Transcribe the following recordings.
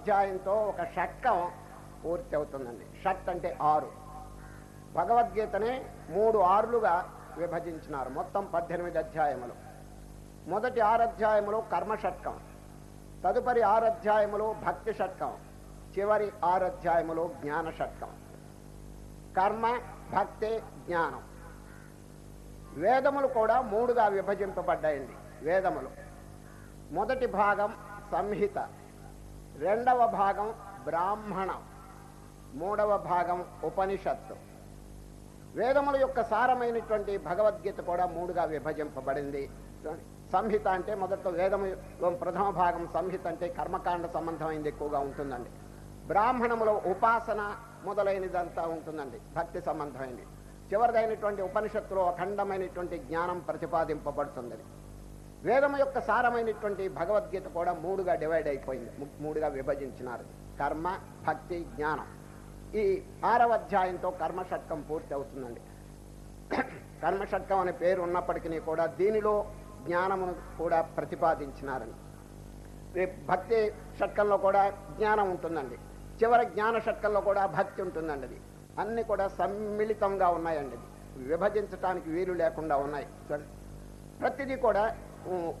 అధ్యాయంతో ఒక షట్కం పూర్తి అవుతుందండి షట్ అంటే ఆరు. భగవద్గీతని మూడు ఆరులుగా విభజించినారు. మొత్తం పద్దెనిమిది అధ్యాయములు. మొదటి ఆరు అధ్యాయములు కర్మ షట్కం తదుపరి ఆరు అధ్యాయములు భక్తి షట్కం చివరి ఆరు అధ్యాయములు జ్ఞాన షట్కం కర్మ భక్తి జ్ఞానం. వేదములు కూడా మూడుగా విభజింపబడ్డాయండి. వేదములు. మొదటి భాగం సంహిత. రెండవ భాగం బ్రాహ్మణం. మూడవ భాగం ఉపనిషత్తు. వేదముల యొక్క సారమైనటువంటి భగవద్గీత కూడా మూడుగా విభజింపబడింది. సంహిత అంటే మొదట్లో వేదము ప్రథమ భాగం సంహిత అంటే కర్మకాండ సంబంధమైనది ఎక్కువగా ఉంటుందండి. బ్రాహ్మణములో ఉపాసన మొదలైనదంతా ఉంటుందండి భక్తి సంబంధమైనది చివరిదైనటువంటి ఉపనిషత్తులో అఖండమైనటువంటి జ్ఞానం ప్రతిపాదింపబడుతుంది వేదము యొక్క సారమైనటువంటి భగవద్గీత కూడా మూడుగా డివైడ్ అయిపోయింది. మూడుగా విభజించినారు. కర్మ భక్తి జ్ఞానం. ఈ ఆరవ అధ్యాయంతో పూర్తి అవుతుందండి. కర్మషట్కం అనే పేరు ఉన్నప్పటికీ కూడా దీనిలో జ్ఞానమును కూడా ప్రతిపాదించినారని భక్తి షట్కంలో కూడా జ్ఞానం ఉంటుందండి. చివరి జ్ఞాన షట్కంలో కూడా భక్తి ఉంటుందండి అది. అన్నీ కూడా సమ్మిళితంగా ఉన్నాయండి. ఇది విభజించటానికి వీలు లేకుండా ఉన్నాయి. ప్రతిదీ కూడా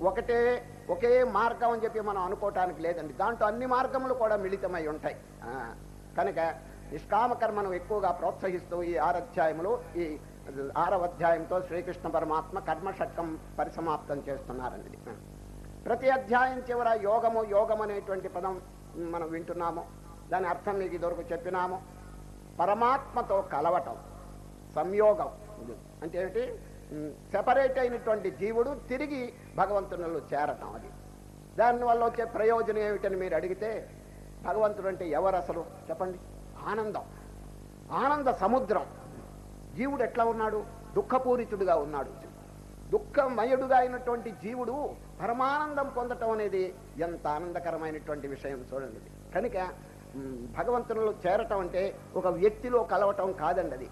ఒకటే ఒకే మార్గం అని చెప్పి మనం అనుకోవటానికి లేదండి. దాంట్లో అన్ని మార్గములు కూడా మిళితమై ఉంటాయి. కనుక నిష్కామ కర్మను ఎక్కువగా ప్రోత్సహిస్తూ ఈ ఆరధ్యాయములు ఈ ఆరవ అధ్యాయంతో శ్రీకృష్ణ పరమాత్మ కర్మషట్కం పరిసమాప్తం చేస్తున్నారండి. ప్రతి అధ్యాయం చివర యోగము యోగం అనేటువంటి పదం మనం వింటున్నాము. దాని అర్థం మీకు ఇదివరకు చెప్పినాము. పరమాత్మతో కలవటం సంయోగం. అంటే ఏమిటి సెపరేట్ అయినటువంటి జీవుడు తిరిగి భగవంతునిలో చేరటం అది. దానివల్ల వచ్చే ప్రయోజనం ఏమిటని మీరు అడిగితే భగవంతుడు అంటే ఎవరు అసలు చెప్పండి. ఆనందం. ఆనంద సముద్రం. జీవుడు ఎట్లా ఉన్నాడు? దుఃఖపూరితుడుగా ఉన్నాడు. దుఃఖమయుడుగా అయినటువంటి జీవుడు పరమానందం పొందటం అనేది ఎంత ఆనందకరమైనటువంటి విషయం చూడండి. కనుక భగవంతునిలో చేరటం అంటే ఒక వ్యక్తిలో కలవటం కాదండి అది.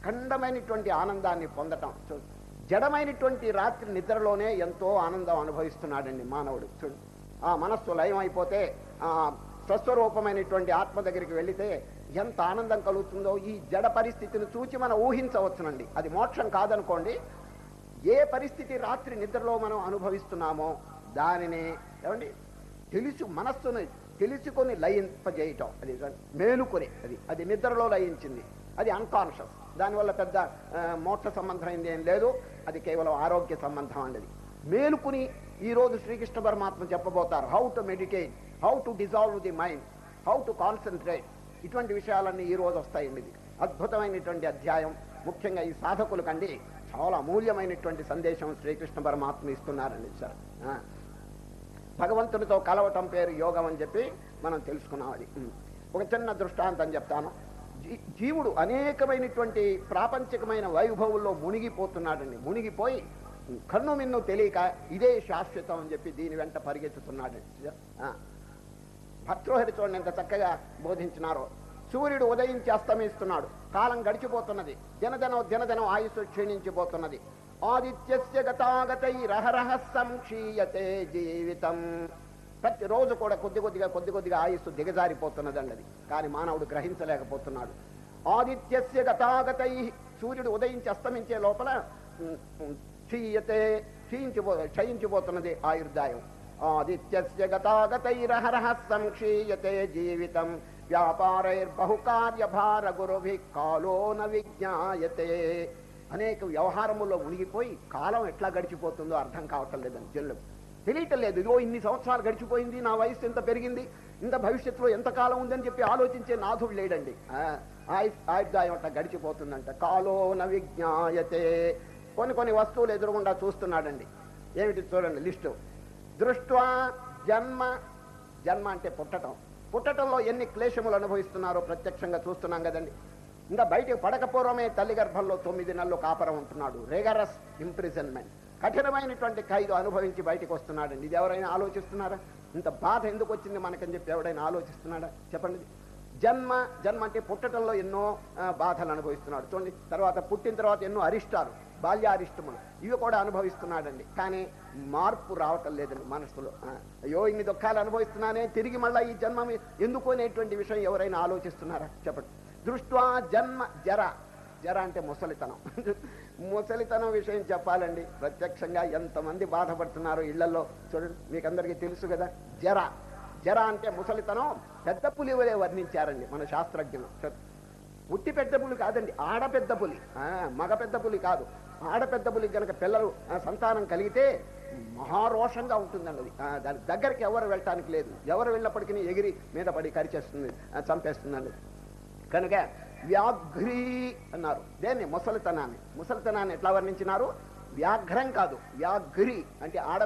అఖండమైనటువంటి ఆనందాన్ని పొందటం. చూడు జడమైనటువంటి రాత్రి నిద్రలోనే ఎంతో ఆనందం అనుభవిస్తున్నాడండి మానవుడు. చూడు ఆ మనస్సు లయం అయిపోతే ఆ స్వస్వరూపమైనటువంటి ఆత్మ దగ్గరికి వెళితే ఎంత ఆనందం కలుగుతుందో ఈ జడ పరిస్థితిని చూచి మనం ఊహించవచ్చునండి. అది మోక్షం కాదనుకోండి. ఏ పరిస్థితి రాత్రి నిద్రలో మనం అనుభవిస్తున్నామో దానిని ఏమండి? తెలుసు మనస్సును తెలుసుకొని లయింపజేయటం. అది మేలుకొని అది అది నిద్రలో లయించింది. అది అన్కాన్షియస్ దానివల్ల పెద్ద మోక్ష సంబంధమైంది ఏం లేదు. అది కేవలం ఆరోగ్య సంబంధం అండి మేలుకుని ఈరోజు శ్రీకృష్ణ పరమాత్మ చెప్పబోతారు. How to meditate how to dissolve the mind how to concentrate ఇటువంటి విషయాలన్నీ ఈ రోజు వస్తాయండి ఇది. అద్భుతమైనటువంటి అధ్యాయం. ముఖ్యంగా ఈ సాధకులకండి చాలా అమూల్యమైనటువంటి సందేశం శ్రీకృష్ణ పరమాత్మ ఇస్తున్నారండి సార్. ఆ. భగవంతునితో కలవటం పేరు యోగం అని చెప్పి మనం తెలుసుకున్నాం అది. ఒక చిన్న దృష్టాంతం చెప్తాను. జీవుడు అనేకమైనటువంటి ప్రాపంచికమైన వైభవుల్లో మునిగిపోతున్నాడండి. మునిగిపోయి కన్ను మిన్ను తెలియక ఇదే శాశ్వతం అని చెప్పి దీని వెంట పరిగెత్తుతున్నాడండి. భర్తృహరి చూడండి ఎంత చక్కగా బోధించినారో. సూర్యుడు ఉదయించి అస్తమిస్తున్నాడు కాలం గడిచిపోతున్నది. దినదనం దినదనం ఆయుస్సు క్షీణించిపోతున్నది. ఆదిత్యస్య గతాగతై రహరహ సంక్షీయతే జీవితం. ప్రతిరోజు కూడా కొద్ది కొద్దిగా కొద్ది కొద్దిగా ఆయుస్సు దిగజారిపోతున్నదండి అది కానీ మానవుడు గ్రహించలేకపోతున్నాడు. ఆదిత్యస్య గతాగతై సూర్యుడు ఉదయించి అస్తమించే లోపల క్షీయతే క్షీయించిపో క్షయించిపోతున్నది ఆయుర్దాయం. ఆదిత్యస్య గతాగతైరహరః సంక్షీయతే జీవితం. వ్యాపారైర్బహుకార్యభార గురుభి కాలో న విజ్ఞాయతే. అనేక వ్యవహారముల్లో మునిగిపోయి కాలం ఎట్లా గడిచిపోతుందో అర్థం కావటం లేదని జనులకు తెలియటం లేదు. ఇదిగో ఇన్ని సంవత్సరాలు గడిచిపోయింది నా వయసు ఎంత పెరిగింది ఇంత భవిష్యత్తులో ఎంత కాలం ఉందని చెప్పి ఆలోచించే నాథుడు లేడండి. ఆయుర్దాయం అట్లా గడిచిపోతుందంట. కాలో న విజ్ఞాయతే. కొన్ని కొన్ని వస్తువులు ఎదురుగుండా చూస్తున్నాడండి. ఏమిటి చూడండి లిస్టు. దృష్ట్వా జన్మ జన్మ అంటే పుట్టటం. పుట్టటంలో ఎన్ని క్లేశములు అనుభవిస్తున్నారో ప్రత్యక్షంగా చూస్తున్నాం కదండి. ఇంకా బయటకు పడకపోవడమే తల్లి గర్భంలో తొమ్మిది నెలలు కాపరం ఉంటున్నాడు. Rigorous imprisonment. కఠినమైనటువంటి ఖైదు అనుభవించి బయటకు వస్తున్నాడండి. ఇది ఎవరైనా ఆలోచిస్తున్నారా? ఇంత బాధ ఎందుకు వచ్చింది మనకని చెప్పి ఎవడైనా ఆలోచిస్తున్నాడా? చెప్పండి. జన్మ జన్మ అంటే పుట్టడంలో ఎన్నో బాధలు అనుభవిస్తున్నాడు. చూడండి తర్వాత పుట్టిన తర్వాత ఎన్నో అరిష్టాలు బాల్యారిష్టములు ఇవి కూడా అనుభవిస్తున్నాడండి. కానీ మార్పు రావటం లేదండి మనసులో. అయ్యో ఇన్ని దుఃఖాలు అనుభవిస్తున్నానే తిరిగి మళ్ళీ ఈ జన్మ ఎందుకు అనేటువంటి విషయం ఎవరైనా ఆలోచిస్తున్నారా? చెప్పండి. దృష్ట్వా జన్మ జర. జర అంటే ముసలితనం. ముసలితనం విషయం చెప్పాలండి. ప్రత్యక్షంగా ఎంతమంది బాధపడుతున్నారో ఇళ్ళలో చూడండి మీకు అందరికీ తెలుసు కదా జర. జర అంటే ముసలితనం పెద్ద పులి వర్ణించారండి మన శాస్త్రజ్ఞులు. ఉట్టి పెద్ద పులి కాదండి ఆడ పెద్ద పులి. ఆ, మగ పెద్ద పులి కాదు. ఆడ పెద్ద పులి కనుక పిల్లలు సంతానం కలిగితే మహారోషంగా ఉంటుందండి అది. దాని దగ్గరికి ఎవరు వెళ్ళటానికి లేదు. ఎవరు వెళ్ళినప్పటికీ ఎగిరి మీద పడి కరిచేస్తుంది ఆ, చంపేస్తుందండి. కనుక వ్యాఘ్రీ అన్నారు. దేన్ని? ముసలితనాన్ని. ముసలితనాన్ని ఎట్లా వర్ణించినారు? వ్యాఘ్రం కాదు వ్యాఘ్రి అంటే ఆడ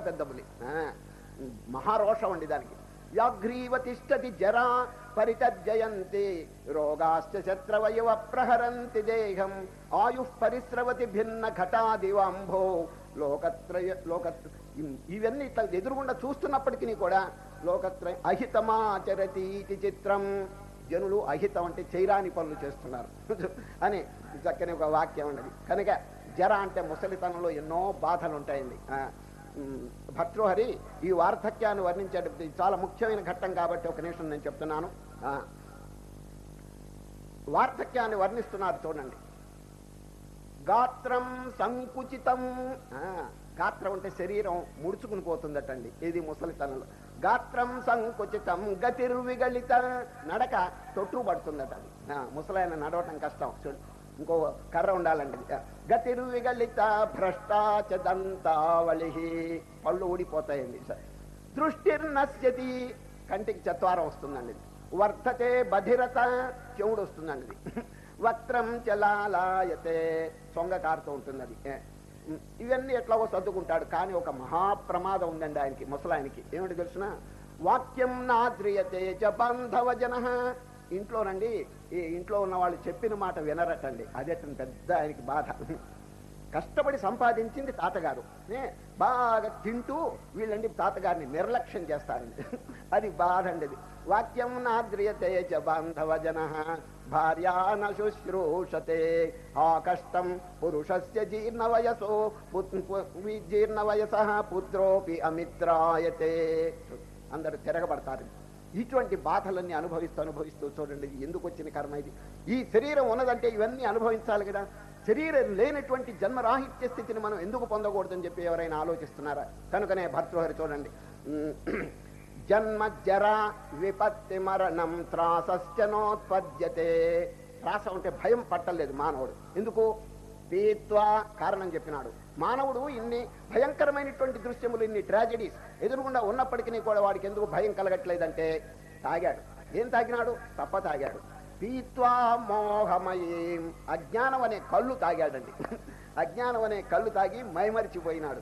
మహారోషం అండి దానికి. వ్యాఘ్రీవ తిష్టతి జరా పరితజ్జయంతి రోగాశ్చ శత్రవయవ ప్రహరంతి దేహం ఆయు పరిస్రవతి భిన్న ఘటాదివాంభో లోకత్రయ లోక ఇవన్నీ ఇట్లా ఎదురుగుండా చూస్తున్నప్పటికీ కూడా లోకత్రయ అహితమాచరతి చిత్రం. జనులు అహితం అంటే చైరాని పనులు చేస్తున్నారు. అని చక్కని ఒక వాక్యం ఉన్నది. కనుక జర అంటే ముసలితనంలో ఎన్నో బాధలు ఉంటాయండి భర్తృహరి ఈ వార్ధక్యాన్ని వర్ణించేటప్పుడు చాలా ముఖ్యమైన ఘట్టం కాబట్టి ఒక నిమిషం నేను చెప్తున్నాను. ఆ, వార్ధక్యాన్ని వర్ణిస్తున్నారు చూడండి. గాత్రం సంకుచితం. ఆ, గాత్రం అంటే శరీరం ముడుచుకుని పోతుందటండి. ఇది ముసలితనంలో. గాత్రం సంకుచితం గతిర్విగళిత. నడక తొట్టుపడుతుందట అది. ముసలాయన నడవటం కష్టం. చూడు ఇంకో కర్ర ఉండాలండి గతిర్విగళిత భ్రష్టాచ దంతావళి పళ్ళు ఊడిపోతాయండి. సార్ దృష్టిర్నశ్యతి కంటికి చత్వారం వస్తుందండి. వర్ధతే బధిరత. చెవుడు వస్తుందండి. వక్త్రం చలాలాయతే సొంగ కారుతూ ఉంటుంది అది ఇవన్నీ ఎట్లాగో సర్దుకుంటాడు. కానీ ఒక మహాప్రమాదం ఉందండి ఆయనకి ముసలాయనకి. ఏమిటి తెలిసిన? వాక్యం నాద్రియతే చ బాంధవ జన. ఇంట్లోనండి ఈ ఇంట్లో ఉన్న వాళ్ళు చెప్పిన మాట వినరటండి. అదే పెద్ద ఆయనకి బాధ. కష్టపడి సంపాదించింది తాతగారు. ఏ, బాగా తింటూ వీళ్ళండి తాతగారిని నిర్లక్ష్యం చేస్తారండి. అది బాధ అండి అది. వాక్యం నాద్రియతే చ బాంధవ జన. భార్యా శుశ్రూషతే ఆ కష్టం పురుషస్య జీర్ణవయసో జీర్ణవయస పుత్రోపి అమిత్రాయతే అందరూ తిరగబడతారు. ఇటువంటి బాధలన్నీ అనుభవిస్తూ అనుభవిస్తూ చూడండి ఇది ఎందుకు వచ్చిన కర్మ ఇది? ఈ శరీరం ఉన్నదంటే ఇవన్నీ అనుభవించాలి కదా. శరీరం లేనటువంటి జన్మరాహిత్య స్థితిని మనం ఎందుకు పొందకూడదని చెప్పి ఎవరైనా ఆలోచిస్తున్నారా? కనుకనే భర్తృహరి చూడండి. జన్మ జర విపత్తి మరణం త్రాసస్యనోత్పద్యతే త్రాస అంటే భయం పట్టలేదు మానవుడు. ఎందుకు? పీత్వా కారణం చెప్పినాడు. మానవుడు ఇన్ని భయంకరమైనటువంటి దృశ్యములు ఇన్ని ట్రాజడీస్ ఎదురుగుండా ఉన్నప్పటికీ కూడా వాడికి ఎందుకు భయం కలగట్లేదంటే తాగాడు. ఏం తాగినాడు? తప్ప తాగాడు. పీత్వా మోహమయీం. అజ్ఞానం అనే కళ్ళు తాగాడండి. అజ్ఞానం అనే కళ్ళు తాగి మైమరిచిపోయినాడు.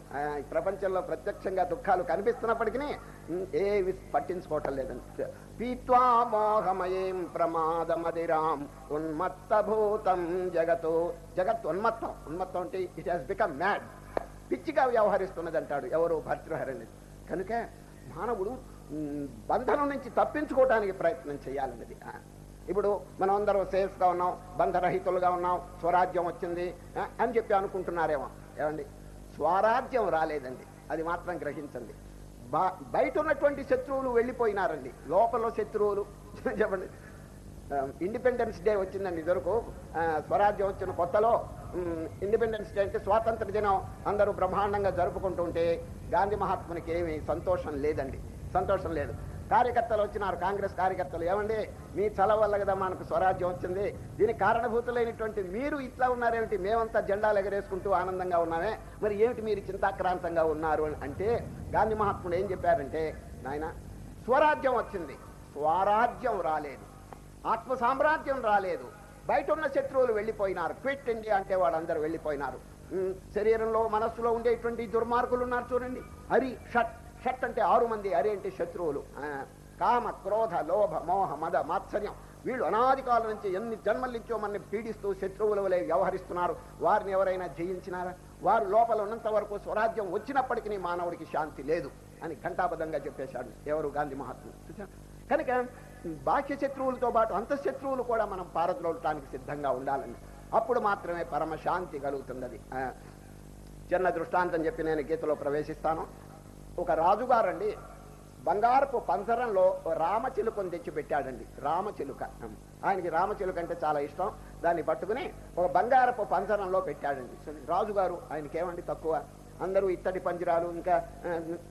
ప్రపంచంలో ప్రత్యక్షంగా దుఃఖాలు కనిపిస్తున్నప్పటికీ ఉమ్, ఏవి పట్టించుకోవటం లేదని పీత్వా మోహమయీం ప్రమాదమదిరాం ఉన్మత్తభూతం జగతు. జగత్ ఉన్మత్తం. ఉన్మత్తం అంటే ఇట్ హాస్ బికమ్ మ్యాడ్ పిచ్చిగా వ్యవహరిస్తున్నది అంటాడు ఎవరు భర్తృహరణి. కనుక మానవుడు బంధనం నుంచి తప్పించుకోవటానికి ప్రయత్నం చేయాలన్నది. ఇప్పుడు మనం అందరం సేఫ్గా ఉన్నాం బంధరహితులుగా ఉన్నాం స్వరాజ్యం వచ్చింది అని చెప్పి అనుకుంటున్నారేమో. ఏమండి? స్వరాజ్యం రాలేదండి. అది మాత్రం గ్రహించండి. బయట ఉన్నటువంటి శత్రువులు వెళ్ళిపోయినారండి. లోపల శత్రువులు చెప్పండి. ఇండిపెండెన్స్ డే వచ్చిందండి ఇదివరకు. స్వరాజ్యం వచ్చిన కొత్తలో ఇండిపెండెన్స్ డే అంటే స్వాతంత్ర దినం అందరూ బ్రహ్మాండంగా జరుపుకుంటుంటే గాంధీ మహాత్మునికి ఏమీ సంతోషం లేదండి. సంతోషం లేదు. కార్యకర్తలు వచ్చినారు కాంగ్రెస్ కార్యకర్తలు. ఏమండి? మీ చల వల్ల కదా మనకు స్వరాజ్యం వచ్చింది. దీనికి కారణభూతులైనటువంటి మీరు ఇట్లా ఉన్నారేమిటి? మేమంతా జెండాలు ఎగరేసుకుంటూ ఆనందంగా ఉన్నామే. మరి ఏమిటి మీరు చింతాక్రాంతంగా ఉన్నారు అని అంటే గాంధీ మహాత్ముడు ఏం చెప్పారంటే నాయన స్వరాజ్యం వచ్చింది. స్వరాజ్యం రాలేదు. ఆత్మ సామ్రాజ్యం రాలేదు. బయట ఉన్న శత్రువులు వెళ్ళిపోయినారు. క్విట్ ఇండియా అంటే వాళ్ళందరూ వెళ్ళిపోయినారు. శరీరంలో మనస్సులో ఉండేటువంటి దుర్మార్గులు ఉన్నారు చూడండి. హరి షట్ షట్ అంటే ఆరు మంది అరేంటి అంటే శత్రువులు. ఆ, కామ క్రోధ లోభ మోహ మద మాత్సర్యం. వీళ్ళు అనాది కాలం నుంచి ఎన్ని జన్మలిచ్చో మనని పీడిస్తూ శత్రువుల వలె వ్యవహరిస్తున్నారు. వారిని ఎవరైనా జయించినారా? వారు లోపల ఉన్నంత వరకు స్వరాజ్యం వచ్చినప్పటికీ మానవుడికి శాంతి లేదు అని ఘంటాబద్ధంగా చెప్పేశాడు ఎవరు గాంధీ మహాత్ముడు కనుక బాహ్య శత్రువులతో పాటు అంతఃశత్రువులు కూడా మనం పారద్రోలటానికి సిద్ధంగా ఉండాలండి అప్పుడు మాత్రమే పరమశాంతి కలుగుతుంది చిన్న దృష్టాంతం చెప్పి నేను గీతలో ప్రవేశిస్తాను. ఒక రాజుగారండి బంగారపు పంచరంలో రామచిలుకను తెచ్చి పెట్టాడండి రామచిలుక. ఆయనకి రామచిలుక అంటే చాలా ఇష్టం. దాన్ని పట్టుకుని ఒక బంగారపు పంజరంలో పెట్టాడండి. రాజుగారు ఆయనకి ఏమండి తక్కువ? అందరూ ఇత్తడి పంజరాలు ఇంకా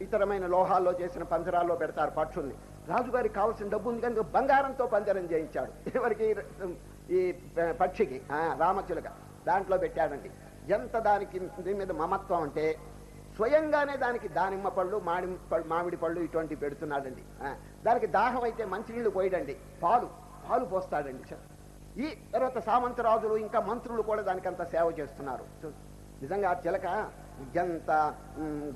ఇతరమైన లోహాల్లో చేసిన పంజరాల్లో పెడతారు పక్షుల్ని. రాజుగారికి కావాల్సిన డబ్బు ఉంది కనుక బంగారంతో పంజరం చేయించాడు. ఎవరికి? ఈ పక్షికి రామచిలుక. దాంట్లో పెట్టాడండి. ఎంత దానికి దీని మీద మమత్వం అంటే స్వయంగానే దానికి దానిమ్మ పళ్ళు మాడి పళ్ళు మామిడి పళ్ళు ఇటువంటి పెడుతున్నాడండి. దానికి దాహం అయితే మంచినీళ్ళు పోయడండి. పాలు పాలు పోస్తాడండి. ఈ తర్వాత సామంతరాజులు ఇంకా మంత్రులు కూడా దానికి అంత సేవ చేస్తున్నారు. నిజంగా ఆ చిలక ఎంత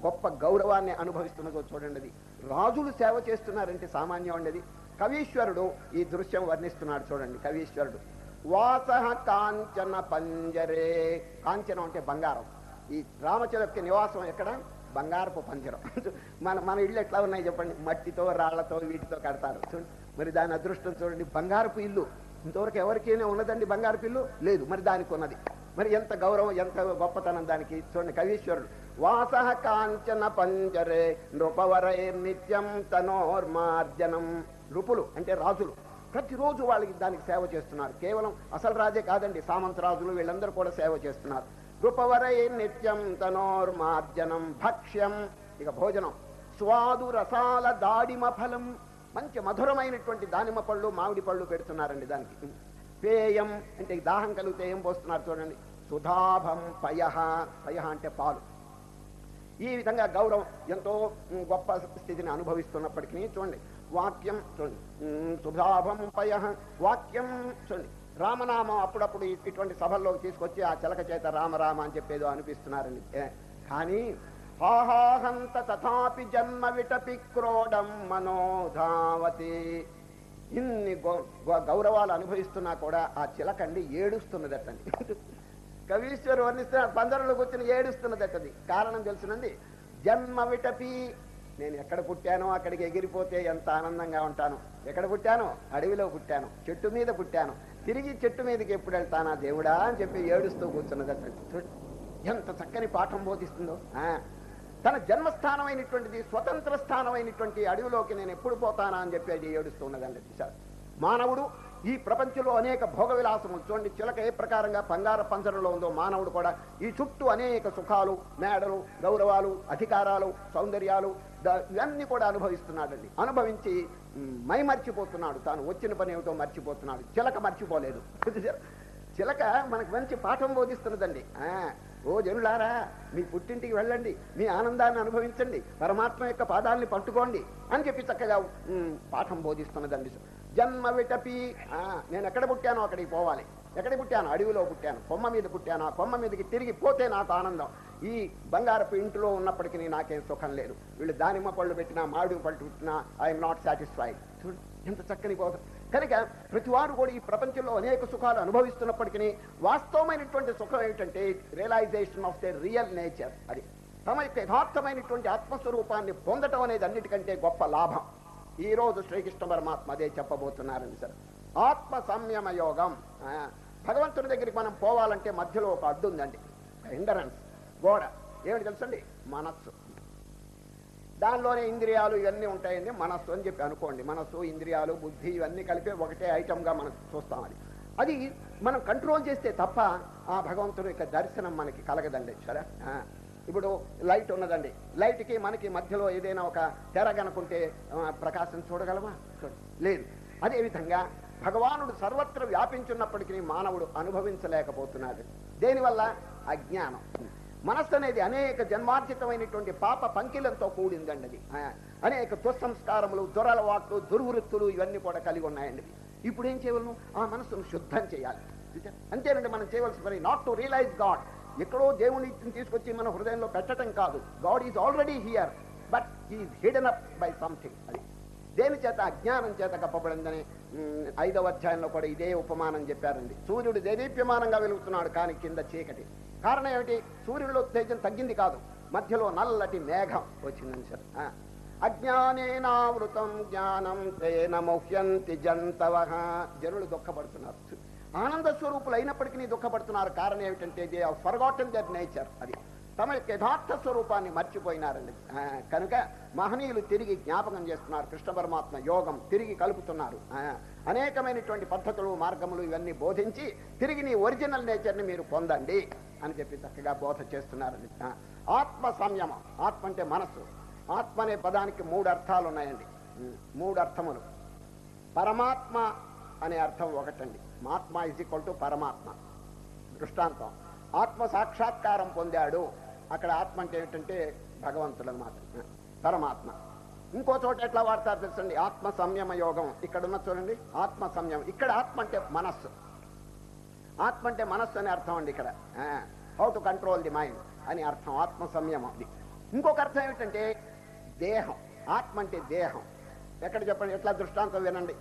గొప్ప గౌరవాన్ని అనుభవిస్తున్నదో చూడండి అది. రాజులు సేవ చేస్తున్నారంటే సామాన్యం ఉండేది కవీశ్వరుడు ఈ దృశ్యం వర్ణిస్తున్నాడు చూడండి కవీశ్వరుడు. వాస కాంచన పంజరే కాంచనం అంటే బంగారం. ఈ రామచిలకి నివాసం ఎక్కడ? బంగారపు పంజరం. మన మన ఇళ్ళు ఎట్లా ఉన్నాయి చెప్పండి? మట్టితో రాళ్ళతో వీటితో కడతారు. చూడండి మరి దాని అదృష్టం చూడండి. బంగారపు ఇల్లు. ఇంతవరకు ఎవరికైనా ఉన్నదండి బంగారపు ఇల్లు? లేదు మరి దానికి ఉన్నది. మరి ఎంత గౌరవం ఎంత గొప్పతనం దానికి? చూడండి కవీశ్వరుడు. వాస కాంచన పంజరే నృపవరై నిత్యం తనోర్మార్జనం. నృపులు అంటే రాజులు. ప్రతిరోజు వాళ్ళకి దానికి సేవ చేస్తున్నారు. కేవలం అసలు రాజే కాదండి సామంత రాజులు వీళ్ళందరూ కూడా సేవ చేస్తున్నారు. నృపవరై నిత్యం తనోర్మార్జనం భక్ష్యం. ఇక భోజనం. స్వాదు రసాల దాడిమ ఫలం. మంచి మధురమైనటువంటి దానిమ్మ పళ్ళు మామిడి పళ్ళు పెడుతున్నారండి దానికి. పేయం అంటే దాహం కలిగితే ఏం పోస్తున్నారు చూడండి. సుధాభం పయ పయ అంటే పాలు. ఈ విధంగా గౌరవం ఎంతో గొప్ప స్థితిని అనుభవిస్తున్నప్పటికీ చూడండి. వాక్యం చూడండి. సుధాభం పయ వాక్యం చూడండి. రామనామం అప్పుడప్పుడు ఇటువంటి సభల్లోకి తీసుకొచ్చి ఆ చిలక చేత రామరామ అని చెప్పేదో అనిపిస్తున్నారని. ఏ, కానీ హాహాహంత తథాపి జన్మ విటపి క్రోడం మనోధావతి. ఇన్ని గౌ- గౌరవాలు అనుభవిస్తున్నా కూడా ఆ చిలకండి ఏడుస్తున్నదటండి. కవీశ్వరు వర్ణిస్తే పందరులు కూర్చుని ఏడుస్తున్నదటది. కారణం తెలుసునండి. జన్మ విటపి నేను ఎక్కడ పుట్టానో అక్కడికి ఎగిరిపోతే ఎంత ఆనందంగా ఉంటాను. ఎక్కడ పుట్టాను? అడవిలో పుట్టాను. చెట్టు మీద పుట్టాను. తిరిగి చెట్టు మీదకి ఎప్పుడు వెళ్తానా దేవుడా అని చెప్పి ఏడుస్తూ కూర్చున్నది ఎంత చక్కని పాఠం బోధిస్తుందో. తన జన్మస్థానమైనటువంటిది స్వతంత్ర స్థానమైనటువంటి అడవిలోకి నేను ఎప్పుడు పోతానా అని చెప్పి అది ఏడుస్తున్నదండి చూశారు మానవుడు ఈ ప్రపంచంలో అనేక భోగ విలాసములు చూడండి చిలక ఏ ప్రకారంగా బంగార పంజరంలో ఉందో మానవుడు కూడా ఈ చుట్టూ అనేక సుఖాలు మేడలు గౌరవాలు అధికారాలు సౌందర్యాలు ఇవన్నీ కూడా అనుభవిస్తున్నాడండి. అనుభవించి మై మర్చిపోతున్నాడు తాను. వచ్చిన పని ఏమిటో మర్చిపోతున్నాడు. చిలక మర్చిపోలేదు. చిలక మనకు మంచి పాఠం బోధిస్తున్నదండి. ఆ, ఓ జనులారా మీ పుట్టింటికి వెళ్ళండి. మీ ఆనందాన్ని అనుభవించండి. పరమాత్మ యొక్క పాదాలని పట్టుకోండి అని చెప్పి చక్కగా పాఠం బోధిస్తున్నదండి. జన్మ విటపి ఆ, నేను ఎక్కడ పుట్టానో అక్కడికి పోవాలి. ఎక్కడ పుట్టాను? అడవిలో పుట్టాను. కొమ్మ మీద పుట్టాను. ఆ కొమ్మ మీదకి తిరిగి పోతే నాకు ఆనందం. ఈ బంగారపు ఇంట్లో ఉన్నప్పటికీ నాకేం సుఖం లేదు. వీళ్ళు దానిమ్మ పళ్ళు పెట్టినా మామిడి పళ్ళు పెట్టినా ఐఎమ్ నాట్ సాటిస్ఫైడ్ చూడు ఎంత చక్కని కోసం కనుక ప్రతి వారు కూడా ఈ ప్రపంచంలో అనేక సుఖాలు అనుభవిస్తున్నప్పటికీ వాస్తవమైనటువంటి సుఖం ఏమిటంటే realization of the real nature అది తమ యొక్క యథార్థమైనటువంటి ఆత్మస్వరూపాన్ని పొందటం అనేది అన్నిటికంటే గొప్ప లాభం. ఈ రోజు శ్రీకృష్ణ పరమాత్మ అదే చెప్పబోతున్నారండి సార్. ఆత్మ సంయమ యోగం ఆ, భగవంతుని దగ్గరికి మనం పోవాలంటే మధ్యలో ఒక అడ్డు ఉందండి. హిండరెన్స్ గోడ ఏమిటి తెలుసండి? మనస్సు. దానిలోనే ఇంద్రియాలు ఇవన్నీ ఉంటాయండి మనస్సు అని చెప్పి అనుకోండి. మనస్సు ఇంద్రియాలు బుద్ధి ఇవన్నీ కలిపి ఒకటే ఐటమ్గా మనం చూస్తాం అది అది మనం కంట్రోల్ చేస్తే తప్ప ఆ భగవంతుడు యొక్క దర్శనం మనకి కలగదండి సరే? ఇప్పుడు లైట్ ఉన్నదండి. లైట్కి మనకి మధ్యలో ఏదైనా ఒక తెర కనుకుంటే ప్రకాశం చూడగలమా? లేదు. అదేవిధంగా భగవానుడు సర్వత్ర వ్యాపించున్నప్పటికీ మానవుడు అనుభవించలేకపోతున్నాడు. దేనివల్ల? అజ్ఞానం. మనస్సు అనేది అనేక జన్మార్జితమైనటువంటి పాప పంకిలంతో కూడిందండి అది. అనేక దుస్సంస్కారములు దురలవాట్లు దుర్వృత్తులు ఇవన్నీ కూడా కలిగి ఉన్నాయండి ఇప్పుడు ఏం చేయవలను ఆ మనస్సును శుద్ధం చేయాలి. అంతేనండి మనం చేయవలసిన పని నాట్ టు రియలైజ్ గాడ్ ఎక్కడో దేవుని తీసుకొచ్చి మన హృదయంలో పెట్టడం కాదు. God is already here but is hidden up by something అది దేని చేత? అజ్ఞానం చేత కప్పబడిందని ఐదవ అధ్యాయంలో కూడా ఇదే ఉపమానం చెప్పారండి. సూర్యుడు దేదీప్యమానంగా వెలుగుతున్నాడు కానీ కింద చీకటి. కారణం ఏమిటి? సూర్యుడిలో తేజం తగ్గింది కాదు. మధ్యలో నల్లటి మేఘం వచ్చిందని సార్ అజ్ఞానేనావృతం జ్ఞానం తేన ముహ్యంతి జంతవ. జనులు దుఃఖపడుతున్నారు. ఆనంద స్వరూపులు అయినప్పటికీ దుఃఖపడుతున్నారు. కారణం ఏమిటంటే they are forgotten their nature అది తమ యొక్క యథార్థ స్వరూపాన్ని మర్చిపోయినారండి. ఆ, కనుక మహనీయులు తిరిగి జ్ఞాపకం చేస్తున్నారు. కృష్ణ పరమాత్మ యోగం తిరిగి కలుపుతున్నారు. ఆ, అనేకమైనటువంటి పద్ధతులు మార్గములు ఇవన్నీ బోధించి తిరిగి నీ ఒరిజినల్ నేచర్ని మీరు పొందండి అని చెప్పి చక్కగా బోధ చేస్తున్నారండి. ఆ, ఆత్మ సంయమం. ఆత్మ అంటే మనస్సు. ఆత్మ అనే పదానికి మూడు అర్థాలు ఉన్నాయండి. మూడు అర్థములు. పరమాత్మ అనే అర్థం ఒకటండి. మహాత్మ ఇజ్ ఈక్వల్ టు పరమాత్మ. దృష్టాంతం. ఆత్మ సాక్షాత్కారం పొందాడు. అక్కడ ఆత్మ అంటే ఏమిటంటే భగవంతుడు అనమాట పరమాత్మ. ఇంకో చోట ఎట్లా వాడతారు తెలుసండి? ఆత్మ సంయమ యోగం. ఇక్కడ ఉన్న చూడండి. ఆత్మ సంయమం. ఇక్కడ ఆత్మ అంటే మనస్సు. ఆత్మ అంటే మనస్సు అనే అర్థం అండి ఇక్కడ. How to control the mind అని అర్థం. ఆత్మ సంయమం అది. ఇంకొక అర్థం ఏమిటంటే దేహం. ఆత్మ అంటే దేహం. ఎక్కడ చెప్పండి? ఎట్లా దృష్టాంతం వినండి.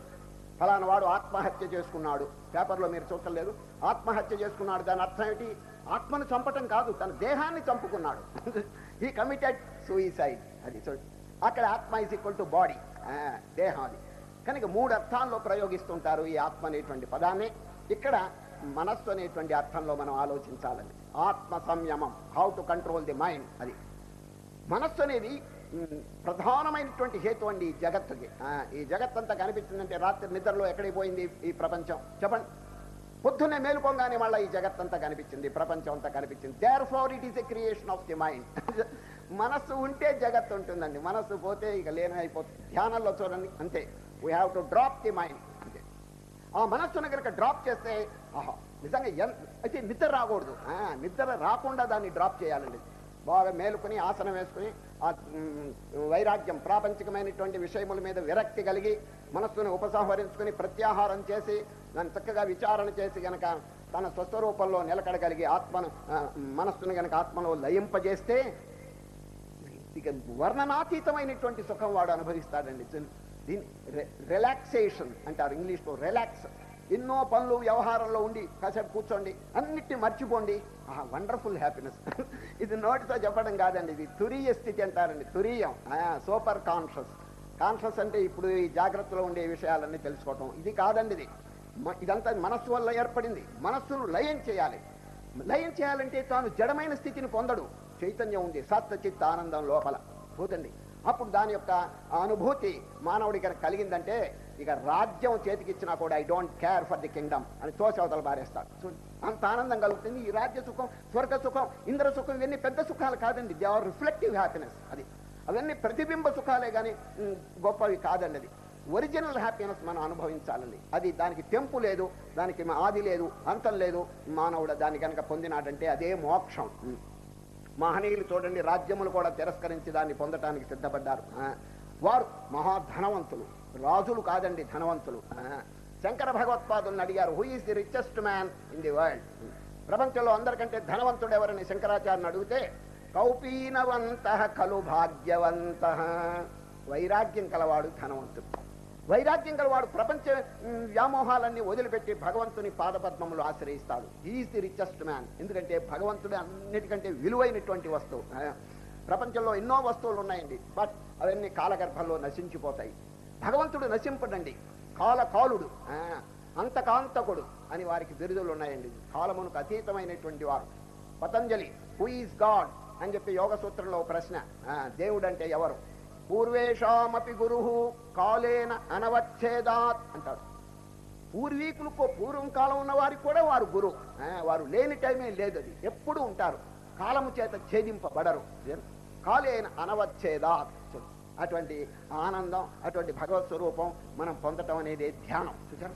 ఫలానా వాడు ఆత్మహత్య చేసుకున్నాడు. పేపర్లో మీరు చూడలేదు ఆత్మహత్య చేసుకున్నాడు. దాని అర్థం ఏంటి? ఆత్మను చంపటం కాదు తన దేహాన్ని చంపుకున్నాడు. ఈ కమిటెడ్ సూయిసైడ్ అది చూడండి అక్కడ ఆత్మ ఇస్ ఈక్వల్ టు బాడీ దేహం అది కనుక మూడు అర్థాల్లో ప్రయోగిస్తుంటారు ఈ ఆత్మ అనేటువంటి పదాన్ని. ఇక్కడ మనస్సు అనేటువంటి అర్థంలో మనం ఆలోచించాలండి. ఆత్మ సంయమం how to control the mind అది. మనస్సు అనేది ప్రధానమైనటువంటి హేతు అండి ఈ జగత్తుకి. ఆ, ఈ జగత్తంతా కనిపించిందంటే రాత్రి నిద్రలో ఎక్కడికి పోయింది ఈ ప్రపంచం? చెప్పండి. పొద్దున్నే మేలుకోగానే మళ్ళీ ఈ జగత్తంతా కనిపించింది ప్రపంచం అంతా కనిపించింది. Therefore it is a creation of the mind మనస్సు ఉంటే జగత్ ఉంటుందండి. మనస్సు పోతే ఇక లేని అయిపోతుంది. ధ్యానంలో చూడండి అంతే. We have to drop the mind అంతే. ఆ మనస్సును కనుక డ్రాప్ చేస్తే ఆహా నిజంగా అయితే నిద్ర రాకూడదు. ఆ, నిద్ర రాకుండా దాన్ని డ్రాప్ చేయాలండి. బాగా మేలుకొని ఆసనం వేసుకుని వైరాగ్యం ప్రాపంచికమైనటువంటి విషయముల మీద విరక్తి కలిగి మనస్సును ఉపసంహరించుకుని ప్రత్యాహారం చేసి దాన్ని చక్కగా విచారణ చేసి గనక తన స్వస్వరూపంలో నిలకడగలిగి ఆత్మను మనస్సును గనక ఆత్మలో లయింపజేస్తే ఇక వర్ణనాతీతమైనటువంటి సుఖం వాడు అనుభవిస్తాడండి. దీని- దీని రిలాక్సేషన్ అంటారు ఇంగ్లీష్లో రిలాక్స్. ఎన్నో పనులు వ్యవహారంలో ఉండి కాసేపు కూర్చోండి అన్నిటిని మర్చిపోండి. ఆ వండర్ఫుల్ హ్యాపీనెస్ ఇది నోటితో చెప్పడం కాదండి ఇది తురీయ స్థితి అంటారండి తురీయం. సూపర్ కాన్షియస్ కాన్షియస్ అంటే ఇప్పుడు ఈ జాగ్రత్తలో ఉండే విషయాలన్నీ తెలుసుకోవటం. ఇది కాదండి ఇది. ఇదంతా మనస్సు వల్ల ఏర్పడింది. మనస్సును లయం చేయాలి. లయం చేయాలంటే తాను జడమైన స్థితిని పొందడు. చైతన్యం ఉంది. సత్త చిత్త ఆనందం లోపల. పోతండి. అప్పుడు దాని యొక్క అనుభూతి మానవుడి ఇక్కడ కలిగిందంటే ఇక రాజ్యం చేతికిచ్చినా కూడా I don't care for the kingdom అని తోసవతలు పారేస్తాడు అంత ఆనందం కలుగుతుంది. ఈ రాజ్య సుఖం స్వర్గ సుఖం ఇంద్ర సుఖం ఇవన్నీ పెద్ద సుఖాలు కాదండి. దే ఆర్ రిఫ్లెక్టివ్ హ్యాపీనెస్ అది. అవన్నీ ప్రతిబింబ సుఖాలే కానీ గొప్పవి కాదండి అది. ఒరిజినల్ హ్యాపీనెస్ మనం అనుభవించాలండి. అది దానికి తెంపు లేదు దానికి ఆది లేదు అంతం లేదు. మానవుడు దాన్ని కనుక పొందినాడంటే అదే మోక్షం. మహనీయులు చూడండి రాజ్యములు కూడా తిరస్కరించి దాన్ని పొందటానికి సిద్ధపడ్డారు. ఆ, వారు మహాధనవంతులు. రాజులు కాదండి ధనవంతులు. ఆ, శంకర భగవత్పాదులను అడిగారు who is the richest man in the world ప్రపంచంలో అందరికంటే ధనవంతుడు ఎవరని శంకరాచార్యను అడిగితే కౌపీనవంత కలు భాగ్యవంత. వైరాగ్యం కలవాడు ధనవంతుడు. వైరాగ్యం గలవాడు ప్రపంచ వ్యామోహాలన్నీ వదిలిపెట్టి భగవంతుని పాదపద్మములు ఆశ్రయిస్తాడు. ఈజ్ ది రిచెస్ట్ మ్యాన్ ఎందుకంటే భగవంతుడు అన్నిటికంటే విలువైనటువంటి వస్తువు. ప్రపంచంలో ఎన్నో వస్తువులు ఉన్నాయండి. బట్ అవన్నీ కాలగర్భంలో నశించిపోతాయి. భగవంతుడు నశింపడండి. కాల కాలుడు ఆ, అంతకాంతకుడు అని వారికి బిరుదులు ఉన్నాయండి. కాలమునకు అతీతమైనటువంటి వారు. పతంజలి హూ ఈజ్ గాడ్ అని చెప్పి యోగ సూత్రంలో ప్రశ్న. ఆ, దేవుడు అంటే ఎవరు? పూర్వేషామపి గురు కాలేన అనవచ్ఛేదాత్ అంటారు పూర్వీకులకు పూర్వం కాలం ఉన్న వారికి కూడా వారు గురు. ఆ, వారు లేని టైమే లేదు అది. ఎప్పుడు ఉంటారు. కాలము చేత ఛేదింపబడరు. కాలేన అనవచ్ఛేదాత్ అటువంటి ఆనందం అటువంటి భగవత్ స్వరూపం మనం పొందటం అనేది ధ్యానం. చూసారు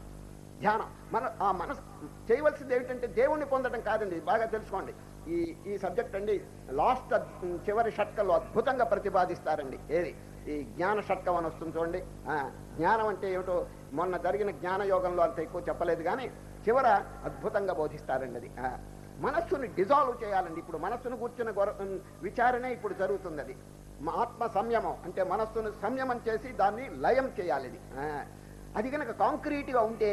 ధ్యానం. మన ఆ మనసు చేయవలసింది ఏమిటంటే దేవుణ్ణి పొందడం కాదండి. బాగా తెలుసుకోండి. ఈ ఈ సబ్జెక్ట్ అండి లాస్ట్ చివరి షట్కలో అద్భుతంగా ప్రతిపాదిస్తారండి. ఏది? ఈ జ్ఞాన షట్కం అని వస్తుంది చూడండి. జ్ఞానం అంటే ఏమిటో మొన్న జరిగిన జ్ఞాన యోగంలో అంత ఎక్కువ చెప్పలేదు కానీ చివర అద్భుతంగా బోధిస్తారండి అది. మనస్సుని డిజాల్వ్ చేయాలండి. ఇప్పుడు మనస్సును కూర్చున్న విచారణ విచారణే ఇప్పుడు జరుగుతుంది అది ఆత్మ సంయమం అంటే మనస్సును సంయమం చేసి దాన్ని లయం చేయాలి అది. అది కనుక కాంక్రీట్గా ఉంటే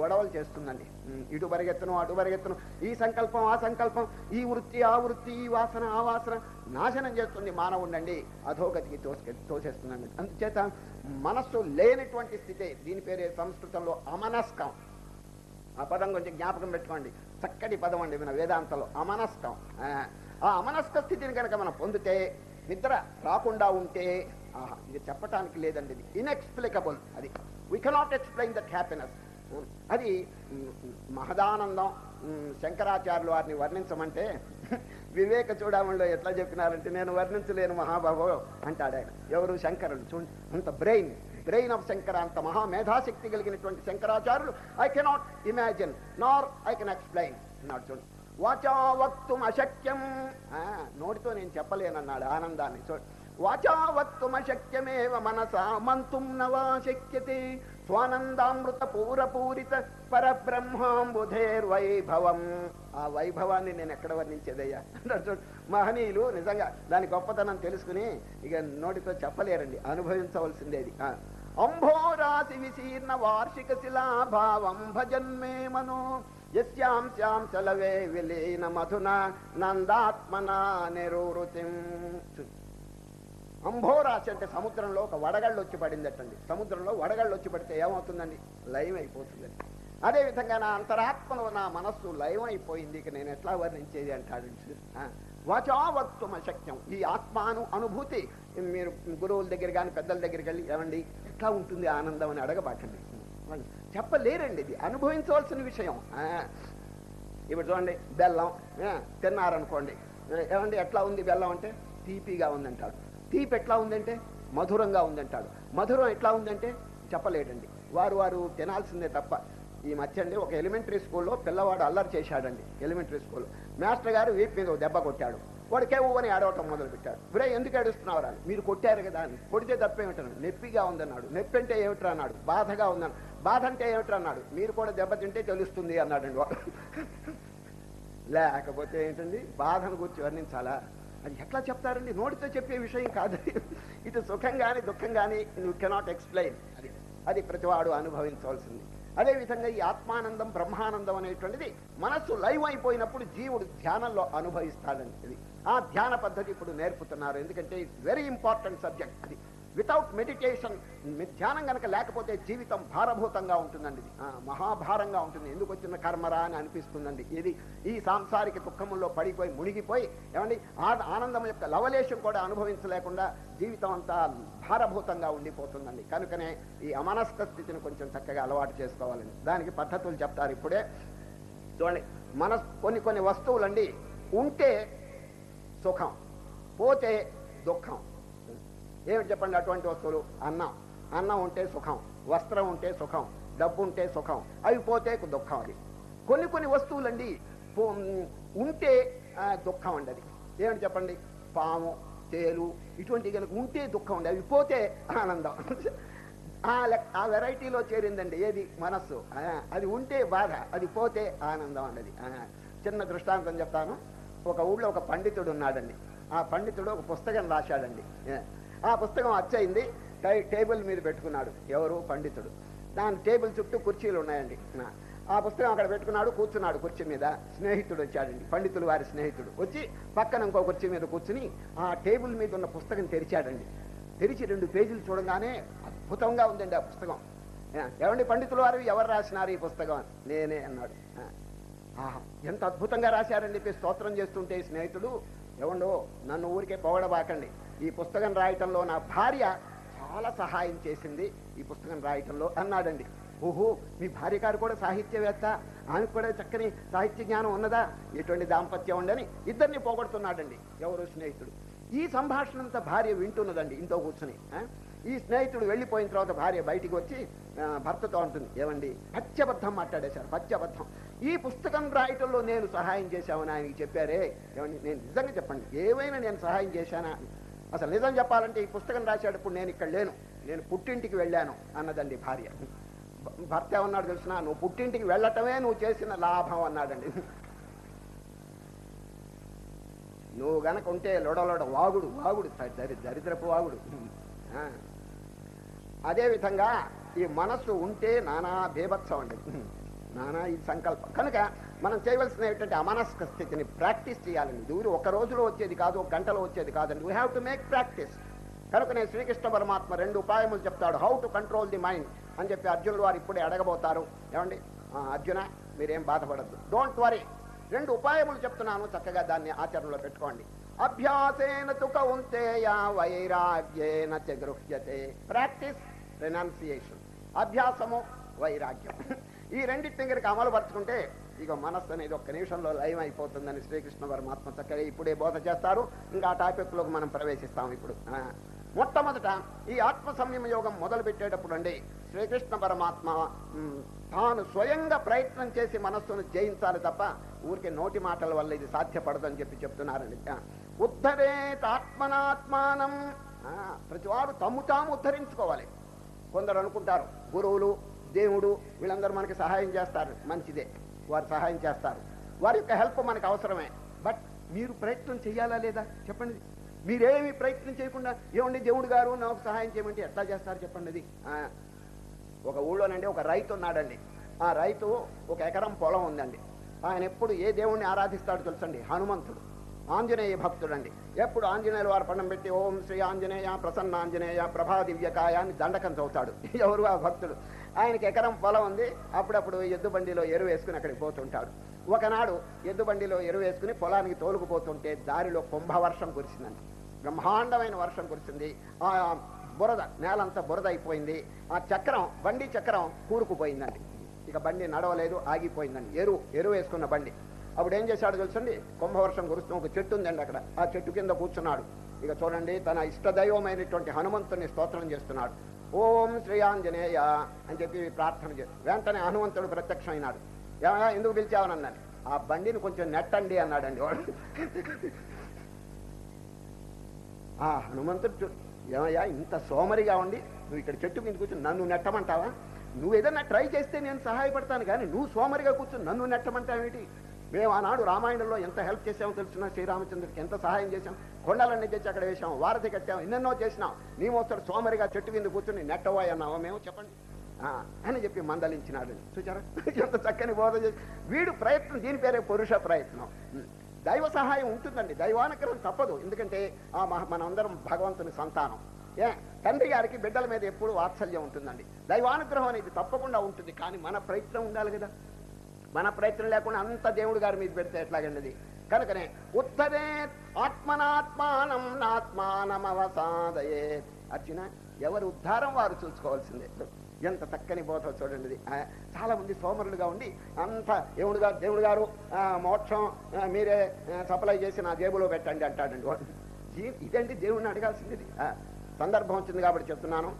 గొడవలు చేస్తుందండి. ఇటు పరిగెత్తను అటు పరిగెత్తను. ఈ సంకల్పం ఆ సంకల్పం ఈ వృత్తి ఆ వృత్తి ఈ వాసన ఆ వాసన నాశనం చేస్తుంది మానవుండండి అధోగతికి తోసుకె తోసేస్తుందండి. అందుచేత మనస్సు లేనటువంటి స్థితే దీని పేరే సంస్కృతంలో అమనస్కం. ఆ పదం కొంచెం జ్ఞాపకం పెట్టుకోండి. చక్కటి పదం అండి మన వేదాంతంలో అమనస్కం. ఆ, ఆ అమనస్క స్థితిని కనుక మనం పొందితే నిద్ర రాకుండా ఉంటే ఆహా ఇది చెప్పటానికి లేదండి ఇది ఇన్ఎక్స్ప్లికబుల్ అది we cannot explain that happiness అది మహదానందం శంకరాచార్యులు వారిని వర్ణించమంటే వివేక చూడమంలో ఎట్లా చెప్పినారంటే నేను వర్ణించలేను మహాబాబు అంటాడు ఆయన. ఎవరు? శంకరుడు. చూడండి అంత బ్రెయిన్ బ్రెయిన్ ఆఫ్ శంకర అంత మహా మేధాశక్తి కలిగినటువంటి శంకరాచార్యులు. I cannot imagine nor I can explain అన్నాడు చూడండి వాచా వక్తుం అశక్యం నోటితో నేను చెప్పలేనన్నాడు ఆనందాన్ని. చూడు. వాచా వక్తుం అశక్యమేవ మనసా మంతుం నవా శక్యతే స్వానందామృత పూరపూరిత పరబ్రహ్మాంబుధేర్వైభవం. ఆ వైభవాన్ని నేను ఎక్కడ వర్ణించేదయ్యా? అంటాడు చూడు మహనీయులు నిజంగా దాని గొప్పతనం తెలుసుకుని ఇక నోటితో చెప్పలేరండి అనుభవించవలసిందేది. ఆ. అంభోరాశి విశీర్ణ వార్షిక శిలాభావం భజన్మే మనో. యస్యాం శ్యాం చలవే విలీన మధున నందాత్మనా నిరూరుతిం. అంభోరాశి అంటే సముద్రంలో ఒక వడగళ్ళు వచ్చి పడిందటండి. సముద్రంలో వడగళ్ళు వచ్చి పడితే ఏమవుతుందండి? లయం అయిపోతుందండి. అదేవిధంగా నా అంతరాత్మలో నా మనస్సు లయం అయిపోయింది. ఇక నేను ఎట్లా వర్ణించేది అంటాడు వాచావక్తుమ శక్యం. ఈ ఆత్మాను అనుభూతి. మీరు గురువుల దగ్గర కానీ పెద్దల దగ్గరికి వెళ్ళి ఏమండి? ఎట్లా ఉంటుంది ఆనందం అని అడగబాకండి. చెప్పలేరండి ఇది. అనుభవించవలసిన విషయం. ఆ. ఇప్పుడు చూడండి బెల్లం తిన్నారనుకోండి. ఏమండి ఎట్లా ఉంది బెల్లం అంటే? తీపిగా ఉందంటాడు తీపి ఎట్లా ఉందంటే? మధురంగా ఉందంటాడు. మధురం ఎట్లా ఉందంటే? చెప్పలేడండి. వారు వారు తినాల్సిందే తప్ప. ఈ మధ్య అండి ఒక ఎలిమెంటరీ స్కూల్లో పిల్లవాడు అల్లరి చేశాడండి. ఎలిమెంటరీ స్కూల్లో మాస్టర్ గారు వీపు మీద దెబ్బ కొట్టాడు. వాడికే అని ఆడవటం మొదలు పెట్టాడు ఇప్పుడే ఎందుకు ఏడుస్తున్నావు అని మీరు కొట్టారు కదా అని. కొడితే తప్పేమిటన్నాడు? నొప్పిగా ఉందన్నాడు. నొప్పి అంటే ఏమిట్రా అన్నాడు. బాధగా ఉందన్నాడు బాధ అంటే ఏమిట్రా అన్నాడు? మీరు కూడా దెబ్బ తింటే తెలుస్తుంది అన్నాడండి వాడు. లేకపోతే ఏంటండి? బాధను గురించి వర్ణించాలా? అది ఎట్లా చెప్తారండి? నోటితో చెప్పే విషయం కాదు. ఇది సుఖం కానీ దుఃఖం కానీ యూ కెనాట్ ఎక్స్ప్లెయిన్ అది అది ప్రతివాడు అనుభవించవలసింది. అదేవిధంగా ఈ ఆత్మానందం బ్రహ్మానందం అనేటువంటిది మనస్సు లైవ్ అయిపోయినప్పుడు జీవుడు ధ్యానంలో అనుభవిస్తాడని ఇది ఆ ధ్యాన పద్ధతి ఇప్పుడు నేర్పుతున్నారు. ఎందుకంటే ఇట్స్ వెరీ ఇంపార్టెంట్ సబ్జెక్ట్ అది వితౌట్ మెడిటేషన్ ధ్యానం కనుక లేకపోతే జీవితం భారభూతంగా ఉంటుందండి మహాభారంగా ఉంటుంది. ఎందుకు వచ్చిన కర్మరా అని అనిపిస్తుందండి. ఇది ఈ సాంసారిక దుఃఖముల్లో పడిపోయి మునిగిపోయి ఏమండి ఆ ఆనందం యొక్క లవలేశం కూడా అనుభవించలేకుండా జీవితం అంతా భారభూతంగా ఉండిపోతుందండి. కనుకనే ఈ అమనస్క స్థితిని కొంచెం చక్కగా అలవాటు చేసుకోవాలండి. దానికి పద్ధతులు చెప్తారు ఇప్పుడే. చూడండి మన కొన్ని కొన్ని వస్తువులండి ఉంటే సుఖం పోతే దుఃఖం. ఏమిటి చెప్పండి అటువంటి వస్తువులు? అన్నం. అన్నం ఉంటే సుఖం వస్త్రం ఉంటే సుఖం డబ్బు ఉంటే సుఖం అవి పోతే దుఃఖం అది. కొన్ని కొన్ని వస్తువులండి పో- ఉంటే ఆ, దుఃఖం అండి అది. ఏమిటి చెప్పండి? పాము తేలు ఇటువంటి కనుక ఉంటే దుఃఖం అండి. అవి పోతే ఆనందం. ఆ ఆ వెరైటీలో చేరిందండి. ఏది? మనస్సు. ఆ, అది ఉంటే బాధ అది పోతే ఆనందం అండి ఆ, చిన్న దృష్టాంతం చెప్తాను. ఒక ఊళ్ళో ఒక పండితుడు ఉన్నాడండి. ఆ పండితుడు ఒక పుస్తకం రాశాడండి. ఆ పుస్తకం అచ్చయింది. టై- టేబుల్ మీద పెట్టుకున్నాడు. ఎవరు? పండితుడు. దాని టేబుల్ చుట్టూ కుర్చీలు ఉన్నాయండి. ఆ పుస్తకం అక్కడ పెట్టుకున్నాడు కూర్చున్నాడు కుర్చీ మీద. స్నేహితుడు వచ్చాడండి. పండితులు వారి స్నేహితుడు. వచ్చి పక్కన ఇంకో కుర్చీ మీద కూర్చుని ఆ టేబుల్ మీద ఉన్న పుస్తకం తెరిచాడండి. తెరిచి రెండు పేజీలు చూడగానే అద్భుతంగా ఉందండి ఆ పుస్తకం. ఏమండి పండితులు వారు? ఎవరు రాసినారు ఈ పుస్తకం? నేనే అన్నాడు. ఎంత అద్భుతంగా రాశారని చెప్పి స్తోత్రం చేస్తుంటే స్నేహితుడు ఏమండో నన్ను ఊరికే పొగడబాకండి. ఈ పుస్తకం రాయటంలో నా భార్య చాలా సహాయం చేసింది. ఈ పుస్తకం రాయటంలో అన్నాడండి. ఓహో మీ భార్య గారు కూడా సాహిత్యవేత్త. ఆమెకు కూడా చక్కని సాహిత్య జ్ఞానం ఉన్నదా? ఎటువంటి దాంపత్యం ఉండని ఇద్దరిని పోగొడుతున్నాడండి. ఎవరు స్నేహితుడు? ఈ సంభాషణ అంతా భార్య వింటున్నదండి. ఇంట్లో కూర్చుని ఈ స్నేహితుడు వెళ్ళిపోయిన తర్వాత భార్య బయటికి వచ్చి భర్తతో ఉంటుంది ఏమండి? పచ్చబద్ధం మాట్లాడేశారు. పచ్చబద్ధం ఈ పుస్తకం రాయటంలో నేను సహాయం చేశామని ఆయనకి చెప్పారే. ఏమండి? నేను నిజంగా చెప్పండి. ఏమైనా నేను సహాయం చేశానా? అసలు నిజం చెప్పాలంటే ఈ పుస్తకం రాసేటప్పుడు నేను ఇక్కడ లేను. నేను పుట్టింటికి వెళ్ళాను అన్నదండి భార్య. భర్త ఏమన్నాడు తెలిసిన? నువ్వు పుట్టింటికి వెళ్ళటమే నువ్వు చేసిన లాభం అన్నాడండి. నువ్వు గనక ఉంటే లొడలొడ వాగుడు వాగుడు దరి దరిద్రపు వాగుడు. ఆ. అదేవిధంగా ఈ మనస్సు ఉంటే నానా బేభత్సం అండి నానా ఈ సంకల్పం. కనుక మనం చేయవలసిన ఏంటంటే అమానస్క స్థితిని ప్రాక్టీస్ చేయాలండి. దూరి ఒక రోజులో వచ్చేది కాదు ఒక గంటలో వచ్చేది కాదండి. We have to make practice కనుకనే శ్రీకృష్ణ పరమాత్మ రెండు ఉపాయములు చెప్తాడు. How to control the mind అని చెప్పి అర్జునుడు వారు ఇప్పుడే అడగబోతారు. ఏమండి? అర్జున మీరేం బాధపడద్దు. డోంట్ వరీ రెండు ఉపాయములు చెప్తున్నాను. చక్కగా దాన్ని ఆచరణలో పెట్టుకోండి. అభ్యాసేన తు కౌంతేయ వైరాగ్యేన చ గృహ్యతే. ప్రాక్టీస్ రెనాన్సియేషన్ అభ్యాసము వైరాగ్యం. ఈ రెండింటిని కనుక అమలు పరుచుకుంటే ఇక మనస్సు అనేది ఒక్క నిమిషంలో లయం అయిపోతుందని శ్రీకృష్ణ పరమాత్మ చక్కగా ఇప్పుడే బోధ చేస్తారు. ఇంకా ఆ టాపిక్లోకి మనం ప్రవేశిస్తాం ఇప్పుడు. ఆ. మొట్టమొదట ఈ ఆత్మ సంయమ యోగం మొదలు పెట్టేటప్పుడు అండి శ్రీకృష్ణ పరమాత్మ తాను స్వయంగా ప్రయత్నం చేసి మనస్సును జయించాలి తప్ప ఊరికే నోటి మాటల వల్ల ఇది సాధ్యపడదని చెప్పి చెప్తున్నారండి. ఉద్ధరేత్ ఆత్మనాత్మానం. ఆ, ప్రతివాడు తమ్ము తాము ఉద్ధరించుకోవాలి. కొందరు అనుకుంటారు గురువులు దేవుడు వీళ్ళందరూ మనకి సహాయం చేస్తారు మంచిదే. వారు సహాయం చేస్తారు. వారి యొక్క హెల్ప్ మనకు అవసరమే. బట్ మీరు ప్రయత్నం చేయాలా లేదా? చెప్పండి. మీరేమి ప్రయత్నం చేయకుండా ఏమండి దేవుడు గారు నాకు సహాయం చేయమంటే ఎట్లా చేస్తారు? చెప్పండి అది. ఒక ఊళ్ళోనండి ఒక రైతు ఉన్నాడండి. ఆ రైతు ఒక ఎకరం పొలం ఉందండి. ఆయన ఎప్పుడు ఏ దేవుణ్ణి ఆరాధిస్తాడో తెలుసండి? హనుమంతుడు. ఆంజనేయ భక్తుడండి. ఎప్పుడు ఆంజనేయుల వారు పణం పెట్టి ఓం శ్రీ ఆంజనేయ ప్రసన్న ఆంజనేయ ప్రభా దివ్యకాయ అని దండకం చదువుతాడు. ఎవరు ఆ భక్తుడు? ఆయనకి ఎకరం పొలం ఉంది. అప్పుడప్పుడు ఎద్దు బండిలో ఎరువు వేసుకుని అక్కడికి పోతుంటాడు. ఒకనాడు ఎద్దు బండిలో ఎరువు వేసుకుని పొలానికి తోలుకుపోతుంటే దారిలో కుంభవర్షం కురిసిందండి బ్రహ్మాండమైన వర్షం కురిసింది. ఆ బురద నేలంతా బురద అయిపోయింది. ఆ చక్రం బండి చక్రం కూరుకుపోయిందండి ఇక బండి నడవలేదు ఆగిపోయిందండి ఎరువు ఎరువు వేసుకున్న బండి. అప్పుడు ఏం చేశాడు తెలుసండి? కుంభవర్షం కురుస్తూ ఒక చెట్టు ఉందండి అక్కడ. ఆ చెట్టు కింద కూర్చున్నాడు. ఇక చూడండి తన ఇష్టదైవమైనటువంటి హనుమంతుని స్తోత్రం చేస్తున్నాడు. ఓం శ్రీ ఆంజనేయ అని చెప్పి ప్రార్థన చేసి వెంటనే హనుమంతుడు ప్రత్యక్షమైనాడు. ఏమయ్యా ఎందుకు పిలిచావని అన్నాడు ఆ బండిని కొంచెం నెట్టండి అన్నాడండి వాడు. ఆ హనుమంతుడు ఏమయ్యా ఇంత సోమరిగా ఉండి నువ్వు ఇక్కడ చెట్టు మీద కూర్చుని నన్ను నెట్టమంటావా? నువ్వు ఏదైనా ట్రై చేస్తే నేను సహాయపడతాను కానీ నువ్వు సోమరిగా కూర్చుని నన్ను నెట్టమంటావేమిటి? మేము ఆనాడు రామాయణంలో ఎంత హెల్ప్ చేసామో తెలుసున్నా శ్రీరామచంద్రుడికి ఎంత సహాయం చేశాం? కొండలన్నీ తెచ్చి అక్కడ వేసాం వారధి కట్టాం ఎన్నెన్నో చేసినాం. నీ మోస్తాడు సోమరిగా చెట్టు కింద కూర్చుని నెట్టవాయి అన్నావా? మేము చెప్పండి. ఆ, అని చెప్పి మందలించినాడు. చూచారా ఎంత చక్కని బోధ చేసి. వీడు ప్రయత్నం దీని పేరే పురుష ప్రయత్నం. దైవ సహాయం ఉంటుందండి. దైవానుగ్రహం తప్పదు. ఎందుకంటే ఆ మహ- మనందరం భగవంతుని సంతానం. ఏ తండ్రి గారికి బిడ్డల మీద ఎప్పుడు వాత్సల్యం ఉంటుందండి. దైవానుగ్రహం అనేది తప్పకుండా ఉంటుంది. కానీ మన ప్రయత్నం ఉండాలి కదా. మన ప్రయత్నం లేకుండా అంత దేవుడు గారి మీద పెడితే ఎట్లాగండి కనుకనే ఉత్తరే ఆత్మనాత్మానం నాత్మానమవసాదయే. అర్జున ఎవరు ఉద్ధారం వారు చూసుకోవాల్సిందే. ఎంత చక్కని బోధ చూడండి ఇది. చాలా మంది సోమరులుగా ఉండి అంత దేవుడు గారు దేవుడు గారు మోక్షం మీరే సప్లై చేసి నా జేబులో పెట్టండి అంటాడండి వాడు. ఇదండి దేవుడిని అడగాల్సింది సందర్భం వచ్చింది కాబట్టి చెప్తున్నాను.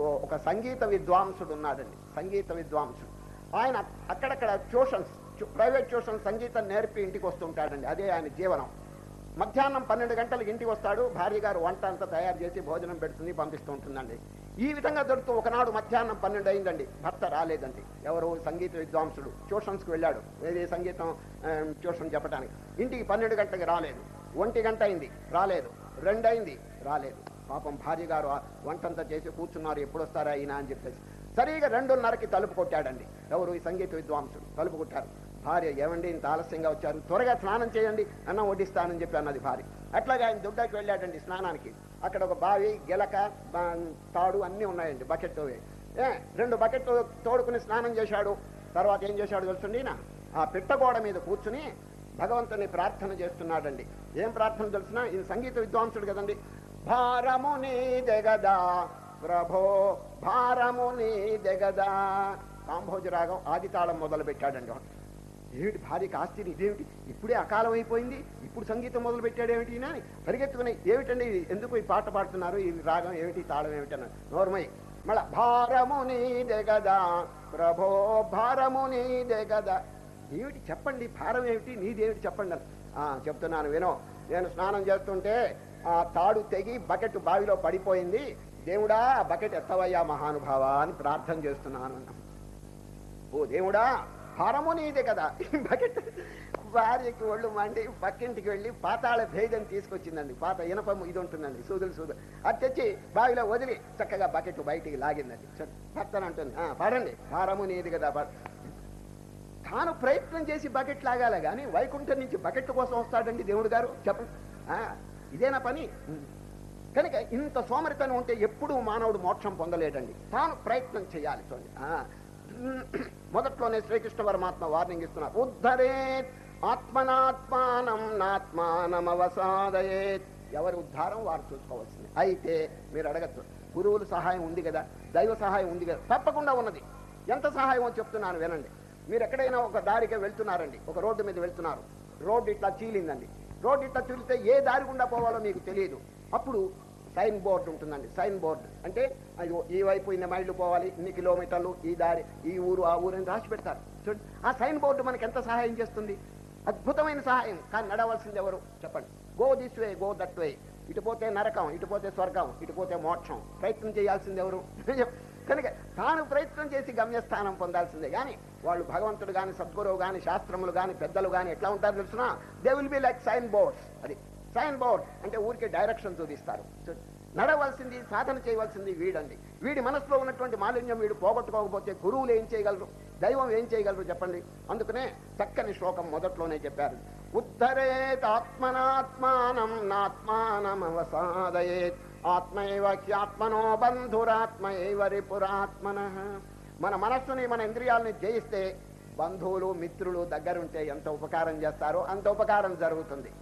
ఓ- ఒక సంగీత విద్వాంసుడు ఉన్నాడండి. సంగీత విద్వాంసుడు. ఆయన అక్కడక్కడ ట్యూషన్స్ ప్రైవేట్ ట్యూషన్ సంగీతం నేర్పి ఇంటికి వస్తుంటాడండి. అదే ఆయన జీవనం. మధ్యాహ్నం పన్నెండు గంటలకు ఇంటికి వస్తాడు. భార్య గారు వంట అంతా తయారు చేసి భోజనం పెడుతుంది పంపిస్తూ ఉంటుందండి. ఈ విధంగా దొరుకుతూ ఒకనాడు మధ్యాహ్నం పన్నెండు అయిందండి. భర్త రాలేదండి. ఎవరు? సంగీత విద్వాంసుడు. ట్యూషన్స్కి వెళ్ళాడు. ఏది సంగీతం ట్యూషన్ చెప్పడానికి ఇంటికి పన్నెండు గంటలకు రాలేదు. ఒంటి గంట అయింది. రాలేదు. రెండైంది రాలేదు. పాపం భార్య గారు వంటంతా చేసి కూర్చున్నారు. ఎప్పుడు వస్తారా ఈయన అని చెప్పేసి. సరిగా రెండున్నరకి తలుపు కొట్టాడండి. ఎవరు? ఈ సంగీత విద్వాంసుడు. తలుపు కొట్టారు. భార్య ఏమండి ఇంత ఆలస్యంగా వచ్చారు? త్వరగా స్నానం చేయండి అన్నం వడ్డిస్తానని చెప్పి అన్నది భార్య. అట్లాగే ఆయన దుడ్డకి వెళ్ళాడండి స్నానానికి. అక్కడ ఒక బావి గెలక తాడు అన్నీ ఉన్నాయండి బకెట్ రెండు బకెట్ తోడుకుని స్నానం చేశాడు. తర్వాత ఏం చేశాడు తెలుసండి ఈయన? ఆ పిట్టగోడ మీద కూర్చుని భగవంతుని ప్రార్థన చేస్తున్నాడండి. ఏం ప్రార్థన తెలిసిన? ఇది సంగీత విద్వాంసుడు కదండి. భారము నీ జగదా ప్రభో భారము నీ జగదా. కాంభోజ ఆది తాళం మొదలు పెట్టాడండి ఏమిటి భార్యకి ఆశ్చర్యం ఇదేమిటి? ఇప్పుడే అకాలం అయిపోయింది ఇప్పుడు సంగీతం మొదలు పెట్టాడేమిటి ఈయన? అని పరిగెత్తుకుని ఏమిటండి ఇది? ఎందుకు ఈ పాట పాడుతున్నారు? ఈ రాగం ఏమిటి? తాళం ఏమిటి? అన్నారు నోర్మై. మళ్ళా భారముని నీదే ప్రభో భారముని నీదే ఏమిటి? చెప్పండి భారం ఏమిటి? నీదేమిటి? చెప్పండి అని. చెప్తున్నాను వినో. నేను స్నానం చేస్తుంటే ఆ తాడు తెగి బకెట్ బావిలో పడిపోయింది. దేవుడా ఆ బకెట్ ఎత్తవయ్యా మహానుభావ అని ప్రార్థన చేస్తున్నాను ఓ దేవుడా భారము నీదే కదా. బకెట్ భార్యకి ఒళ్ళు మండి పక్కింటికి వెళ్ళి పాతాళ భేదం తీసుకొచ్చిందండి. పాత ఇనపము ఇది ఉంటుందండి. సూదులు సూదు. అది తెచ్చి బావిలో వదిలి చక్కగా బకెట్ బయటికి లాగిందండి. భర్తను అంటుంది. "ఆ, పాడండి. భారము నీది కదా తాను ప్రయత్నం చేసి బకెట్ లాగాల కానీ వైకుంఠం నుంచి బకెట్ కోసం వస్తాడండి దేవుడు గారు. చెప్పండి. ఆ, ఇదేనా పని? కనుక ఇంత సోమరితనం ఉంటే ఎప్పుడూ మానవుడు మోక్షం పొందలేడండి. తాను ప్రయత్నం చేయాలి చూడండి. మొదట్లోనే శ్రీకృష్ణ పరమాత్మ వార్నింగ్ ఇస్తున్నారు. ఉద్ధరే ఆత్మనాత్మానం నాత్మానమవసాదయేత్. ఎవరి ఉద్ధారం వారు చూసుకోవాల్సింది. అయితే మీరు అడగచ్చు గురువుల సహాయం ఉంది కదా? దైవ సహాయం ఉంది కదా? తప్పకుండా ఉన్నది. ఎంత సహాయమో చెప్తున్నాను వినండి. మీరు ఎక్కడైనా ఒక దారికే వెళ్తున్నారండి. ఒక రోడ్డు మీద వెళ్తున్నారు. రోడ్డు ఇట్లా చీలిందండి. రోడ్డు ఇట్లా చీలితే ఏ దారి గుండా పోవాలో మీకు తెలియదు. అప్పుడు సైన్ బోర్డు ఉంటుందండి. Sign board. అంటే ఈ వైపు ఇన్ని మైళ్ళు పోవాలి ఇన్ని కిలోమీటర్లు ఈ దారి ఈ ఊరు ఆ ఊరు అని రాసి పెడతారు. చూడండి ఆ సైన్ బోర్డు మనకి ఎంత సహాయం చేస్తుంది? అద్భుతమైన సహాయం కానీ నడవలసింది ఎవరు? చెప్పండి. Go this way go that way. ఇటు పోతే నరకం ఇటు పోతే స్వర్గం ఇటు పోతే మోక్షం. ప్రయత్నం చేయాల్సింది ఎవరు? కనుక తాను ప్రయత్నం చేసి గమ్యస్థానం పొందాల్సిందే. కానీ వాళ్ళు భగవంతుడు కానీ సద్గురువు కానీ శాస్త్రములు కానీ పెద్దలు కానీ ఎట్లా ఉంటారు తెలుసిన? They will be like sign boards అది సైన్ బోర్డ్ అంటే ఊరికే డైరెక్షన్ చూపిస్తారు. నడవలసింది సాధన చేయవలసింది వీడండి. వీడి మనసులో ఉన్నటువంటి మాలిన్యం వీడు పోగొట్టుకోకపోతే గురువులు ఏం చేయగలరు? దైవం ఏం చేయగలరు చెప్పండి? అందుకనే చక్కని శ్లోకం మొదట్లోనే చెప్పారు. ఉద్ధరేత్ ఆత్మనాత్మానం నాత్మానం ఆత్మైవ హ్యాత్మనో బంధురాత్మైవ రిపురాత్మన. మన మనస్సుని మన ఇంద్రియాలని జయిస్తే బంధువులు మిత్రులు దగ్గరుంటే ఎంత ఉపకారం చేస్తారో అంత ఉపకారం జరుగుతుంది.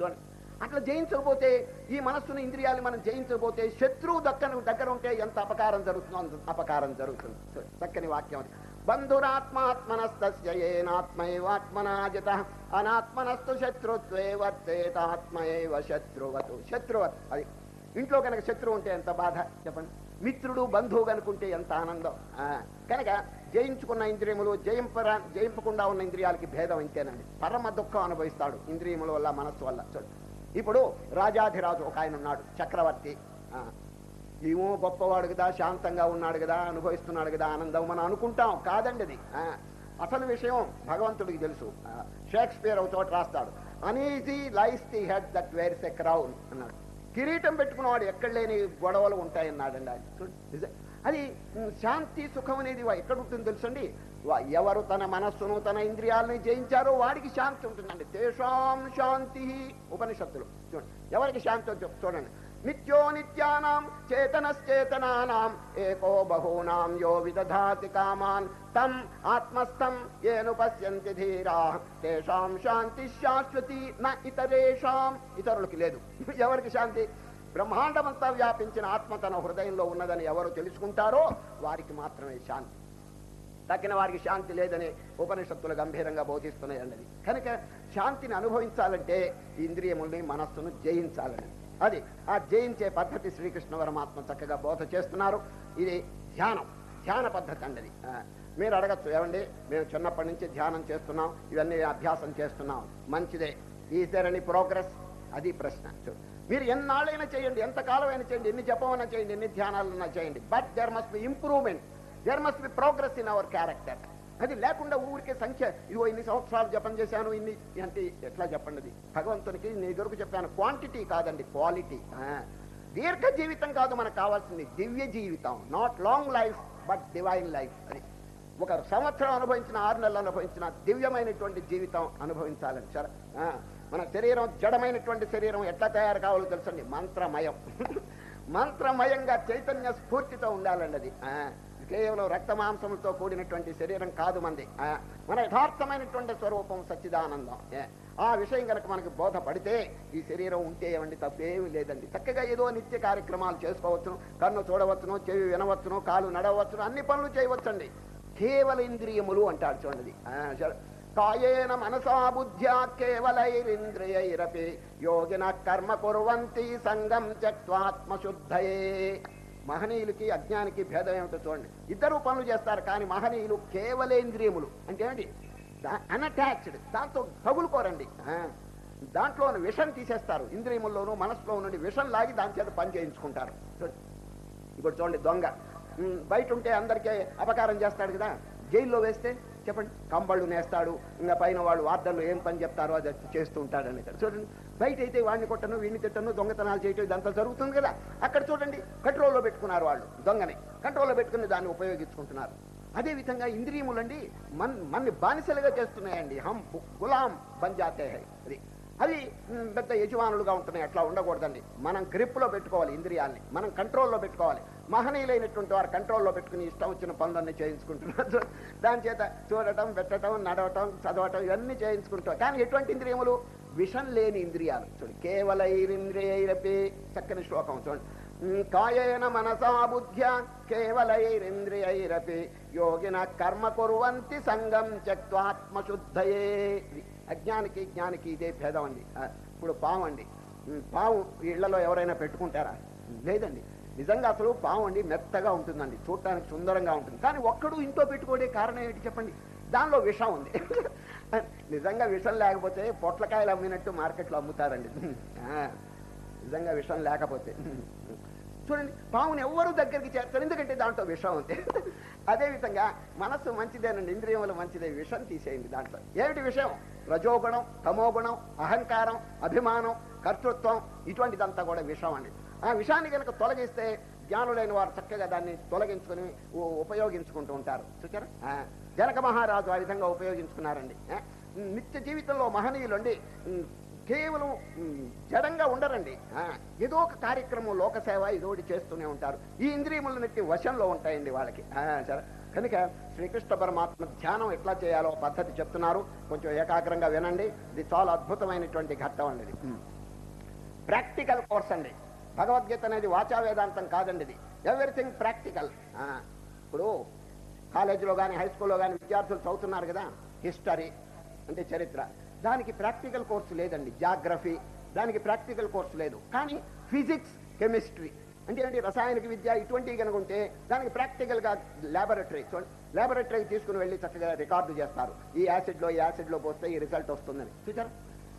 చూడండి. అట్లా జయించకపోతే ఈ మనస్సును ఇంద్రియాలు మనం జయించకపోతే శత్రువు దక్కను దగ్గర ఉంటే ఎంత అపకారం జరుగుతుందో అంత అపకారం జరుగుతుంది. చక్కని వాక్యం అది. బంధురాత్మాత్మనస్తస్యేనాత్మైవాత్మనాజిత అనాత్మనస్తు శత్రుత్వే వర్తేతాత్మైవ శత్రువతు. శత్రువత్. అది ఇంట్లో కనుక శత్రువు ఉంటే ఎంత బాధ? చెప్పండి. మిత్రుడు బంధువు కనుకుంటే ఎంత ఆనందం? ఆ, కనుక జయించుకున్న ఇంద్రియములు జయింపరా జయింపకుండా ఉన్న ఇంద్రియాలకి భేదం ఇంతేనండి. పరమ దుఃఖం అనుభవిస్తాడు ఇంద్రియముల వల్ల మనస్సు వల్ల. చూడండి ఇప్పుడు రాజాధిరాజు ఒక ఆయన ఉన్నాడు చక్రవర్తి. ఆ, ఏమో గొప్పవాడు కదా శాంతంగా ఉన్నాడు కదా అనుభవిస్తున్నాడు కదా ఆనందం మనం అనుకుంటాం కాదండి అది. ఆ, అసలు విషయం భగవంతుడికి తెలుసు. షేక్స్పియర్ ఒక చోట రాస్తాడు uneasy lies the head that wears a crown అన్నాడు. కిరీటం పెట్టుకున్నవాడు ఎక్కడ లేని గొడవలు ఉంటాయన్నాడండి ఆయన. అది శాంతి సుఖం అనేది వా- ఎక్కడ ఉంటుంది తెలుసండి? ఎవరు తన మనస్సును తన ఇంద్రియాలని జయించారో వాడికి శాంతి ఉంటుందండి. తేషాం శాంతి ఉపనిషత్తులు. చూడండి. ఎవరికి శాంతి చూడండి. నిత్యో నిత్యానాం చేతనశ్చేతనానాం ఏకో బహూనాం యో విదధాతి కామాన్ తం ఆత్మస్థం ఏను పశ్యంతి ధీరా. తేషాం శాంతి శాశ్వతి నా ఇతరేషాం. ఇతరులకి లేదు. ఎవరికి శాంతి? బ్రహ్మాండమంతా వ్యాపించిన ఆత్మ తన హృదయంలో ఉన్నదని ఎవరు తెలుసుకుంటారో వారికి మాత్రమే శాంతి. తగ్గిన వారికి శాంతి లేదని ఉపనిషత్తులు గంభీరంగా బోధిస్తున్నాయండి. అన్నది కనుక శాంతిని అనుభవించాలంటే ఇంద్రియముల్ని మనస్సును జయించాలని అది ఆ జయించే పద్ధతి శ్రీకృష్ణ పరమాత్మ చక్కగా బోధ చేస్తున్నారు. ఇది ధ్యానం ధ్యాన పద్ధతి అండి మీరు అడగచ్చు ఏమండి? మేము చిన్నప్పటి నుంచి ధ్యానం చేస్తున్నాం ఇవన్నీ అభ్యాసం చేస్తున్నాం. మంచిదే. ఈజ్ దర్ ఎనీ ప్రోగ్రెస్ అది ప్రశ్న. మీరు ఎన్నాళ్ళైనా చేయండి ఎంతకాలమైనా చేయండి ఎన్ని జపమైనా చేయండి ఎన్ని ధ్యానాలైనా చేయండి. But there must be improvement there must be progress in our character అది లేకుండా ఊరికే సంఖ్య ఇదిగో ఇన్ని సంవత్సరాలు జపం చేశాను ఇన్ని అంటే ఎట్లా చెప్పండి అది భగవంతునికి నీ దొరకు చెప్పాను క్వాంటిటీ కాదండి క్వాలిటీ దీర్ఘ జీవితం కాదు మనకు కావాల్సింది దివ్య జీవితం. Not long life but divine life అని. ఒక సంవత్సరం అనుభవించిన ఆరు నెలలు అనుభవించిన దివ్యమైనటువంటి జీవితం అనుభవించాలని సార్. మన శరీరం జడమైనటువంటి శరీరం ఎట్లా తయారు కావాలో తెలుసండి? మంత్రమయం. మంత్రమయంగా చైతన్య స్ఫూర్తితో ఉండాలండి అది. కేవలం రక్త మాంసములతో కూడినటువంటి శరీరం కాదు మంది. ఆ, మన యథార్థమైనటువంటి స్వరూపం సచ్చిదానందం. ఆ విషయం కనుక మనకు బోధపడితే ఈ శరీరం ఉంటే ఏమండి తప్పేమీ లేదండి. చక్కగా ఏదో నిత్య కార్యక్రమాలు చేసుకోవచ్చును కన్ను చూడవచ్చును చెవి వినవచ్చును కాలు నడవచ్చును అన్ని పనులు చేయవచ్చండి. కేవల ఇంద్రియములు అంటాడు చూడండి. కాయేన మనసా బుద్ధ్యా కేవలైరింద్రియైరపి యోగిన కర్మ కుర్వంతి సంగం త్యక్వాత్మశుద్ధయే మహనీయులకి అజ్ఞానికి భేదం ఏమిటో చూడండి. ఇద్దరు పనులు చేస్తారు కానీ మహనీయులు కేవలేంద్రియములు. అంటే ఏమిటి అన్అటాచ్డ్ దాంతో తగులుకోరండి. ఆ, దాంట్లో విషం తీసేస్తారు. ఇంద్రియముల్లోనూ మనసులో నుండి విషం లాగి దాని చేత పని చేయించుకుంటారు. ఇప్పుడు చూడండి దొంగ. ఉమ్, బయట ఉంటే అందరికీ అపకారం చేస్తాడు కదా. జైల్లో వేస్తే చెప్పండి. కంబళ్ళు నేస్తాడు. ఇంకా పైన వాళ్ళు వార్తల్లో ఏం పని చెప్తారో అది చేస్తూ ఉంటాడని చూడండి. బయట అయితే వాడిని కొట్టను వీడిని తిట్టను దొంగతనాలు చేయటం ఇదంతా జరుగుతుంది కదా. అక్కడ చూడండి కంట్రోల్లో పెట్టుకున్నారు వాళ్ళు దొంగని. కంట్రోల్లో పెట్టుకుని దాన్ని ఉపయోగించుకుంటున్నారు. అదేవిధంగా ఇంద్రియములండి మన్ మన్ని బానిసలుగా చేస్తున్నాయండి. హం గులాం బంజాతే అది అది అవి పెద్ద యజమానులుగా ఉంటున్నాయి. అట్లా ఉండకూడదండి. మనం గ్రిప్లో పెట్టుకోవాలి ఇంద్రియాల్ని. మనం కంట్రోల్లో పెట్టుకోవాలి. మహనీయులైనటువంటి వారు కంట్రోల్లో పెట్టుకుని ఇష్టం వచ్చిన పనులన్నీ చేయించుకుంటున్నారు. దాని చేత చూడటం పెట్టడం నడవటం చదవటం ఇవన్నీ చేయించుకుంటాం. కానీ ఎటువంటి ఇంద్రియములు? విషం లేని ఇంద్రియాలు. చూడు కేవలైరింద్రియైరపి చక్కని శ్లోకం చూడండి. కాయన మనసా బుద్ధ్య కేవలైరింద్రియైరపి యోగిన కర్మ కుర్వంతి సంగం త్యక్వాత్మశుద్ధయే అజ్ఞానికి జ్ఞానికి ఇదే భేదం అండి. ఇప్పుడు పాము అండి. ఉమ్, పాము ఇళ్ళలో ఎవరైనా పెట్టుకుంటారా? లేదండి. నిజంగా అసలు పాము అండి మెత్తగా ఉంటుందండి. చూడటానికి సుందరంగా ఉంటుంది. కానీ ఒక్కడు ఇంట్లో పెట్టుకోడే కారణం ఏంటి చెప్పండి? దానిలో విషం ఉంది. నిజంగా విషం లేకపోతే పొట్లకాయలు అమ్మినట్టు మార్కెట్లో అమ్ముతారండి. ఆ, నిజంగా విషం లేకపోతే. చూడండి పాముని ఎవ్వరూ దగ్గరికి చేస్తారు ఎందుకంటే దాంట్లో విషం ఉంది. అదేవిధంగా మనస్సు మంచిదేనండి ఇంద్రియములు మంచిదే విషం తీసేయండి దాంట్లో. ఏమిటి విషయం రజోగుణం తమోగుణం అహంకారం అభిమానం కర్తృత్వం ఇటువంటిదంతా కూడా విషం అండి. ఆ విషాన్ని కనుక తొలగిస్తే జ్ఞానులైన వారు చక్కగా దాన్ని తొలగించుకొని ఉపయోగించుకుంటూ ఉంటారు. చూచారా జనక మహారాజు ఆ విధంగా ఉపయోగించుకున్నారండి. నిత్య జీవితంలో మహనీయులండి ఉమ్, కేవలం జడంగా ఉండరండి. ఏదో ఒక కార్యక్రమం లోకసేవ ఒకటి చేస్తూనే ఉంటారు. ఈ ఇంద్రియములన్నిటి వశంలో ఉంటాయండి వాళ్ళకి. సరే. కనుక శ్రీకృష్ణ పరమాత్మ ధ్యానం ఎట్లా చేయాలో పద్ధతి చెప్తున్నారు. కొంచెం ఏకాగ్రంగా వినండి. ఇది చాలా అద్భుతమైనటువంటి ఘట్టం అండి. ప్రాక్టికల్ కోర్స్ అండి. భగవద్గీత అనేది వాచా వేదాంతం కాదండి ఇది. Everything practical. ఇప్పుడు కాలేజీలో కానీ హై స్కూల్లో కానీ విద్యార్థులు చదువుతున్నారు కదా. హిస్టరీ అంటే చరిత్ర. దానికి ప్రాక్టికల్ కోర్సు లేదండి. జాగ్రఫీ. దానికి ప్రాక్టికల్ కోర్సు లేదు. కానీ ఫిజిక్స్ కెమిస్ట్రీ అంటే ఏంటి? రసాయనిక విద్య ఇటువంటివి కనుక ఉంటే దానికి ప్రాక్టికల్గా ల్యాబొరేటరీ ల్యాబొరేటరీ తీసుకుని వెళ్ళి చక్కగా రికార్డు చేస్తారు. ఈ యాసిడ్లో ఈ యాసిడ్లో పోస్తే ఈ రిజల్ట్ వస్తుందని. చూచారా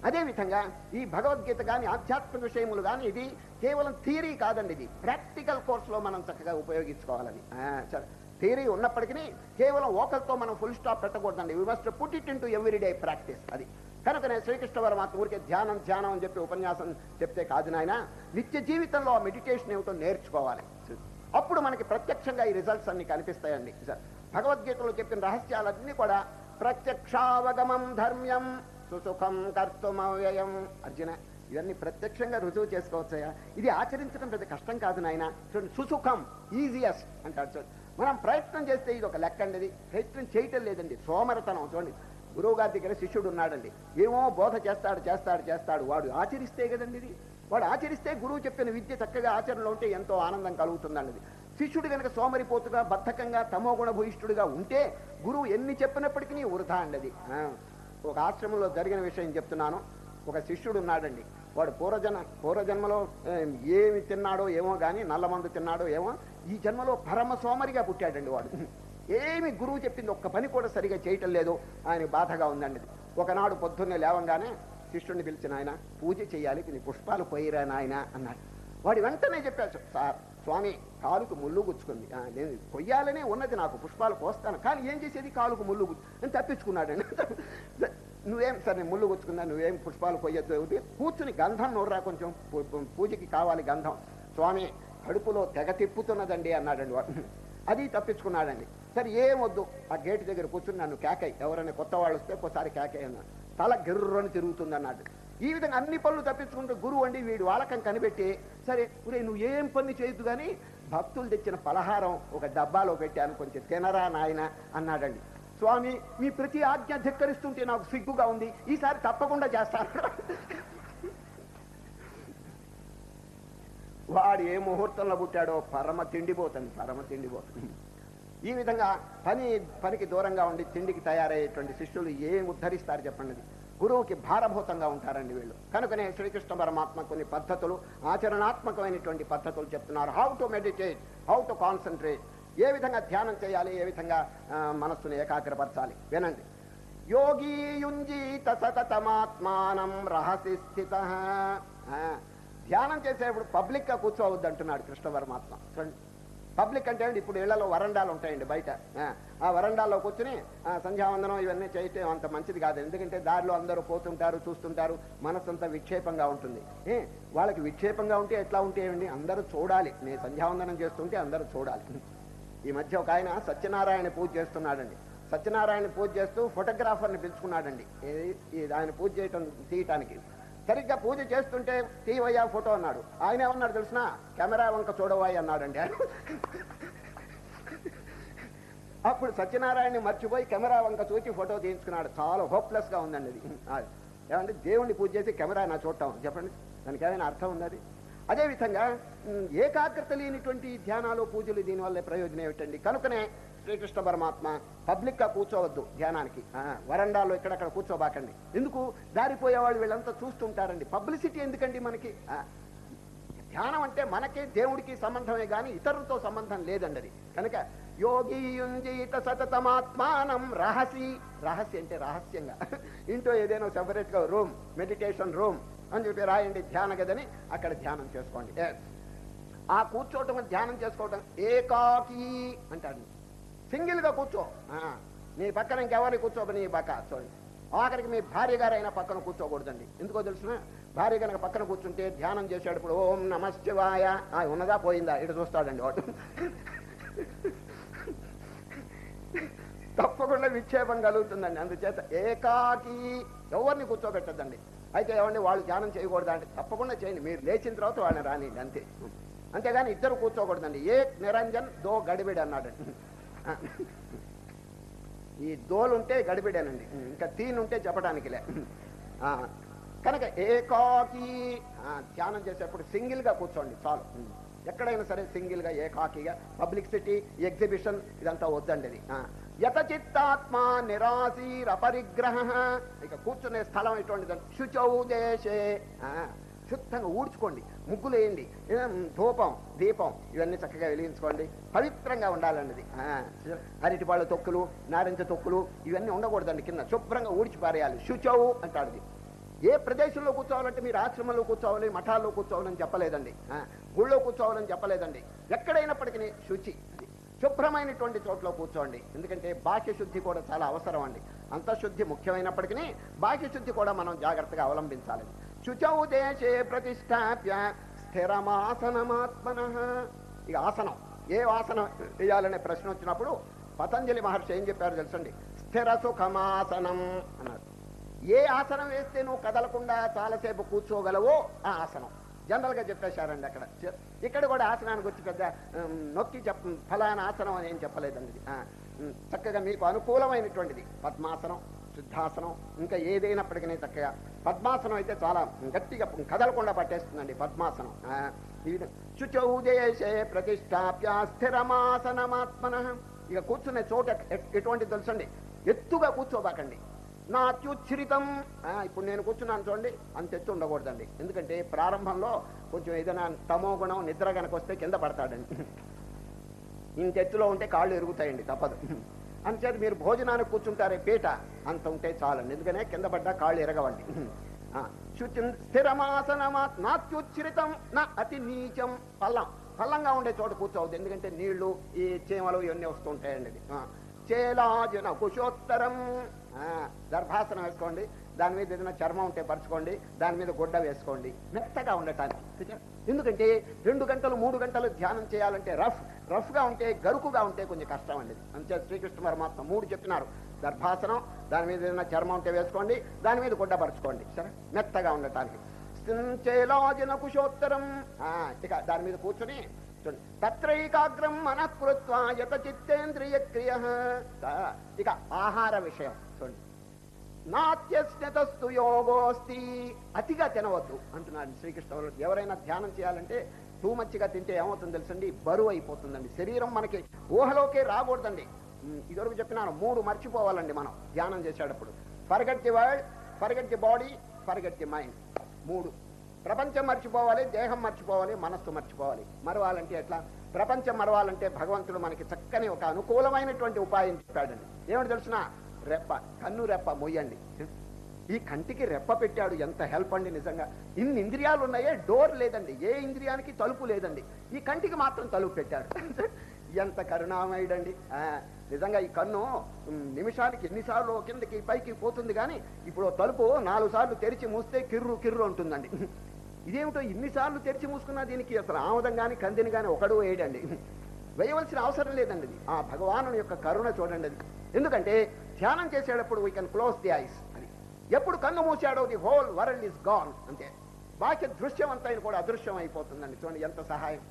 అదేవిధంగా ఈ భగవద్గీత కానీ ఆధ్యాత్మిక విషయములు కానీ ఇది కేవలం థియరీ కాదండి ఇది. ప్రాక్టికల్ కోర్సులో మనం చక్కగా ఉపయోగించుకోవాలని. సరే. థియరీ ఉన్నప్పటికీ కేవలం ఓకల్తో మనం full stop పెట్టకూడదండి. We must put it into everyday practice అది. కనుకనే శ్రీకృష్ణ పరమాత్మ ఊరికే ధ్యానం ధ్యానం అని చెప్పి ఉపన్యాసం చెప్తే కాదు నాయన నిత్య జీవితంలో ఆ మెడిటేషన్ ఏమిటో నేర్చుకోవాలి. అప్పుడు మనకి ప్రత్యక్షంగా ఈ రిజల్ట్స్ అన్ని కనిపిస్తాయండి. సార్ భగవద్గీతలో చెప్పిన రహస్యాలన్నీ కూడా ప్రత్యక్షావగమం ధర్మ్యం సుసుఖం కర్తమవ్యయం. అర్జున ఇవన్నీ ప్రత్యక్షంగా రుజువు చేసుకోవచ్చయ్యా. ఇది ఆచరించడం పెద్ద కష్టం కాదు నాయన. చూడండి సుసుఖం ఈజియస్ అంటాడు. చూడండి మనం ప్రయత్నం చేస్తే ఇది ఒక లెక్క అండి. ప్రయత్నం చేయటం లేదండి. సోమరతనం. చూడండి. గురువు గారి దగ్గర శిష్యుడు ఉన్నాడండి ఏమో బోధ చేస్తాడు చేస్తాడు చేస్తాడు. వాడు ఆచరిస్తే కదండి ఇది. వాడు ఆచరిస్తే గురువు చెప్పిన విద్య చక్కగా ఆచరణలో ఉంటే ఎంతో ఆనందం కలుగుతుందండి శిష్యుడు కనుక సోమరిపోతుగా బద్ధకంగా తమోగుణ భూయిష్ఠుడిగా ఉంటే గురువు ఎన్ని చెప్పినప్పటికీ వృధా అండి ఒక ఆశ్రమంలో జరిగిన విషయం చెప్తున్నాను. ఒక శిష్యుడు ఉన్నాడండి. వాడు పూర్వజన పూర్వజన్మలో ఏమి తిన్నాడో ఏమో కానీ నల్లమందు తిన్నాడో ఏమో ఈ జన్మలో పరమ సోమరిగా పుట్టాడండి వాడు. ఏమి గురువు చెప్పింది ఒక్క పని కూడా సరిగా చేయటం లేదు. ఆయన బాధగా ఉందండి. ఒకనాడు పొద్దున్నే లేవంగానే శిష్యుడిని పిలిచిన ఆయన పూజ చేయాలి నీ పుష్పాలు పోయిరా నాయన అన్నాడు. వాడు వెంటనే చెప్పాడు సార్ స్వామి కాలుకు ముళ్ళు గుచ్చుకుంది. నేను కొయ్యాలనే ఉన్నది నాకు పుష్పాలు పోస్తాను. కానీ ఏం చేసేది? కాలుకు ముళ్ళు గుచ్చు అని తప్పించుకున్నాడండి నువ్వేం సరే నేను ముళ్ళు గుచ్చుకున్నా నువ్వేం పుష్పాలు కొయ్యద్దు? కూర్చుని గంధం నోర్రా కొంచెం. పూజకి కావాలి గంధం. స్వామి కడుపులో తెగ తిప్పుతున్నదండి అన్నాడండి వాడు. అది తప్పించుకున్నాడండి. సరే ఏం వద్దు ఆ గేట్ దగ్గర కూర్చుని నన్ను కేకై ఎవరైనా కొత్త వాళ్ళు వస్తే ఒకసారి కేకై అన్నాడు. తల గిర్రని తిరుగుతుంది అన్నాడు ఈ విధంగా అన్ని పనులు తప్పించుకుంటూ గురువు అండి వీడు వాలకం కనిపెట్టి సరే ఒరే నువ్వు ఏం పని చేయొద్దు కానీ భక్తులు తెచ్చిన పలహారం ఒక డబ్బాలో పెట్టాను కొంచెం తినరా నాయన అన్నాడండి. స్వామి మీ ప్రతి ఆజ్ఞ ధిక్కరిస్తుంటే నాకు సిగ్గుగా ఉంది. ఈసారి తప్పకుండా చేస్తాను. వాడు ఏ ముహూర్తంలో పుట్టాడో పరమ తిండిపోతుంది పరమ తిండిపోతుంది. ఈ విధంగా పని పనికి దూరంగా ఉండి తిండికి తయారయ్యేటువంటి శిష్యులు ఏం ఉద్ధరిస్తారు చెప్పండి. గురువుకి భారభూతంగా ఉంటారండి వీళ్ళు. కనుకనే శ్రీకృష్ణ పరమాత్మ కొన్ని పద్ధతులు ఆచరణాత్మకమైనటువంటి పద్ధతులు చెప్తున్నారు. How to meditate how to concentrate ఏ విధంగా ధ్యానం చేయాలి ఏ విధంగా ఆ, మనస్సును ఏకాగ్రపరచాలి? వినండి. యోగీయుంజీత సతతమాత్మానం రహసి స్థిత. ధ్యానం చేసేప్పుడు పబ్లిక్గా కూర్చోవద్దు అంటున్నాడు కృష్ణ పరమాత్మ చూడండి. పబ్లిక్ అంటే ఇప్పుడు ఇళ్ళలో వరండాలు ఉంటాయండి బయట. ఆ, వరండాల్లో కూర్చుని సంధ్యావందనం ఇవన్నీ చేయటం అంత మంచిది కాదు. ఎందుకంటే దారిలో అందరూ పోతుంటారు చూస్తుంటారు మనసంతా విక్షేపంగా ఉంటుంది. ఏ వాళ్ళకి విక్షేపంగా ఉంటే ఎట్లా ఉంటే ఏమండి? అందరూ చూడాలి. నేను సంధ్యావందనం చేస్తుంటే అందరూ చూడాలి. ఈ మధ్య ఒక ఆయన సత్యనారాయణ పూజ చేస్తున్నాడండి. సత్యనారాయణ పూజ చేస్తూ ఫోటోగ్రాఫర్ని పిలుచుకున్నాడండి. ఆయన పూజ చేయటం తీయటానికి. సరిగ్గా పూజ చేస్తుంటే తీవయ్యా ఫోటో అన్నాడు. ఆయన ఏమన్నాడు తెలిసిన? కెమెరా వంక చూడవాయి అన్నాడండి అప్పుడు సత్యనారాయణ మర్చిపోయి కెమెరా వంక చూసి ఫోటో తీయించుకున్నాడు. చాలా హోప్లెస్గా ఉందండి అది. ఏమంటే దేవుణ్ణి పూజ చేసి కెమెరా నా చూడటం చెప్పండి. దానికి ఏమైనా అర్థం ఉంది అది? అదేవిధంగా ఏకాగ్రత లేనిటువంటి ధ్యానాలు పూజలు దీనివల్ల ప్రయోజనం ఏమిటండి? కనుకనే శ్రీకృష్ణ పరమాత్మ పబ్లిక్గా కూర్చోవద్దు ధ్యానానికి. ఆ, వరండాలో ఇక్కడక్కడ కూర్చోబాకండి. ఎందుకు? దారిపోయేవాళ్ళు వీళ్ళంతా చూస్తుంటారండి. పబ్లిసిటీ ఎందుకండి మనకి? ధ్యానం అంటే మనకే దేవుడికి సంబంధమే కానీ ఇతరులతో సంబంధం లేదండి అది. కనుక యోగియుంజీత సతతమాత్మానం రహసి. రహస్య అంటే రహస్యంగా. ఇంట్లో ఏదైనా సపరేట్గా రూమ్ మెడిటేషన్ రూమ్ అని చెప్పి రాయండి ధ్యాన గదని అక్కడ ధ్యానం చేసుకోండి. ఆ కూర్చోవటం ధ్యానం చేసుకోవటం ఏకాకి అంటాడు సింగిల్గా కూర్చో. నీ పక్కన ఇంకెవరిని కూర్చోబ నీ పక్క. చూడండి ఆఖరికి మీ భార్య గారైనా పక్కన కూర్చోకూడదండి. ఎందుకో తెలుసిన? భార్య కనుక పక్కన కూర్చుంటే ధ్యానం చేసేటప్పుడు ఓం నమశివాయ ఆ, ఉన్నదా పోయిందా? ఇటు చూస్తాడండి వాడు. తప్పకుండా విక్షేపం కలుగుతుందండి. అందుచేత ఏకాకి ఎవరిని కూర్చోబెట్టద్దండి. అయితే ఎవరిని వాళ్ళు ధ్యానం చేయకూడదా అంటే తప్పకుండా చేయండి. మీరు లేచిన తర్వాత వాళ్ళని రానియండి అంతే. అంతేగాని ఇద్దరు కూర్చోకూడదండి. ఏ నిరంజన్ దో గడిబిడి అన్నాడండి ఈ దోలుంటే గడిబిడేనండి. ఇంకా తీనుంటే చెప్పడానికిలే. ఆ, కనుక ఏకాకి ధ్యానం చేసేప్పుడు సింగిల్గా కూర్చోండి చాలు. ఎక్కడైనా సరే సింగిల్గా ఏకాకిగా పబ్లిసిటీ ఎగ్జిబిషన్ ఇదంతా వద్దండి చిత్తాత్మ నిరాశీర పరిగ్రహ ఇక కూర్చునే స్థలం ఎటువంటిదండి శుచౌ దేశే. ఆ, శుద్ధంగా ఊడ్చుకోండి. ముగ్గులు వేయండి ధూపం దీపం ఇవన్నీ చక్కగా వెలిగించుకోండి. పవిత్రంగా ఉండాలన్నది. అరటిపాళ్ళ తొక్కులు నారింజ తొక్కులు ఇవన్నీ ఉండకూడదండి. కింద శుభ్రంగా ఊడిచిపారేయాలి శుచవు అంటాడు ఏ ప్రదేశంలో కూర్చోవాలంటే మీరు ఆశ్రమంలో కూర్చోవాలి మఠాల్లో కూర్చోవాలని చెప్పలేదండి. గుళ్ళో కూర్చోవాలని చెప్పలేదండి. ఎక్కడైనప్పటికీ శుచి అది. శుభ్రమైనటువంటి చోట్ల కూర్చోండి. ఎందుకంటే బాహ్య శుద్ధి కూడా చాలా అవసరం అండి. అంతఃశుద్ధి ముఖ్యమైనప్పటికీ బాహ్య శుద్ధి కూడా మనం జాగ్రత్తగా అవలంబించాలి. శుచౌ దేశే ప్రతిష్టాప్య స్థిరమాసనమాత్మన ఇక ఆసనం ఏ ఆసనం వేయాలనే ప్రశ్న వచ్చినప్పుడు పతంజలి మహర్షి ఏం చెప్పారు తెలుసండి? స్థిర సుఖమాసనం అన్నారు. ఏ ఆసనం వేస్తే నువ్వు కదలకుండా చాలాసేపు కూర్చోగలవో ఆ ఆసనం. జనరల్గా చెప్పేశారండి అక్కడ. ఇక్కడ కూడా ఆసనానికి వచ్చి పెద్ద నొక్కి చెప్ప ఫలానా ఆసనం అని ఏం చెప్పలేదండి. చక్కగా మీకు అనుకూలమైనటువంటిది పద్మాసనం. శుద్ధాసనం ఇంకా ఏదైనప్పటికీ చక్కగా పద్మాసనం అయితే చాలా గట్టిగా కదలకుండా పట్టేస్తుందండి పద్మాసనం. ఆ, ఈ శుచౌ దేశే ప్రతిష్టాప్య స్థిరమాసనమాత్మన. ఇక కూర్చునే చోట ఎటువంటి తెలుసండి? ఎత్తుగా కూర్చోబాకండి. నా అత్యుచ్ఛరితం ఆ, ఇప్పుడు నేను కూర్చున్నాను చూడండి అంత ఎత్తు ఉండకూడదండి. ఎందుకంటే ప్రారంభంలో కొంచెం ఏదైనా తమో గుణం నిద్ర కనుక వస్తే కింద పడతాడండి. ఇంత ఎత్తులో ఉంటే కాళ్ళు ఎరుగుతాయండి తప్పదు. అంచేత మీరు భోజనానికి కూర్చుంటారే పీట. అంత ఉంటే చాలండి. ఎందుకనే కింద పడ్డా కాళ్ళు ఎరగవండి. ఆ, శుచి స్థిరమాసనమా నా అతి నీచం పల్లం. పల్లంగా ఉండే చోట కూర్చోవద్దు. ఎందుకంటే నీళ్ళు ఈ చీమలు ఇవన్నీ వస్తుంటాయండి. చేలాజన కుశోత్తరం. ఆ, గర్భాసనం వేసుకోండి. దాని మీద ఏదైనా చర్మం ఉంటే పరచుకోండి దాని మీద గుడ్డ వేసుకోండి. మెత్తగా ఉండటానికి. ఎందుకంటే రెండు గంటలు మూడు గంటలు ధ్యానం చేయాలంటే రఫ్ రఫ్గా ఉంటే గరుకుగా ఉంటే కొంచెం కష్టం అండి. అంతే శ్రీకృష్ణ పరమాత్మ మూడు చెప్పినారు. గర్భాసనం దాని మీద ఏదైనా చర్మం ఉంటే వేసుకోండి దాని మీద గుడ్డ పరచుకోండి. సరే? మెత్తగా ఉండటానికి. చేలాజన కుశోత్తరం. ఆ, ఇక దాని మీద కూర్చొని చూడండి. తత్రైకాగ్రం మనఃకృత్వ యత చిత్తేంద్రియ క్రియ ఇక ఆహార విషయం చూడండి. నాత్యస్నతస్తు యోగోస్తి. అతిగా తినవద్దు అంటున్నాడు శ్రీకృష్ణ ఎవరైనా ధ్యానం చేయాలంటే టూ మచ్చిగా తింటే ఏమవుతుంది తెలుసండి? బరువు అయిపోతుందండి. శరీరం మనకి ఊహలోకే రాకూడదండి. ఇదివరకు చెప్పినాను మూడు మర్చిపోవాలండి మనం ధ్యానం చేసేటప్పుడు. Forget the world forget the body forget the mind. మూడు ప్రపంచం మర్చిపోవాలి దేహం మర్చిపోవాలి మనస్సు మర్చిపోవాలి. మరవాలంటే ఎట్లా? ప్రపంచం మరవాలంటే భగవంతుడు మనకి చక్కని ఒక అనుకూలమైనటువంటి ఉపాయం చెప్పాడండి. ఏమిటి తెలుసిన? రెప్ప కన్ను రెప్ప మొయ్యండి. ఈ కంటికి రెప్ప పెట్టాడు ఎంత హెల్ప్ అండి నిజంగా. ఇన్ని ఇంద్రియాలు ఉన్నాయే డోర్ లేదండి. ఏ ఇంద్రియానికి తలుపు లేదండి. ఈ కంటికి మాత్రం తలుపు పెట్టాడు. ఎంత కరుణామయుడండి. నిజంగా ఈ కన్ను నిమిషానికి ఎన్నిసార్లు కిందకి పైకి పోతుంది కానీ ఇప్పుడు తలుపు నాలుగు సార్లు తెరిచి మూస్తే కిర్రు కిర్రు ఉంటుందండి ఇదేమిటో ఇన్నిసార్లు తెరిచి మూసుకున్నా దీనికి అసలు ఆమదం కానీ కందిని కానీ ఒకడు వేయడండి. వేయవలసిన అవసరం లేదండి ఆ భగవాను యొక్క కరుణ చూడండి అది. ఎందుకంటే ధ్యానం చేసేటప్పుడు we can close the eyes అని. ఎప్పుడు కన్ను మూసాడో the whole world is gone అంతే. బాహ్య దృశ్యం అంతా కూడా అదృశ్యం అయిపోతుందండి. చూడండి ఎంత సహాయం.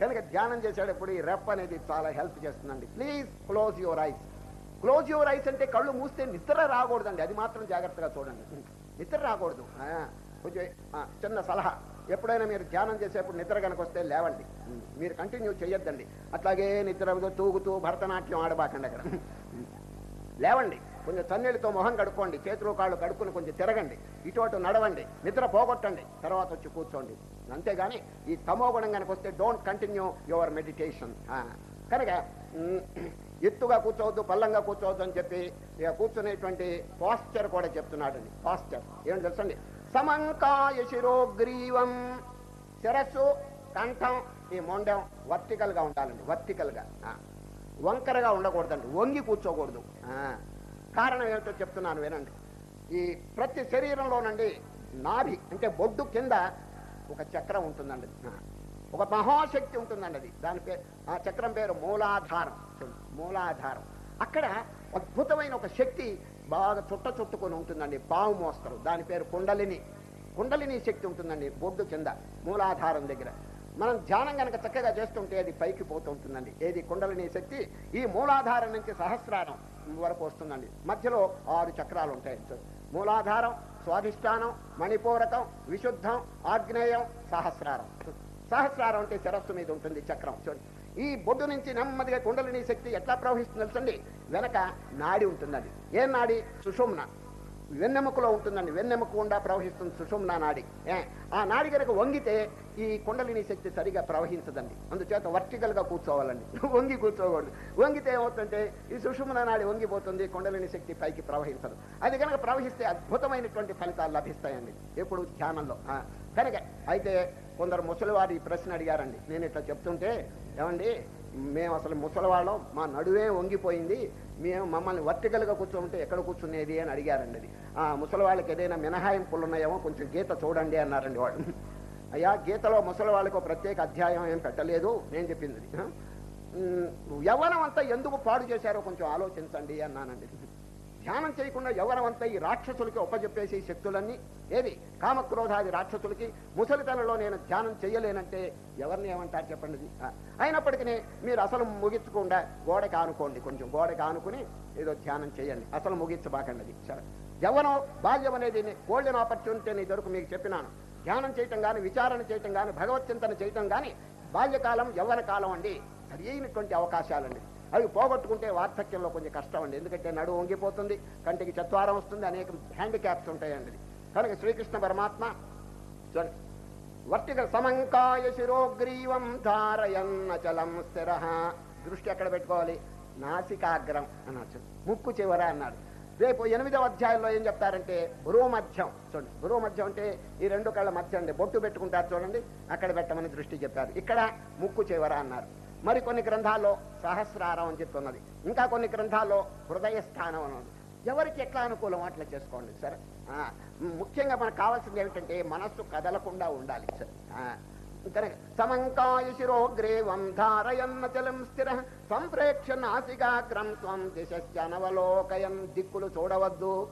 కనుక ధ్యానం చేసేటప్పుడు ఈ రెప్ అనేది చాలా హెల్ప్ చేస్తుందండి. Please close your eyes close your eyes అంటే కళ్ళు మూస్తే నిద్ర రాకూడదండి. అది మాత్రం జాగ్రత్తగా చూడండి. నిద్ర రాకూడదు. కొంచెం చిన్న సలహా. ఎప్పుడైనా మీరు ధ్యానం చేసేప్పుడు నిద్ర కనుక వస్తే లేవండి. మీరు కంటిన్యూ చేయొద్దండి. అట్లాగే నిద్ర తూగుతూ భరతనాట్యం ఆడబాకండి అక్కడ. లేవండి. కొంచెం చన్నీళ్ళతో మొహం కడుక్కోండి. చేతులు కాళ్ళు కడుక్కుని కొంచెం తిరగండి. ఇటువంటి నడవండి. నిద్ర పోగొట్టండి. తర్వాత వచ్చి కూర్చోండి. అంతేగాని ఈ తమో గుణం కనుక వస్తే డోంట్ కంటిన్యూ యువర్ మెడిటేషన్ కనుక ఎత్తుగా కూర్చోవద్దు పల్లంగా కూర్చోవద్దు అని చెప్పి ఇక కూర్చునేటువంటి పాస్చర్ కూడా చెప్తున్నాడండి. పాస్చర్ ఏమని తెలుసండి? సమంకాయ శిరోగ్రీవం. శిరస్సు కంఠం ఈ మొండం వర్టికల్గా ఉండాలండి. వర్టికల్గా. వంకరగా ఉండకూడదండి. వంగి కూర్చోకూడదు. కారణం ఏమిటో చెప్తున్నాను వినండి. ఈ ప్రతి శరీరంలోనండి నాభి అంటే బొడ్డు కింద ఒక చక్రం ఉంటుందండి. ఒక మహాశక్తి ఉంటుందండి అది. దాని పేరు ఆ చక్రం పేరు మూలాధారం. మూలాధారం. అక్కడ అద్భుతమైన ఒక శక్తి బాగా చుట్ట చుట్టుకొని ఉంటుందండి పాము మోస్తారు. దాని పేరు కుండలిని. కుండలిని శక్తి ఉంటుందండి బొడ్డు కింద మూలాధారం దగ్గర. మనం ధ్యానం కనుక చక్కగా చేస్తుంటే అది పైకి పోతుంటుందండి ఏది కుండలనే శక్తి ఈ మూలాధారం నుంచి సహస్రారం వరకు వస్తుందండి. మధ్యలో ఆరు చక్రాలు ఉంటాయి. చూడు. మూలాధారం స్వాధిష్టానం మణిపూరకం విశుద్ధం ఆగ్నేయం సహస్రారం. సహస్రారం అంటే శిరస్సు మీద ఉంటుంది చక్రం. చూడండి ఈ బొడ్డు నుంచి నెమ్మదిగా కుండలిని శక్తి ఎట్లా ప్రవహిస్తుంది తెలుసండి? వెనక నాడి ఉంటుందండి. ఏ నాడి? సుషుమ్న. వెన్నెముకలో ఉంటుందండి. వెన్నెముక గుండా ప్రవహిస్తుంది సుషుమ్న నాడి. ఏ, ఆ నాడి కనుక వంగితే ఈ కుండలిని శక్తి సరిగా ప్రవహించదండి. అందుచేత వర్టికల్గా కూర్చోవాలండి. వంగి కూర్చోకూడదు. వంగితే ఏమవుతుంటే ఈ సుషుమన నాడి వంగిపోతుంది కుండలిని శక్తి పైకి ప్రవహించదు. అది కనుక ప్రవహిస్తే అద్భుతమైనటువంటి ఫలితాలు లభిస్తాయండి. ఎప్పుడు ధ్యానంలో. కనుక అయితే కొందరు ముసలివారు ఈ ప్రశ్న అడిగారండి. నేను ఇట్లా చెప్తుంటే ఏమండి మేము అసలు ముసలివాళ్ళం మా నడువే వంగిపోయింది మేము మమ్మల్ని వర్టికల్గా కూర్చోమంటే ఎక్కడ కూర్చునేది అని అడిగారండి అది. ఆ ముసలి వాళ్ళకి ఏదైనా మినహాయింపులు ఉన్నాయేమో కొంచెం గీత చూడండి అన్నారండి వాళ్ళు. అయ్యా గీతలో ముసలి వాళ్ళకి ప్రత్యేక అధ్యాయం ఏం పెట్టలేదు నేను చెప్పింది. అది. యవ్వనం అంతా ఎందుకు పాడు చేశారో కొంచెం ఆలోచించండి అన్నానండి. ధ్యానం చేయకుండా యవ్వనం ఈ రాక్షసులకి ఒప్పజెప్పేసి శక్తులన్నీ ఏది? కామక్రోధాది రాక్షసులకి ముసలితనంలో నేను ధ్యానం చేయలేనంటే ఎవరిని ఏమంటారు చెప్పండి అయినప్పటికీ మీరు అసలు ముగించకుండా గోడకి ఆనుకోండి కొంచెం గోడకి ఆనుకుని ఏదో ధ్యానం చేయండి. అసలు ముగించబాకండి సరే. యవ్వనం బాల్యం అనేది గోల్డెన్ ఆపర్చునిటీ అని ఇదివరకు మీకు చెప్పినాను. ధ్యానం చేయటం కానీ విచారణ చేయటం కానీ భగవత్ చింతన చేయటం కానీ బాల్యకాలం యవ్వన కాలం అండి. సరి అయినటువంటి అవకాశాలండి. అవి పోగొట్టుకుంటే వార్ధక్యంలో కొంచెం కష్టం అండి. ఎందుకంటే నడువు వంగిపోతుంది కంటికి చత్వారం వస్తుంది అనేక హ్యాండిక్యాప్స్ ఉంటాయండి. కనుక శ్రీకృష్ణ పరమాత్మ చూడండి. వర్తిక సమంకాయ శిరోగ్రీవం ధారయన్న చలం స్థిర. దృష్టి ఎక్కడ పెట్టుకోవాలి? నాసికాగ్రం అన్నాడు. ముక్కు చివర అన్నాడు. రేపు ఎనిమిదవ అధ్యాయంలో ఏం చెప్తారంటే భ్రూమధ్యం. చూడండి భ్రూమధ్యం అంటే ఈ రెండు కళ్ళ మధ్య అండి. బొట్టు పెట్టుకుంటారు చూడండి అక్కడ పెట్టమని దృష్టి చెప్పారు. ఇక్కడ ముక్కు చివర అన్నారు. మరి కొన్ని గ్రంథాల్లో సహస్రారం అని చెప్తున్నది. ఇంకా కొన్ని గ్రంథాల్లో హృదయ స్థానం అని ఉంది. ఎవరికి ఎట్లా అనుకూలం అట్లా చేసుకోండి సరే? ముఖ్యంగా మనకు కావాల్సింది ఏమిటంటే మనస్సు కదలకుండా ఉండాలి సరే. ఆ, కనుక ధారయన్న స్థిర. సంప్రేక్ష నాసికాగ్రం స్వం దిశనవలోకయం దిక్కులు చూడవద్దు.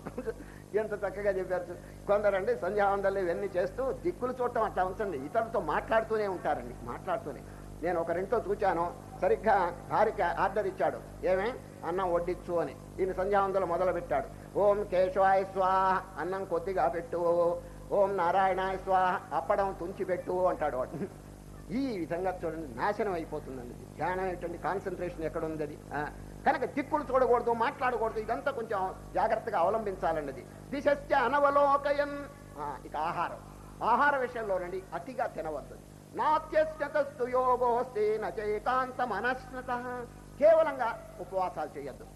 ఎంత చక్కగా చెప్పారు కొందరండి సంధ్యావందలు ఇవన్నీ చేస్తూ దిక్కులు చూడటం అట్లా ఉంచండి. ఇతరులతో మాట్లాడుతూనే ఉంటారండి. మాట్లాడుతూనే. నేను ఒకరింట్లో చూచాను. సరిగ్గా భార్యకి ఆర్డర్ ఇచ్చాడు. ఏమే? అన్నం వడ్డిచ్చు అని. ఈయన సంధ్యావందలు మొదలు పెట్టాడు ఓం కేశవాయ స్వాహ. అన్నం కొద్దిగా పెట్టు. ఓం నారాయణాయ స్వాహ అప్పడం తుంచిపెట్టు అంటాడు వాడు. ఈ విధంగా చూడండి నాశనం అయిపోతుందండి. ధ్యానం ఏంటండి? కాన్సన్ట్రేషన్ ఎక్కడ ఉంది అది కనుక దిక్కులు చూడకూడదు మాట్లాడకూడదు ఇదంతా కొంచెం జాగ్రత్తగా అవలంబించాలండి అది దిశస్య అనవలోకయం ఇక ఆహారం. ఆహార విషయంలోనండి అతిగా తినవద్దు. నాత్యస్తు యోగోస్తి నచైకాంత మనస్నత కేవలంగా ఉపవాసాలు చేయొద్దు.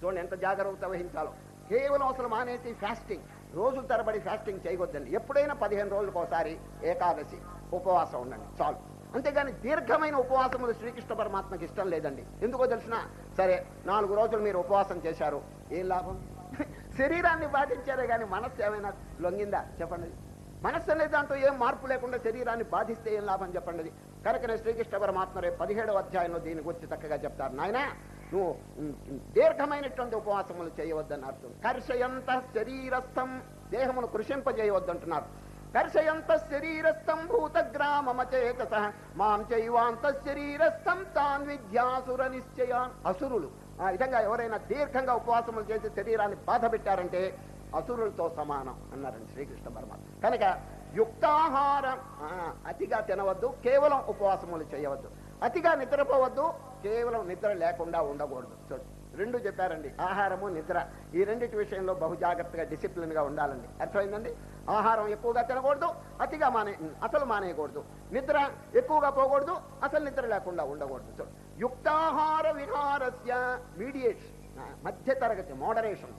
చూడండి ఎంత జాగ్రత్త వహించాలో. కేవలం అసలు మానేసి ఫాస్టింగ్ రోజుల తరబడి ఫాస్టింగ్ చేయవద్దండి. ఎప్పుడైనా పదిహేను రోజులకు ఒకసారి ఏకాదశి ఉపవాసం ఉండండి. చాలు. అంతేగాని దీర్ఘమైన ఉపవాసములు శ్రీకృష్ణ పరమాత్మకి ఇష్టం లేదండి. ఎందుకో తెలిసిన సరే నాలుగు రోజులు మీరు ఉపవాసం చేశారు ఏం లాభం? శరీరాన్ని బాధించారే కానీ మనస్సు ఏమైనా లొంగిందా? చెప్పండి. మనస్సు అనే దాంట్లో ఏం మార్పు లేకుండా శరీరాన్ని బాధిస్తే ఏం లాభం? చెప్పండి. కనుకనే శ్రీకృష్ణ పరమాత్మ రేపు పదిహేడవ అధ్యాయంలో దీని గురించి చక్కగా చెప్తారు నాయన నువ్వు దీర్ఘమైనటువంటి ఉపవాసములు చేయవద్దని అర్థం. కర్షయంత శరీరస్థం దేహమును కృషింపజేయవద్దంటున్నారు. కర్షయంత శరీరస్థం భూతగ్రామమచేతస మాం చైవాంత శరీరస్థం తాన్ విద్యాసుర నిశ్చయాన్ అసురులు ఆ విధంగా ఎవరైనా దీర్ఘంగా ఉపవాసములు చేసి శరీరాన్ని బాధ పెట్టారంటే అసురులతో సమానం అన్నారండి శ్రీకృష్ణ పరమాత్మ కనుక యుక్తాహారం. అతిగా తినవద్దు కేవలం ఉపవాసములు చేయవద్దు. అతిగా నిద్రపోవద్దు కేవలం నిద్ర లేకుండా ఉండకూడదు. చూడు రెండు చెప్పారండి. ఆహారము నిద్ర. ఈ రెండింటి విషయంలో బహు జాగ్రత్తగా డిసిప్లిన్గా ఉండాలండి. అర్థమైందండి? ఆహారం ఎక్కువగా తినకూడదు అతిగా మానే అసలు మానేయకూడదు. నిద్ర ఎక్కువగా పోకూడదు అసలు నిద్ర లేకుండా ఉండకూడదు. చూడు యుక్తాహార విహారస్య మీడియేషన్. మధ్య తరగతి మోడరేషన్.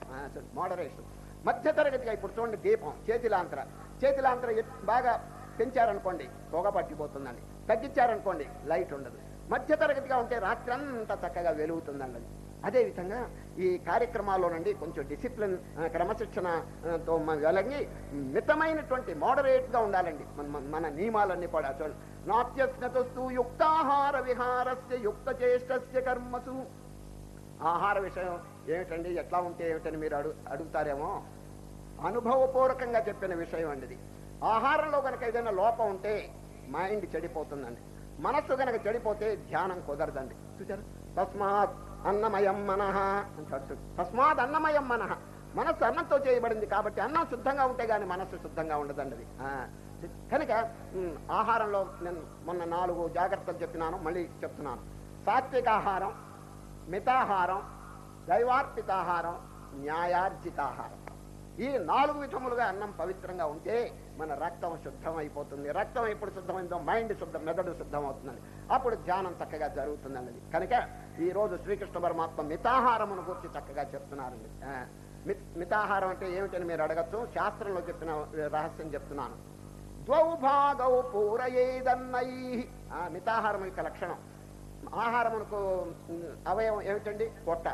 మోడరేషన్. మధ్య తరగతిగా ఇప్పుడు చూడండి దీపం చేతిలాంతర. చేతిలాంతరం బాగా పెంచారనుకోండి పొగ పట్టిపోతుందండి తగ్గించారనుకోండి లైట్ ఉండదు. మధ్య తరగతిగా ఉంటే రాత్రి అంతా చక్కగా వెలుగుతుందండి. అదేవిధంగా ఈ కార్యక్రమాల్లోనండి కొంచెం డిసిప్లిన్ క్రమశిక్షణతో మనం వెలగి మితమైనటువంటి మోడరేట్గా ఉండాలండి. మన మన- నియమాలన్నీ కూడా. చూడండి నాట్యస్నతస్తు యుక్తాహార విహారస్య యుక్త చేష్టస్య కర్మసు. ఆహార విషయం ఏమిటండి? ఎట్లా ఉంటే ఏమిటని మీరు అడుగు అడుగుతారేమో? అనుభవపూర్వకంగా చెప్పిన విషయం అండి ఆహారంలో కనుక ఏదైనా లోపం ఉంటే మైండ్ చెడిపోతుందండి. మనస్సు కనుక చెడిపోతే ధ్యానం కుదరదండి. చూచారు తస్మాత్ అన్నమయం మనహ అంటాడు. తస్మాత్ అన్నమయం మనః. మనస్సు అన్నంతో చేయబడింది కాబట్టి అన్నం శుద్ధంగా ఉంటే గాని మనస్సు శుద్ధంగా ఉండదండి అది. కనుక ఆహారంలో నేను మొన్న నాలుగు జాగ్రత్తలు చెప్పినాను మళ్ళీ చెప్తున్నాను. సాత్విక ఆహారం మితాహారం దైవార్పితాహారం న్యాయార్జితాహారం. ఈ నాలుగు విధములుగా అన్నం పవిత్రంగా ఉంటే మన రక్తం శుద్ధం అయిపోతుంది రక్తం ఎప్పుడు శుద్ధమైందో? మైండ్ శుద్ధం మెదడు శుద్ధం అవుతుందండి అప్పుడు ధ్యానం చక్కగా జరుగుతుందండి కనుక ఈరోజు శ్రీకృష్ణ పరమాత్మ మితాహారమును గురించి చక్కగా చెప్తున్నారండి. మి- మితాహారం అంటే ఏమిటని మీరు అడగచ్చు? శాస్త్రంలో చెప్పిన రహస్యం చెప్తున్నాను. ద్వౌ పూరయేదన్నై. ఆ మితాహారం యొక్క లక్షణం. ఆహారమునకు అవయవం ఏమిటండి? పొట్ట.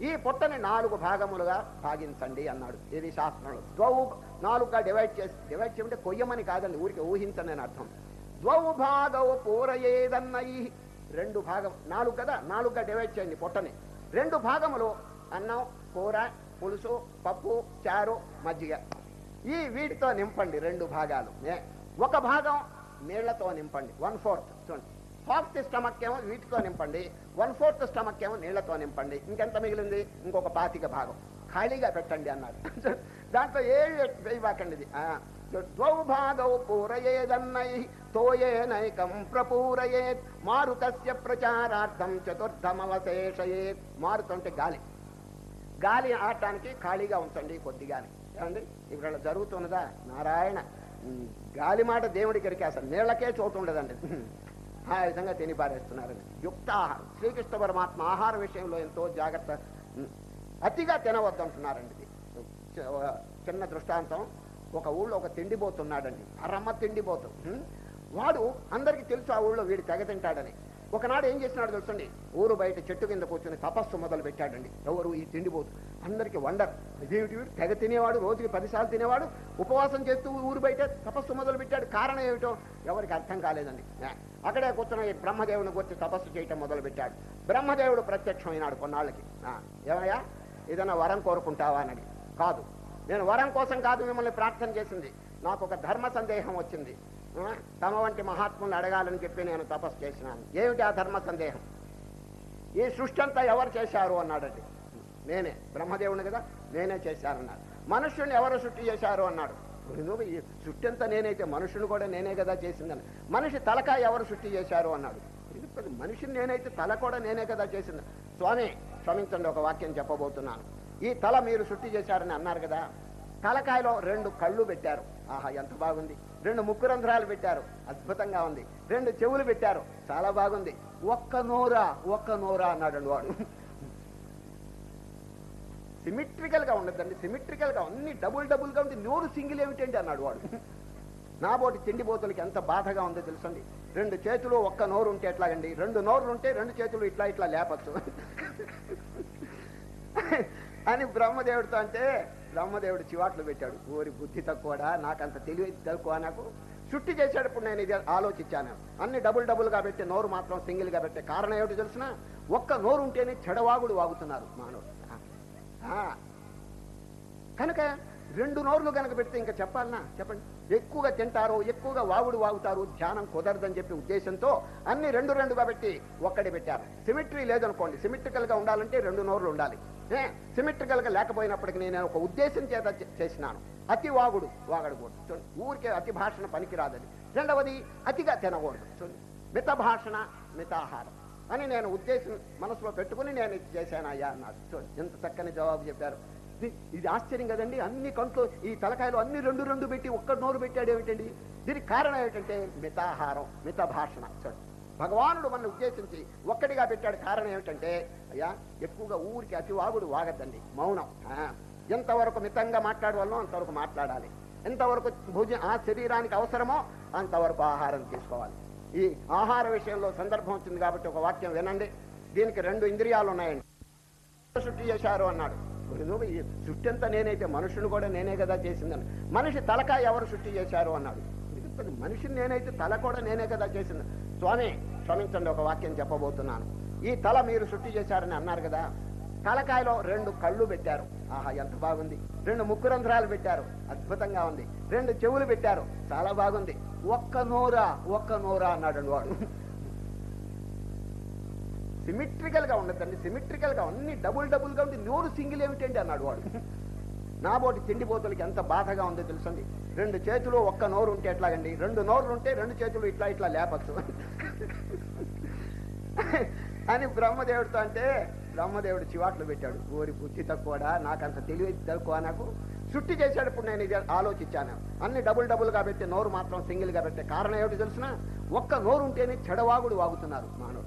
ఈ పొట్టని నాలుగు భాగములుగా భాగించండి అన్నాడు. ఇది శాస్త్రంలో. ద్వౌ నాలుగుగా డివైడ్ చేసి డివైడ్ చేయమంటే కొయ్యమని కాదండి ఊరికి ఊహించండి అని అర్థం. ద్వౌ భాగవు పూరయేదన్నయి రెండు భాగం నాలుగు కదా నాలుగుగా డివైడ్ చేయండి పొట్టని. రెండు భాగములు అన్నం కూర పులుసు పప్పు చారు మజ్జిగ. ఈ వీటితో నింపండి రెండు భాగాలు. ఏ? ఒక భాగం నీళ్ళతో నింపండి. వన్ ఫోర్త్ చూడండి. హాఫ్ ది స్టమక్ ఏమో వీటితో నింపండి. వన్ ఫోర్త్ స్టమక్ ఏమో నీళ్ళతో నింపండి. ఇంకెంత మిగిలింది? ఇంకొక పాతిక భాగం. ఖాళీగా పెట్టండి అన్నారు. దాంట్లో ఏ వేయబాకండి ద్వౌ భాగౌ పూరయేదన్నై తోయేనైకం ప్రపూరయేత్ మారుతస్య ప్రచారార్థం చతుర్థమవశేషయేత్ మారుత అంటే గాలి. గాలి ఆడటానికి ఖాళీగా ఉంచండి కొద్దిగానే. ఏమండి? ఇక్కడ జరుగుతున్నదా? నారాయణ. గాలి మాట దేవుడికి అసలు నీళ్ళకే చోటు ఉండదండి. ఆ విధంగా తిని పారేస్తున్నారండి యుక్త ఆహారం శ్రీకృష్ణ పరమాత్మ ఆహార విషయంలో ఎంతో జాగ్రత్త అతిగా తినవద్దంటున్నారండి ఇది. చిన్న దృష్టాంతం. ఒక ఊళ్ళో ఒక తిండిపోతున్నాడండి పరమ తిండిపోతు వాడు అందరికీ తెలుసు ఆ ఊళ్ళో వీడు తెగ తింటాడని. ఒకనాడు ఏం చేసినాడు తెలుసండి? ఊరు బయట చెట్టు కింద కూర్చొని తపస్సు మొదలు పెట్టాడండి. ఎవరు ఈ తిండిపోతు అందరికీ వండర్. ఇదేమిటి తెగ తినేవాడు రోజుకి పదిసార్లు తినేవాడు ఉపవాసం చేస్తూ ఊరు బయట తపస్సు మొదలు పెట్టాడు. కారణం ఏమిటో ఎవరికి అర్థం కాలేదండి. అక్కడే కూర్చొని బ్రహ్మదేవుని గురించి తపస్సు చేయటం మొదలు పెట్టాడు. బ్రహ్మదేవుడు ప్రత్యక్షమైనాడు కొన్నాళ్ళకి. ఏమయ్యా? ఏదైనా వరం కోరుకుంటావా అని కాదు. నేను వరం కోసం కాదు మిమ్మల్ని ప్రార్థన చేసింది. నాకు ఒక ధర్మ సందేహం వచ్చింది. తమ వంటి మహాత్ములు అడగాలని చెప్పి నేను తపస్సు చేసినాను. ఏమిటి ఆ ధర్మ సందేహం? ఈ సృష్టి అంతా ఎవరు చేశారు అన్నాడండి. నేనే. బ్రహ్మదేవుని కదా నేనే చేశానన్నాడు. మనుష్యుని ఎవరు సృష్టి చేశారు అన్నాడు. ఎందుకు ఈ సృష్టి అంతా నేనైతే మనుషుని కూడా నేనే కదా చేసిందని. మనిషి తలకాయ ఎవరు సృష్టి చేశారు అన్నాడు. మనిషిని నేనైతే తల కూడా నేనే కదా చేసింది. స్వామి క్షమించండి ఒక వాక్యం చెప్పబోతున్నాను. ఈ తల మీరు సృష్టి చేశారని అన్నారు కదా. తలకాయలో రెండు కళ్ళు పెట్టారు. ఆహా ఎంత బాగుంది. రెండు ముక్కు రంధ్రాలు పెట్టారు. అద్భుతంగా ఉంది. రెండు చెవులు పెట్టారు. చాలా బాగుంది. ఒక్క నోరా ఒక్క నోరా అన్నాడు వాడు. సిమెట్రికల్గా ఉండదండి. సిమెట్రికల్గా అన్ని డబుల్ డబుల్గా ఉంది. నోరు సింగిల్ ఏమిటండి అన్నాడు వాడు. నాబోటి తిండిపోతులకి ఎంత బాధగా ఉందో తెలుసండి. రెండు చేతులు ఒక్క నోరు ఉంటే ఎట్లాగండి? రెండు నోరులు ఉంటే రెండు చేతులు ఇట్లా ఇట్లా లేపచ్చు. అని బ్రహ్మదేవుడితో అంటే బ్రహ్మదేవుడు చివాట్లు పెట్టాడు. ఓరి బుద్ధి తక్కువడా? నాకంత తెలివి తక్కువ నాకు? చుట్టి చేసేటప్పుడు నేను ఇది ఆలోచించాను. అన్ని డబుల్ డబుల్గా పెట్టి నోరు మాత్రం సింగిల్గా పెట్టే కారణం ఏమిటి తెలిసిన? ఒక్క నోరు ఉంటేనే చెడవాగుడు వాగుతున్నారు మానవుడు. ఆ, కనుక రెండు నోర్లు కనుక పెడితే ఇంకా చెప్పాలనా? చెప్పండి. ఎక్కువగా తింటారు ఎక్కువగా వాగుడు వాగుతారు ధ్యానం కుదరదని చెప్పి ఉద్దేశంతో అన్ని రెండు రెండుగా పెట్టి ఒక్కడే పెట్టారు. సిమెట్రీ లేదనుకోండి సిమెట్రికల్గా ఉండాలంటే రెండు నోర్లు ఉండాలి. సిమెట్రికల్గా లేకపోయినప్పటికీ నేను ఒక ఉద్దేశం చేత చేసినాను. అతి వాగుడు వాగడకూడదు చూడండి ఊరికే అతి భాషణ పనికిరాదని రెండవది అతిగా తినకూడదు. చూడండి మిత భాషణ మితాహారం అని నేను ఉద్దేశం మనసులో పెట్టుకుని నేను ఇది చేశాను అయ్యా అన్నాడు చూడండి ఎంత చక్కని జవాబు చెప్పారు. ఇది- ఆశ్చర్యం కదండి. అన్ని కంట్లో ఈ తలకాయలు అన్ని రెండు రెండు పెట్టి ఒక్క నోరు పెట్టాడు ఏమిటండి? దీనికి కారణం ఏమిటంటే మితాహారం మిత భాషణ చూడండి భగవానుడు మన ఉద్దేశించి ఒక్కడిగా పెట్టాడు కారణం ఏమిటంటే అయ్యా ఎక్కువగా ఊరికి అతి వాగుడు వాగద్దండి. మౌనం. ఆ, ఎంతవరకు మితంగా మాట్లాడవాలో అంతవరకు మాట్లాడాలి. ఎంతవరకు భోజ ఆ శరీరానికి అవసరమో అంతవరకు ఆహారం తీసుకోవాలి. ఈ ఆహార విషయంలో సందర్భం వచ్చింది కాబట్టి ఒక వాక్యం వినండి. దీనికి రెండు ఇంద్రియాలు ఉన్నాయండి. సృష్టి చేశారు అన్నాడు. ఏదో సృష్టి అంతా నేనైతే మనుషుని కూడా నేనే కదా చేసిందని. మనిషి తలకాయ ఎవరు సృష్టి చేశారు అన్నాడు. మనిషిని నేనైతే తల కూడా నేనే కదా చేసింది. స్వామి క్షమించండి ఒక వాక్యం చెప్పబోతున్నాను. ఈ తల మీరు సృష్టి చేశారని అన్నారు కదా. తలకాయలో రెండు కళ్ళు పెట్టారు. ఆహా ఎంత బాగుంది. రెండు ముక్కు రంధ్రాలు పెట్టారు. అద్భుతంగా ఉంది. రెండు చెవులు పెట్టారు. చాలా బాగుంది. ఒక్క నోరా ఒక్క నోరా అన్నాడు వాడు. సిమెట్రికల్గా ఉండదండి సిమెట్రికల్గా అన్ని డబుల్ డబుల్గా ఉంది నోరు సింగిల్ ఏమిటండి అన్నాడు వాడు. నాబోటి తిండిపోతులకి ఎంత బాధగా ఉందో తెలుసండి. రెండు చేతులు ఒక్క నోరు ఉంటే ఎట్లాగండి? రెండు నోరు ఉంటే రెండు చేతులు ఇట్లా ఇట్లా లేపచ్చు. అని బ్రహ్మదేవుడితో అంటే బ్రహ్మదేవుడు చివాట్లు పెట్టాడు. ఊరి బుద్ధి తక్కువడా? అంత తెలివి తక్కువ నాకు. చుట్టి చేసేటప్పుడు నేను ఇది ఆలోచించాను. అన్ని డబుల్ డబుల్గా పెట్టి నోరు మాత్రం సింగిల్గా పెట్టే కారణం ఏమిటి తెలిసిన? ఒక్క నోరు ఉంటేనే చెడవాగుడు వాగుతున్నారు మానవుడు.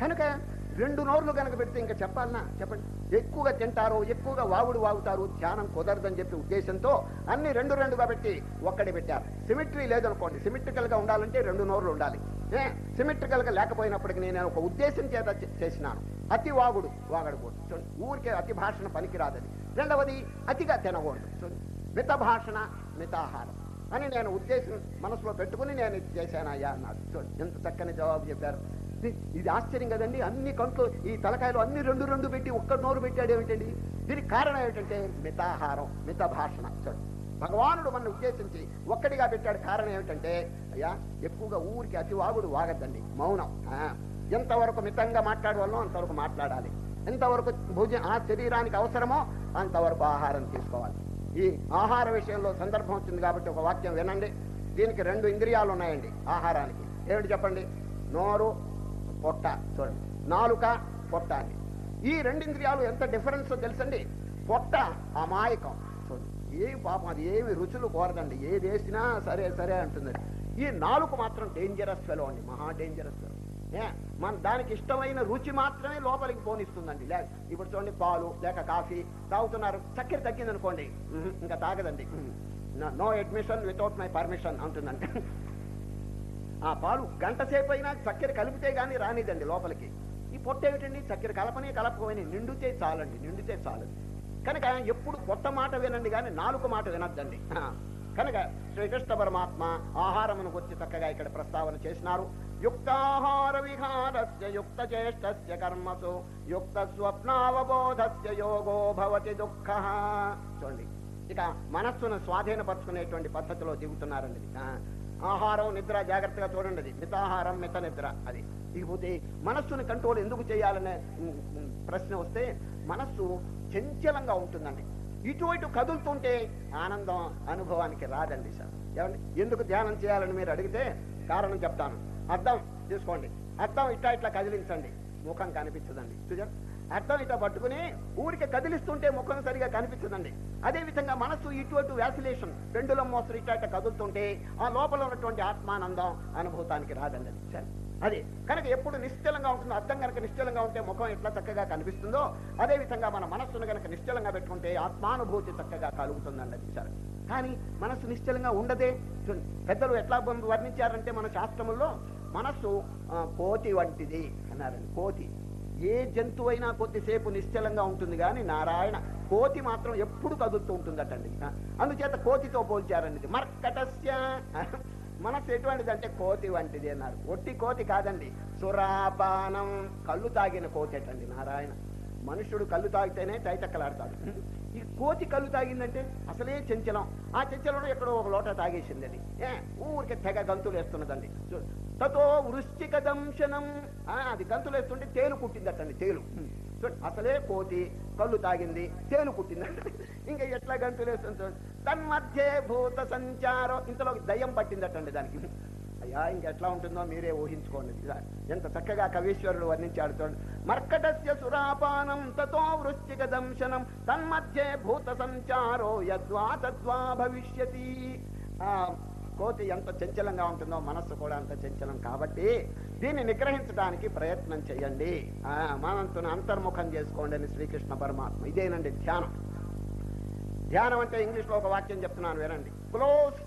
కనుక రెండు నోర్లు కనుక పెడితే ఇంకా చెప్పాలనా? చెప్పండి. ఎక్కువగా తింటారు ఎక్కువగా వాగుడు వాగుతారు ధ్యానం కుదరదని చెప్పి ఉద్దేశంతో అన్ని రెండు రెండుగా పెట్టి ఒక్కడే పెట్టారు. సిమెట్రీ లేదనుకోండి. సిమిట్రికల్గా ఉండాలంటే రెండు నోర్లు ఉండాలి. ఏ? సిమెట్రికల్ లేకపోయినప్పటికీ నేను ఒక ఉద్దేశం చేత చేసినాను. అతి వాగుడు వాగడకూడదు. చూడండి ఊరికే అతి భాషణ పనికిరాదని రెండవది అతిగా తినకూడదు. చూడండి మిత భాషణ మితాహారం. అని నేను ఉద్దేశం మనసులో పెట్టుకుని నేను ఇది చేశాను అయ్యా అన్నాడు. చూడు ఎంత చక్కని జవాబు చెప్పారు. ఇది- ఆశ్చర్యం కదండి. అన్ని కంట్లు ఈ తలకాయలు అన్ని రెండు రెండు పెట్టి ఒక్క నోరు పెట్టాడు ఏమిటండి? దీనికి కారణం ఏమిటంటే మితాహారం మిత భాషణ చూడండి భగవానుడు మన ఉద్దేశించి ఒక్కడిగా పెట్టాడు కారణం ఏమిటంటే అయ్యా ఎక్కువగా ఊరికి అతి వాగుడు వాగద్దండి. మౌనం. ఆ, ఎంతవరకు మితంగా మాట్లాడవాలో అంతవరకు మాట్లాడాలి. ఎంతవరకు భోజనం ఆ శరీరానికి అవసరమో అంతవరకు ఆహారం తీసుకోవాలి. ఈ ఆహార విషయంలో సందర్భం వచ్చింది కాబట్టి ఒక వాక్యం వినండి. దీనికి రెండు ఇంద్రియాలు ఉన్నాయండి ఆహారానికి. ఏమిటి చెప్పండి? నోరు పొట్ట. చూడండి. నాలుక పొట్ట అని ఈ రెండు ఇంద్రియాలు ఎంత డిఫరెన్స్ తెలుసండి? పొట్ట అమాయకం. చూడండి. ఏ పాపం అది ఏమి రుచులు కోరదండి. ఏది వేసినా సరే సరే అంటుందండి. ఈ నాలుక మాత్రం డేంజరస్ ఫెలో అండి. మహా డేంజరస్ ఫెలో మన దానికి ఇష్టమైన రుచి మాత్రమే లోపలికి పోనిస్తుందండి. లేక ఇప్పుడు చూడండి పాలు లేక కాఫీ తాగుతున్నారు. చక్కెర తగ్గిందనుకోండి. ఇంకా తాగదండి. No admission without my permission అంటుందండి. ఆ పాలు గంట సేపు అయినా చక్కెర కలిపితే గానీ రానిదండి లోపలికి. ఈ పొట్ట ఏమిటండి చక్కెర కలపని కలపకపోయినా నిండితే చాలండి నిండితే చాలు. కనుక ఎప్పుడు కొత్త మాట వినండి కానీ నాలుగు మాట వినొద్దండి. కనుక శ్రీకృష్ణ పరమాత్మ ఆహారమును గురించి చక్కగా ఇక్కడ ప్రస్తావన చేసినారు. యుక్తాహార విహారస్య యుక్త చేష్టస్య కర్మసు యుక్త స్వప్నావబోధస్య యోగో భవతి దుఃఖ చూడండి ఇక మనస్సును స్వాధీనపరుచుకునేటువంటి పద్ధతిలో దిగుతున్నారండి ఆహారం నిద్ర జాగ్రత్తగా చూడండి అది. మితాహారం మిత నిద్ర అది. ఇకపోతే మనస్సుని కంట్రోల్ ఎందుకు చేయాలనే ఉమ్, ప్రశ్న వస్తే మనస్సు చంచలంగా ఉంటుందండి. ఇటు ఇటు కదులుతుంటే ఆనందం అనుభవానికి రాదండి సార్. ఏమండి? ఎందుకు ధ్యానం చేయాలని మీరు అడిగితే కారణం చెప్తాను. అర్థం తీసుకోండి అర్థం ఇట్లా ఇట్లా కదిలించండి. ముఖం కనిపించదండి. చూసారు అర్థం ఇట్లా పట్టుకుని ఊరికి కదిలిస్తుంటే ముఖం సరిగా కనిపించదండి. అదే విధంగా మనస్సు ఇటువంటి వ్యాసిలేషన్ పెండులం మోసలు ఇట్లా ఇట్లా కదులుతుంటే ఆ లోపల ఉన్నటువంటి ఆత్మానందం అనుభూతానికి రాదండి అది. సరే అదే. కనుక ఎప్పుడు నిశ్చలంగా ఉంటుందో అర్థం కనుక నిశ్చలంగా ఉంటే ముఖం ఎట్లా చక్కగా కనిపిస్తుందో అదే విధంగా మన మనస్సును కనుక నిశ్చలంగా పెట్టుకుంటే ఆత్మానుభూతి చక్కగా కలుగుతుందండి అది. కానీ మనస్సు నిశ్చలంగా ఉండదే. పెద్దలు ఎట్లా వర్ణించారంటే మన శాస్త్రముల్లో మనస్సు కోతి వంటిది అన్నారండి కోతి. ఏ జంతువు అయినా కొద్దిసేపు నిశ్చలంగా ఉంటుంది కానీ నారాయణ కోతి మాత్రం ఎప్పుడు కదులుతూ ఉంటుందటండి. అందుచేత కోతితో పోల్చారండి. ఇది. మర్కటస్య మనస్సు ఎటువంటిది అంటే కోతి వంటిది అన్నారు. ఒట్టి కోతి కాదండి సురాపానం. కళ్ళు తాగిన కోతి అటండి నారాయణ. మనుషుడు కళ్ళు తాగితేనే తైతక్కలాడతాడు. ఈ కోతి కళ్ళు తాగిందంటే అసలే చెంచలం. ఆ చెంచలంలో ఎక్కడో ఒక లోట తాగేసింది అది ఏ ఊరికే తెగ గంతులు వేస్తున్నదండి. తతో వృశ్చిక దంశనం ఆ, అది గంతులు వేస్తుంటే తేలు కుట్టిందటండి తేలు. అసలే కోతి కళ్ళు తాగింది తేలు కుట్టిందంట ఇంకా ఎట్లా గంతులు వేస్తుంది చూడండి తన్మధ్యే భూత సంచారం ఇంతలో దయ్యం పట్టిందటండి దానికి. అయ్యా ఇంకెట్లా ఉంటుందో మీరే ఊహించుకోండి. ఎంత చక్కగా కవీశ్వరుడు వర్ణించాడు చూడండి మర్కటస్య సురాపానం తతో వృశ్చిక దంశనం తన్మధ్యే భూత సంచారో యద్వా తద్వా భవిష్యతి. ఆ, కోతి ఎంత చంచలంగా ఉంటుందో మనస్సు కూడా అంత చంచలం. కాబట్టి దీన్ని నిగ్రహించడానికి ప్రయత్నం చేయండి. ఆ, అంతర్ముఖం చేసుకోండి అని శ్రీకృష్ణ పరమాత్మ. ఇదేనండి ధ్యానం. ధ్యానం అంటే ఇంగ్లీష్లో ఒక వాక్యం చెప్తున్నాను వినండి. Close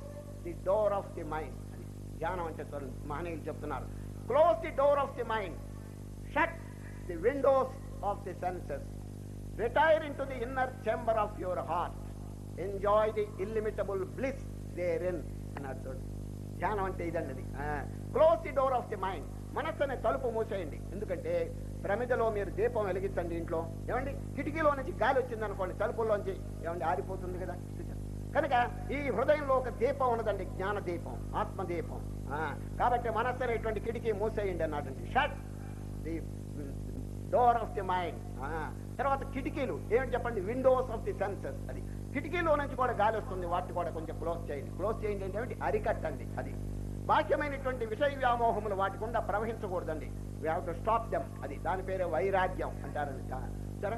the door of the mind అని ధ్యానం అంటే చూడండి మహనీయులు చెప్తున్నారు. Close the door of the mind shut the windows of the senses retire into the inner chamber of your heart enjoy the illimitable bliss therein అన్నాడు చూడు. ధ్యానం అంటే ఇదండి close the door of the mind మనస్సు అనే తలుపు మూసేయండి. ఎందుకంటే ప్రమిదలో మీరు దీపం వెలిగించండి ఇంట్లో. ఏమండి? కిటికీలో నుంచి గాలి వచ్చింది అనుకోండి తలుపుల్లోంచి ఏమండి ఆరిపోతుంది కదా? కనుక ఈ హృదయంలో ఒక దీపం ఉన్నదండి జ్ఞాన దీపం ఆత్మ దీపం. ఆ, కాబట్టి మనస్సు అనేటువంటి కిటికీ మూసేయండి అన్నాడండి shut the door of the mind తర్వాత కిటికీలు. ఏమిటి చెప్పండి? విండోస్ ఆఫ్ ది సెన్సెస్ అది. కిటికీలో నుంచి కూడా గాలి వస్తుంది వాటిని కూడా కొంచెం క్లోజ్ చేయండి. క్లోజ్ చేయండి ఏంటంటే అరికట్టండి అది. బాహ్యమైనటువంటి విషయ వ్యామోహములు వాటి గుండా ప్రవహించకూడదండి. We have to stop them అది దాని పేరే వైరాగ్యం అంటారు సరే?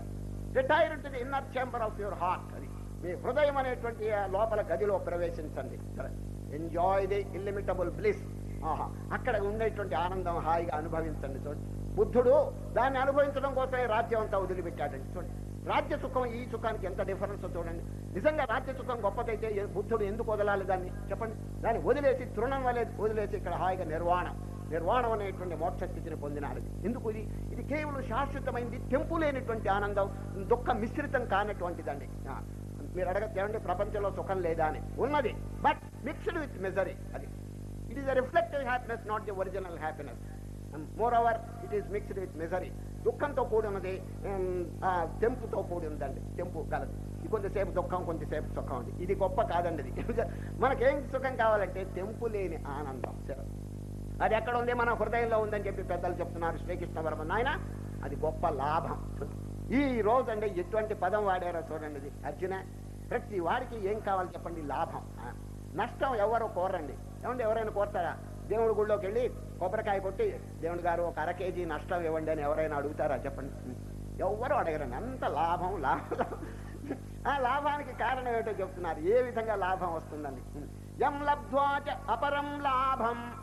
Retire to the inner chamber of your heart అది. మీ హృదయం అనేటువంటి లోపల గదిలో ప్రవేశించండి. సరే? ఎంజాయ్ ది ఇల్లిమిటబుల్ బ్లిస్ ఆహా అక్కడ ఉండేటువంటి ఆనందం హాయిగా అనుభవించండి. చూడండి. బుద్ధుడు దాన్ని అనుభవించడం కోసమే రాజ్యం అంతా వదిలిపెట్టాడండి. చూడండి. రాజ్య సుఖం ఈ సుఖానికి ఎంత డిఫరెన్స్ చూడండి. నిజంగా రాజ్య సుఖం గొప్పదైతే బుద్ధుడు ఎందుకు వదలాలి దాన్ని? చెప్పండి. దాన్ని వదిలేసి తృణం వలె వదిలేసి ఇక్కడ హాయిగా నిర్వాణం. నిర్వాణం అనేటువంటి మోక్ష స్థితిని పొందినారు. ఎందుకు ఇది? ఇది కేవలం శాశ్వతమైంది తెంపు లేనిటువంటి ఆనందం దుఃఖ మిశ్రితం కానటువంటిదండి మీరు అడగచ్చు ప్రపంచంలో సుఖం లేదా అని. ఉన్నది. బట్ మిక్స్డ్ విత్ మెజరీ అది. It is a reflective happiness not the original happiness moreover it is mixed with misery దుఃఖంతో కూడి ఉన్నది తెంపుతో కూడి ఉందండి తెంపు కలదు కొంతసేపు దుఃఖం కొంతసేపు సుఖం ఉంది ఇది గొప్ప కాదండి ఇది మనకేం సుఖం కావాలంటే తెంపు లేని ఆనందం సరే అది ఎక్కడ ఉంది మన హృదయంలో ఉందని చెప్పి పెద్దలు చెప్తున్నారు శ్రీకృష్ణ వర్మ నాయన అది గొప్ప లాభం ఈ రోజు అండి ఎటువంటి పదం వాడారో చూడండి ఇది అర్జున ప్రతి వాడికి ఏం కావాలి చెప్పండి లాభం నష్టం ఎవరు కోరండి ఏమంటే ఎవరైనా కోరతారా దేవుడి గుళ్ళోకి వెళ్ళి కొబ్బరికాయ కొట్టి దేవుడి గారు ఒక అర కేజీ నష్టం ఇవ్వండి అని ఎవరైనా అడుగుతారా? చెప్పండి. ఎవ్వరు అడగరండి. అంత లాభం లాభం. ఆ లాభానికి కారణం ఏమిటో చెప్తున్నారు. ఏ విధంగా లాభం వస్తుందని ఎం లబ్ధ్వాచ అపరం లాభం.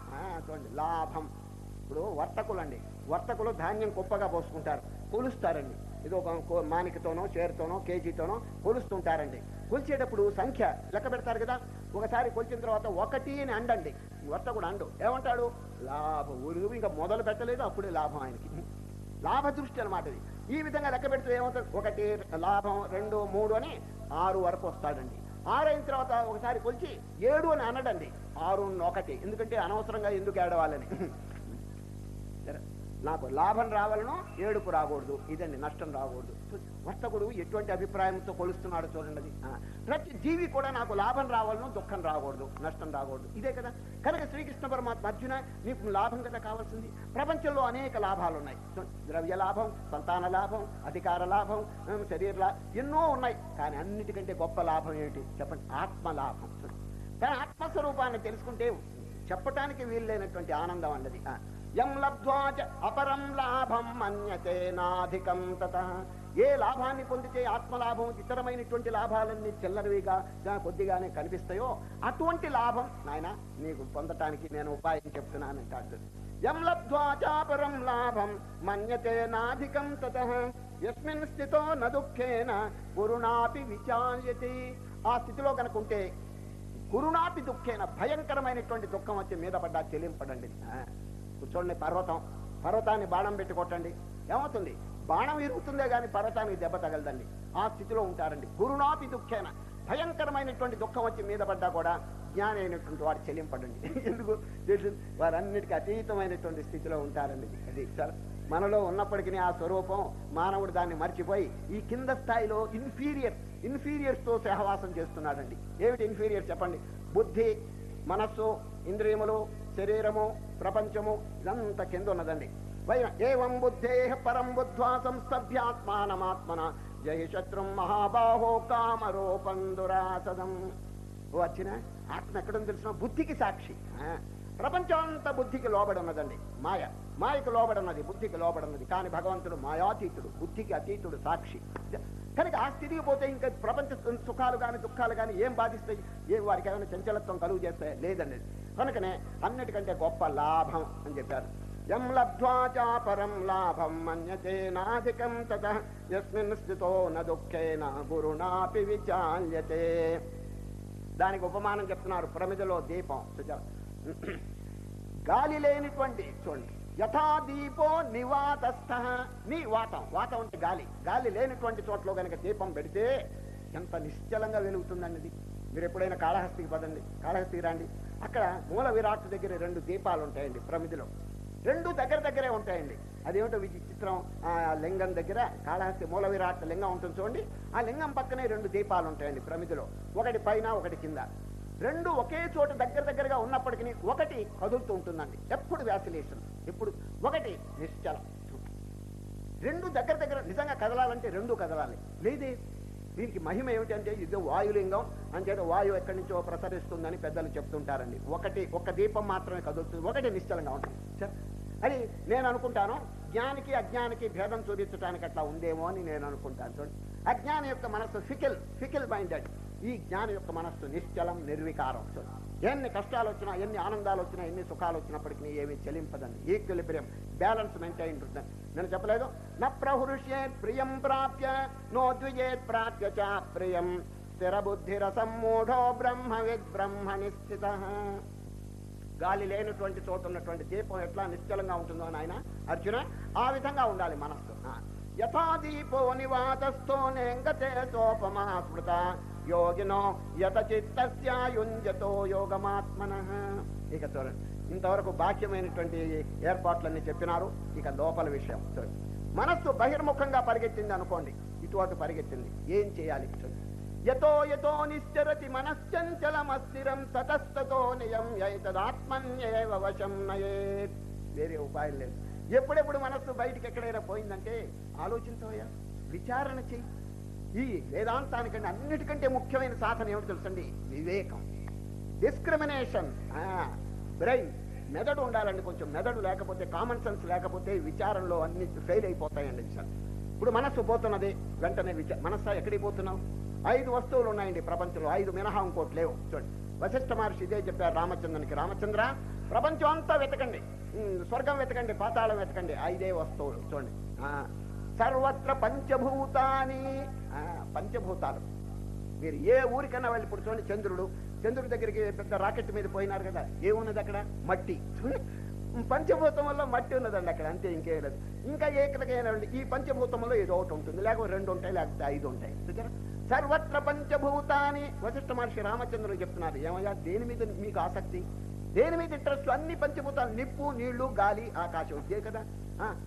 చూడండి లాభం. ఇప్పుడు వర్తకులు అండి వర్తకులు ధాన్యం కుప్పగా పోసుకుంటారు. కొలుస్తారండి. ఇది ఒక మానికతోనో చేరుతోనో కేజీతోనో కొలుస్తుంటారండి. కొలిచేటప్పుడు సంఖ్య లెక్క పెడతారు కదా? ఒకసారి కొలిచిన తర్వాత ఒకటి అని అండండి. వర్తకుడు అండు. ఏమంటాడు? లాభం. ఊరు ఇంకా మొదలు పెట్టలేదు అప్పుడే లాభం ఆయనకి. లాభ దృష్టి అనమాట ఇది. ఈ విధంగా లెక్క పెడితే ఏమవుతుంది ఒకటి లాభం రెండు మూడు అని ఆరు వరకు వస్తాడండి. ఆరు అయిన తర్వాత ఒకసారి కొలిచి ఏడు అని అనడండి. ఆరు ఒకటి. ఎందుకంటే అనవసరంగా ఎందుకు ఏడవాలని? నాకు లాభం రావాలను ఏడుపు రాకూడదు ఇదండి నష్టం రాకూడదు. వర్తకుడు ఎటువంటి అభిప్రాయంతో కొలుస్తున్నాడు చూడండి అది. ప్రతి జీవి కూడా నాకు లాభం రావాలను దుఃఖం రాకూడదు నష్టం రాకూడదు. ఇదే కదా. కనుక శ్రీకృష్ణ పరమాత్మ అర్జున నీకు లాభం కదా కావాల్సింది. ప్రపంచంలో అనేక లాభాలు ఉన్నాయి ద్రవ్య లాభం సంతాన లాభం అధికార లాభం శరీర లాభం ఎన్నో ఉన్నాయి. కానీ అన్నిటికంటే గొప్ప లాభం ఏమిటి? చెప్పండి. ఆత్మ లాభం కానీ ఆత్మస్వరూపాన్ని తెలుసుకుంటే చెప్పటానికి వీలు లేనటువంటి ఆనందం అన్నది. యం లబ్ధ్వాచ అపరం లాభం మన్యతే నాధికం తత ఏ లాభాన్ని పొందితే ఆత్మలాభం ఇతరమైనటువంటి లాభాలన్నీ చిల్లరవిగా కొద్దిగానే కనిపిస్తాయో అటువంటి లాభం నాయన నీకు పొందటానికి నేను ఉపాయం చెప్తున్నానంటాడు యం లబ్ధ్వాచాపరం లాభం మన్యతే నాధికం తత। యస్మిన్ స్థితో న దుఃఖేన గురుణాపి విచార్యతి। ఆ స్థితిలో కనుకుంటే గురుణాపి దుఃఖేన భయంకరమైనటువంటి దుఃఖం వచ్చి మీద పడ్డా చెల్లింపడండి కూర్చోండి పర్వతం. పర్వతాన్ని బాణం పెట్టి కొట్టండి. ఏమవుతుంది? బాణం ఇరుగుతుందే కానీ పర్వతానికి దెబ్బ తగలదండి. ఆ స్థితిలో ఉంటారండి. గురునాపి దుఃఖేన. భయంకరమైనటువంటి దుఃఖం వచ్చి మీద పడ్డా కూడా జ్ఞాని అయినటువంటి వాడు చెల్లింపడండి ఎందుకు? తెలుసు? వారన్నిటికీ అతీతమైనటువంటి స్థితిలో ఉంటారండి. అది సార్ మనలో ఉన్నప్పటికీ ఆ స్వరూపం మానవుడు దాన్ని మర్చిపోయి ఈ కింద స్థాయిలో ఇన్ఫీరియర్ ఇన్ఫీరియర్స్తో సహవాసం చేస్తున్నాడండి. ఏమిటి ఇన్ఫీరియర్ చెప్పండి. బుద్ధి మనస్సు ఇంద్రియములు శరీరము ప్రపంచము ఇదంతా కింద ఉన్నదండి. వై ఏం బుద్ధే పరం బుద్ధ్వా సంస్థభ్యాత్మానమాత్మన జయ శత్రు మహాబాహో కామరూపం దురాసదం వచ్చిన ఆత్మ ఎక్కడుంది తెలిసిన బుద్ధికి సాక్షి. ఆ, ప్రపంచం అంతా బుద్ధికి లోబడి మాయ. మాయకు లోబడి బుద్ధికి లోబడి కానీ భగవంతుడు మాయాతీతుడు బుద్ధికి అతీతుడు సాక్షి. కనుక ఆ స్థితికి పోతే ఇంకా ప్రపంచ సుఖాలు కానీ దుఃఖాలు కానీ ఏం బాధిస్తాయి? ఏం వారికి ఏమైనా చంచలత్వం కలుగు చేస్తాయి లేదండి. కనుకనే అన్నిటికంటే గొప్ప లాభం అని చెప్పారు. యం లబ్ధ్వాచాపరం లాభం మన్యతే నాధికం తత యస్మిన్ స్థితో న దుఃఖేన గురుణాపి విచాల్యతే. దానికి ఉపమానం చెప్తున్నారు ప్రమిదలో దీపం. గాలి లేనిటువంటి చూడండి. యథా దీపో నివాతస్థ నీ వాతం వాతం అంటే గాలి. గాలి లేనటువంటి చోట్ల కనుక దీపం పెడితే ఎంత నిశ్చలంగా వెలుగుతుందండి మీరు ఎప్పుడైనా కాళహస్తికి పదండి కాళహస్తికి రండి. అక్కడ మూల విరాట్ దగ్గర రెండు దీపాలు ఉంటాయండి ప్రమిదిలో. రెండు దగ్గర దగ్గరే ఉంటాయండి. అదేమిటో విచిత్రం. ఆ లింగం దగ్గర కాళహస్తి మూల విరాట్ లింగం ఉంటుంది చూడండి. ఆ లింగం పక్కనే రెండు దీపాలు ఉంటాయండి ప్రమిదిలో. ఒకటి పైన ఒకటి కింద. రెండు ఒకే చోట దగ్గర దగ్గరగా ఉన్నప్పటికీ ఒకటి కదులుతూ ఉంటుందండి. ఎప్పుడు వ్యాసిలేషన్. ఎప్పుడు ఒకటి నిశ్చలం. రెండు దగ్గర దగ్గర నిజంగా కదలాలంటే రెండు కదలాలి. లేదే? దీనికి మహిమ ఏమిటంటే ఇది వాయులింగం. అంచేత వాయువు ఎక్కడి నుంచో ప్రసరిస్తుందని పెద్దలు చెప్తుంటారండి. ఒకటి ఒక దీపం మాత్రమే కదులుతుంది. ఒకటి నిశ్చలంగా ఉంటుంది. సరే? అది నేను అనుకుంటాను. జ్ఞానికి అజ్ఞానికి భేదం చూపించడానికి అట్లా ఉందేమో అని నేను అనుకుంటాను. చూడండి. అజ్ఞాని యొక్క మనస్సు ఫికిల్ ఫికిల్ మైండెడ్ ఈ జ్ఞాని యొక్క మనస్సు నిశ్చలం నిర్వికారం. చూడండి. ఎన్ని కష్టాలు వచ్చినా ఎన్ని ఆనందాలు వచ్చినా ఎన్ని సుఖాలు వచ్చినప్పటికీ ఏమి చెలింపదండి. ఈక్విలిబ్రియం బ్యాలెన్స్ మెయింటైన్ ఉంటుంది నేను చెప్పలేదు? నా ప్రహృష్యే ప్రియం ప్రాప్య నో ద్విజేత్ ప్రాప్య చ ప్రియం. స్థిర మూఢో బ్రహ్మవిద్ బ్రహ్మ నిశ్చిత. గాలి లేనటువంటి చోట ఉన్నటువంటి దీపం ఎట్లా నిశ్చలంగా ఉంటుందో నాయన అర్జున ఆ విధంగా ఉండాలి మనస్సు. ఆ. యథా దీపో నివాతస్థో నేంగతే సోపమా స్మృత యోగినో యత యోగమాత్మన ఇక చూడండి ఇంతవరకు బాహ్యమైనటువంటి ఏర్పాట్లన్నీ చెప్పినారు. ఇక లోపల విషయం చూడండి. మనస్సు బహిర్ముఖంగా పరిగెత్తింది అనుకోండి ఇటు అటు పరిగెత్తింది. ఏం చేయాలి చూడండి యతో యతో నిశ్చరతి మనశ్చంచలమస్థిరం తతస్తతో నియం యైతదాత్మన్యేవ వశం నయేత్. వేరే ఉపాయం లేదు. ఎప్పుడెప్పుడు మనస్సు బయటికి ఎక్కడైనా పోయిందంటే ఆలోచించవయ్యా? విచారణ చెయ్యి. ఈ వేదాంతానికంటే అన్నిటికంటే ముఖ్యమైన సాధన ఏమిటి తెలుసండి? వివేకం. డిస్క్రిమినేషన్ బ్రెయిన్ మెదడు ఉండాలండి కొంచెం. మెదడు లేకపోతే కామన్ సెన్స్ లేకపోతే విచారంలో అన్ని ఫెయిల్ అయిపోతాయండి విషయాలు. ఇప్పుడు మనస్సు పోతున్నది వెంటనే విచ మనస్సు ఎక్కడికి పోతున్నావు? ఐదు వస్తువులు ఉన్నాయండి ప్రపంచంలో. ఐదు మినహా ఇంకోటి లేవు. చూడండి. వశిష్ఠ మహర్షి ఇదే చెప్పారు రామచంద్రునికి. రామచంద్ర ప్రపంచం అంతా వెతకండి. స్వర్గం వెతకండి పాతాళం వెతకండి. ఐదే వస్తువులు. చూడండి. సర్వత్ర పంచభూతాని. ఆ, పంచభూతాలు. మీరు ఏ ఊరికన్నా వెళ్ళి ఇప్పుడు చంద్రుడు. చంద్రుడి దగ్గరికి పెద్ద రాకెట్ మీద పోయినారు కదా ఏమున్నది అక్కడ? మట్టి. పంచభూతం వల్ల మట్టి ఉన్నదండి అక్కడ అంతే ఇంకేం లేదు. ఇంకా ఏకలకైనా ఈ పంచభూతంలో ఏదో ఒకటి ఉంటుంది. లేకపోతే రెండు ఉంటాయి లేకపోతే ఐదు ఉంటాయి. సర్వత్ర పంచభూతాన్ని వశిష్ఠ మహర్షి రామచంద్రుడు చెప్తున్నారు. ఏమయ్యా దేని మీద మీకు ఆసక్తి? దేని మీద ఇంట్రెస్ట్? అన్ని పంచభూతాలు నిప్పు నీళ్ళు గాలి ఆకాశం. ఇదే కదా.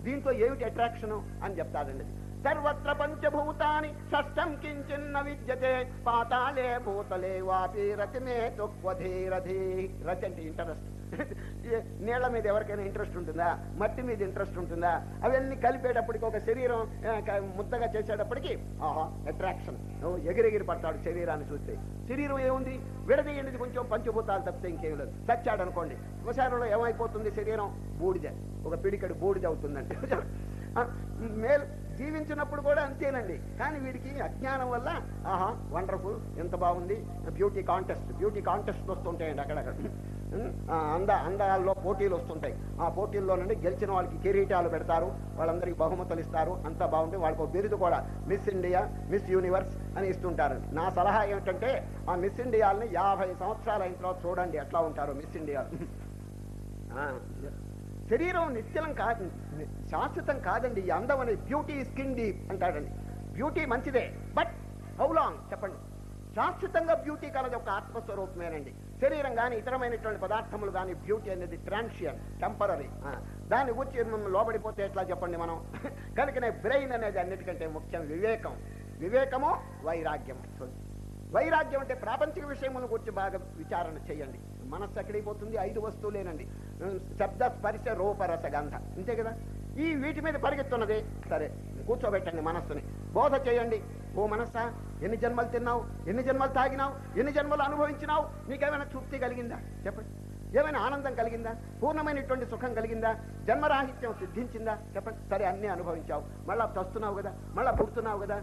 దీంట్లో ఏమిటి అట్రాక్షన్ అని చెప్తాడండి. సర్వత్ర పంచభూతాని షష్టం కించిన్న విద్యతే పాతాలే భూతలే వాపి రతిమే తుక్వధీరధి రతి అంటే ఇంట్రెస్ట్ నీళ్ళ మీద ఎవరికైనా ఇంట్రెస్ట్ ఉంటుందా? మట్టి మీద ఇంట్రెస్ట్ ఉంటుందా? అవన్నీ కలిపేటప్పటికి ఒక శరీరం ముద్దగా చేసేటప్పటికి ఆహా అట్రాక్షన్ ఎగిరెగిరి పడతాడు శరీరాన్ని చూస్తే. శరీరం ఏముంది? విడదీయండి కొంచెం పంచభూతాలు తప్పితే ఇంకేం లేదు. చచ్చాడు అనుకోండి శ్మశానంలో ఏమైపోతుంది శరీరం? బూడిద. ఒక పిడికడు బూడిద అవుతుందండి మేల్. జీవించినప్పుడు కూడా అంతేనండి. కానీ వీడికి అజ్ఞానం వల్ల ఆహా వండర్ఫుల్ ఎంత బాగుంది. బ్యూటీ కాంటెస్ట్ బ్యూటీ కాంటెస్ట్ వస్తుంటాయండి అక్కడక్కడ. అంద అందాల్లో పోటీలు వస్తుంటాయి. ఆ పోటీల్లో నుండి గెలిచిన వాళ్ళకి కిరీటాలు పెడతారు. వాళ్ళందరికీ బహుమతులు ఇస్తారు. అంతా బాగుంటుంది వాళ్ళకి ఒక బిరుదు కూడా. మిస్ ఇండియా మిస్ యూనివర్స్ అని ఇస్తుంటారు. నా సలహా ఏమిటంటే ఆ మిస్ ఇండియాలని యాభై సంవత్సరాల ఇంట్లో చూడండి ఎట్లా ఉంటారు మిస్ ఇండియా. శరీరం నిత్యం కాదు శాశ్వతం కాదండి. ఈ అందం అనేది బ్యూటీ స్కిన్ డీప్ అంటాడండి. బ్యూటీ మంచిదే బట్ హౌ లాంగ్ చెప్పండి. శాశ్వతంగా బ్యూటీ కలది ఒక ఆత్మస్వరూపమేనండి. శరీరం కానీ ఇతరమైనటువంటి పదార్థములు కానీ బ్యూటీ అనేది ట్రాన్షియన్ టెంపరీ దాని గురించి లోబడిపోతే ఎట్లా చెప్పండి మనం? కనుకనే బ్రెయిన్ అనేది అన్నిటికంటే ముఖ్యం వివేకం. వివేకము వైరాగ్యం. వైరాగ్యం అంటే ప్రాపంచిక విషయముల గురించి బాగా విచారణ చేయండి. మనస్సు ఎక్కడైపోతుంది? ఐదు వస్తువులేనండి. శబ్ద స్పర్శ రూపరస గంధ. అంతే కదా? ఈ వీటి మీద పరిగెత్తున్నది. సరే కూర్చోబెట్టండి మనస్సుని. బోధ చేయండి. ఓ మనస్సా ఎన్ని జన్మలు తిన్నావు ఎన్ని జన్మలు తాగినావు ఎన్ని జన్మలు అనుభవించినావు నీకేమైనా తృప్తి కలిగిందా? చెప్పండి. ఏమైనా ఆనందం కలిగిందా? పూర్ణమైనటువంటి సుఖం కలిగిందా? జన్మరాహిత్యం సిద్ధించిందా? చెప్పండి. సరే అన్నీ అనుభవించావు. మళ్ళా తస్తున్నావు కదా మళ్ళా పుడుతున్నావు కదా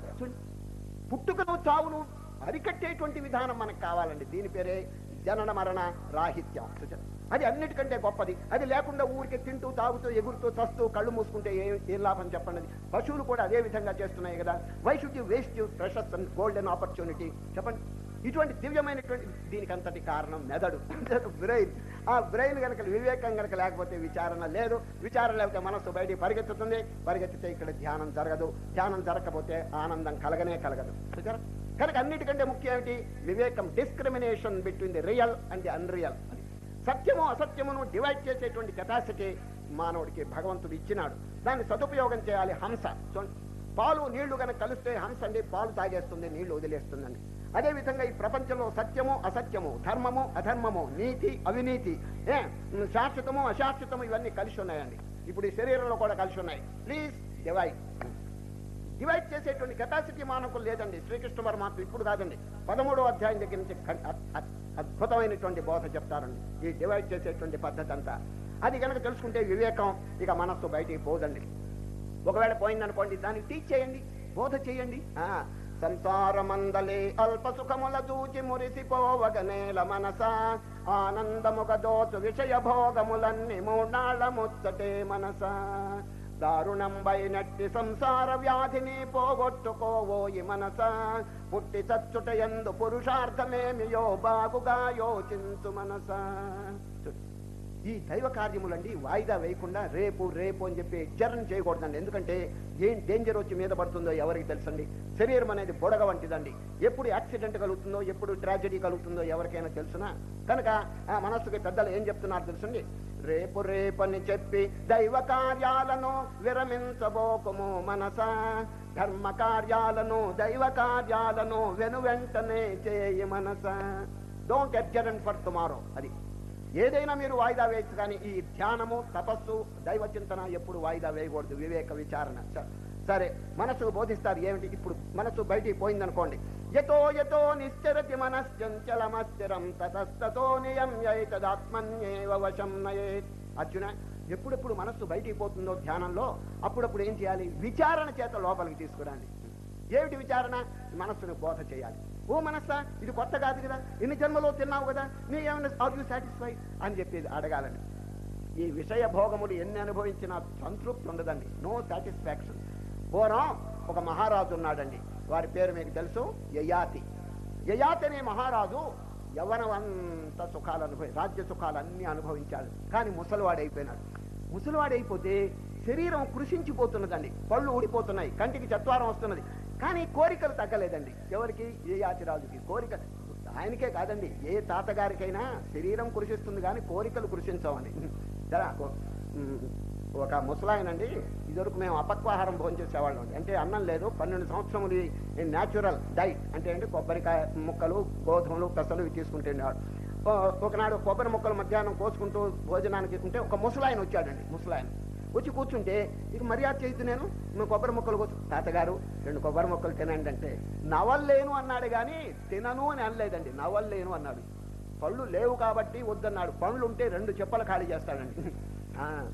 పుట్టుకను చావును అరికట్టేటువంటి విధానం మనకు కావాలండి. దీని పేరే జనన మరణ రాహిత్యం. చూచారా? అది అన్నిటికంటే గొప్పది. అది లేకుండా ఊరికి తింటూ తాగుతూ ఎగురుతూ చస్తూ కళ్ళు మూసుకుంటే ఏ ఏం లాభం చెప్పండి? పశువులు కూడా అదే విధంగా చేస్తున్నాయి కదా. Why should you waste you precious and golden opportunity చెప్పండి. ఇటువంటి దివ్యమైనటువంటి దీనికి అంతటి కారణం మెదడు. బ్రెయిన్ ఆ బ్రెయిన్ కనుక వివేకం కనుక లేకపోతే విచారణ లేదు. విచారణ లేకపోతే మనస్సు బయటికి పరిగెత్తుతుంది. పరిగెత్తితే ఇక్కడ ధ్యానం జరగదు. ధ్యానం జరగకపోతే ఆనందం కలగనే కలగదు. కనుక అన్నిటికంటే ముఖ్యం ఏమిటి? వివేకం discrimination between the real and the unreal సత్యము అసత్యమును డివైడ్ చేసేటువంటి కెపాసిటీ మానవుడికి భగవంతుడు ఇచ్చినాడు. దాన్ని సదుపయోగం చేయాలి హంస. పాలు నీళ్ళు కనుక కలిస్తే హంస అండి పాలు తాగేస్తుంది నీళ్ళు వదిలేస్తుందండి. అదే విధంగా ఈ ప్రపంచంలో సత్యము అసత్యము ధర్మము అధర్మము నీతి అవినీతి ఏ శాశ్వతము అశాశ్వతము ఇవన్నీ కలిసి ఉన్నాయండి. ఇప్పుడు ఈ శరీరంలో కూడా కలిసి ఉన్నాయి. ప్లీజ్ డివైడ్ డివైడ్ చేసేటువంటి కెపాసిటీ మానవుకు లేదండి. శ్రీకృష్ణ పరమాత్మ ఇప్పుడు కాదండి. పదమూడో అధ్యాయం దగ్గర నుంచి అద్భుతమైనటువంటి బోధ చెప్తారండి. ఈ డివైడ్ చేసేటువంటి పద్ధతి అంతా. అది కనుక తెలుసుకుంటే వివేకం ఇక మనస్సు బయటికి పోదండి. ఒకవేళ పోయిందనుకోండి దాన్ని టీచ్ చేయండి బోధ చేయండి. ఆ సంసారమందలే అల్ప సుఖముల దూచి మురిసిపోవగనేల మనస ఆనందముగ దోచు విషయ భోగములన్నీ మూడాళ్ళ ముచ్చటే మనస. దారుణంబైనట్టి సంసార వ్యాధిని పోగొట్టుకోవోయి మనస. పుట్టి చచ్చుట ఎందు పురుషార్థమేమియో బాగుగా యోచించు మనస. ఈ దైవ కార్యములండి వాయిదా వేయకుండా రేపు రేపు అని చెప్పి జర్న్ చేయకూడదండి. ఎందుకంటే ఏం డేంజర్ వచ్చి మీద పడుతుందో ఎవరికి తెలుసండి? శరీరం అనేది బుడగ వంటిదండి. ఎప్పుడు యాక్సిడెంట్ కలుగుతుందో ఎప్పుడు ట్రాజడీ కలుగుతుందో ఎవరికైనా తెలుసునా? కనుక ఆ మనస్సుకి పెద్దలు ఏం చెప్తున్నారు తెలుసండి? రేపు రేపని చెప్పి దైవ కార్యాలను విరమించబోకము మనస? ధర్మ కార్యాలను దైవ కార్యాలను వెను వెంటనే చేయి మనస? డోంట్ ఎడ్జరన్ ఫర్ టుమారో అది ఏదైనా మీరు వాయిదా వేయచ్చు కానీ ఈ ధ్యానము తపస్సు దైవ చింతన ఎప్పుడు వాయిదా వేయకూడదు. వివేక విచారణ. సరే మనసు బోధిస్తారు ఏమిటి? ఇప్పుడు మనసు బయటికి పోయిందనుకోండి. యతో యతో నిశ్చరతి మనశ్చంచలమస్థిరం తతస్తతో నియమ్యైతదాత్మన్యేవ వశం నయేత్ అర్జున ఎప్పుడెప్పుడు మనస్సు బయటికి పోతుందో ధ్యానంలో అప్పుడప్పుడు ఏం చేయాలి? విచారణ చేత లోపలికి తీసుకురండి. ఏమిటి విచారణ? మనస్సును బోధ చేయాలి. ఓ మనస్సా ఇది కొత్త కాదు కదా? ఎన్ని జన్మలో తిన్నావు కదా? నీ ఏమైనా ఆర్ యూ సాటిస్ఫై అని చెప్పేది అడగాలని. ఈ విషయ భోగములు ఎన్ని అనుభవించినా సంతృప్తి ఉండదండి. నో సాటిస్ఫాక్షన్ పూర్వం ఒక మహారాజు ఉన్నాడండి. వారి పేరు మీకు తెలుసు? యయాతి. యయాతి అనే మహారాజు యవనవంత సుఖాలు అనుభవి రాజ్య సుఖాలు అన్ని అనుభవించాడు. కానీ ముసలివాడైపోయినాడు. ముసలివాడైపోతే శరీరం కృషించిపోతున్నదండి. పళ్ళు ఊడిపోతున్నాయి. కంటికి చత్వారం వస్తున్నది. కానీ కోరికలు తగ్గలేదండి. ఎవరికి? ఏ యాతిరాజుకి కోరిక ఆయనకే కాదండి. ఏ తాతగారికైనా శరీరం కృషిస్తుంది కానీ కోరికలు కృషించవండి. ఒక ముసలాయనండి. ఇదివరకు మేము అపక్వాహారం భోజనం చేసేవాళ్ళం అంటే అన్నం లేదు. పన్నెండు సంవత్సరములు న్యాచురల్ డైట్ అంటే ఏంటి? కొబ్బరికాయ ముక్కలు గోధుమలు పెసలు ఇవి తీసుకుంటుండేవాడు ఒకనాడు కొబ్బరి ముక్కలు మధ్యాహ్నం కోసుకుంటూ భోజనానికి ఉంటే ఒక ముసలాయన వచ్చాడండి ముసలాయన. వచ్చి కూర్చుంటే ఇక మర్యాద చేయొద్దు నేను నువ్వు కొబ్బరి మొక్కలు కోసు. తాతగారు రెండు కొబ్బరి మొక్కలు తినండి అంటే నవల్లేను అన్నాడు కానీ తినను అని అనలేదండి. నవల్లేను అన్నాడు. పళ్ళు లేవు కాబట్టి వద్దన్నాడు. పళ్ళు ఉంటే రెండు చెప్పలు ఖాళీ చేస్తాడండి. ఆ,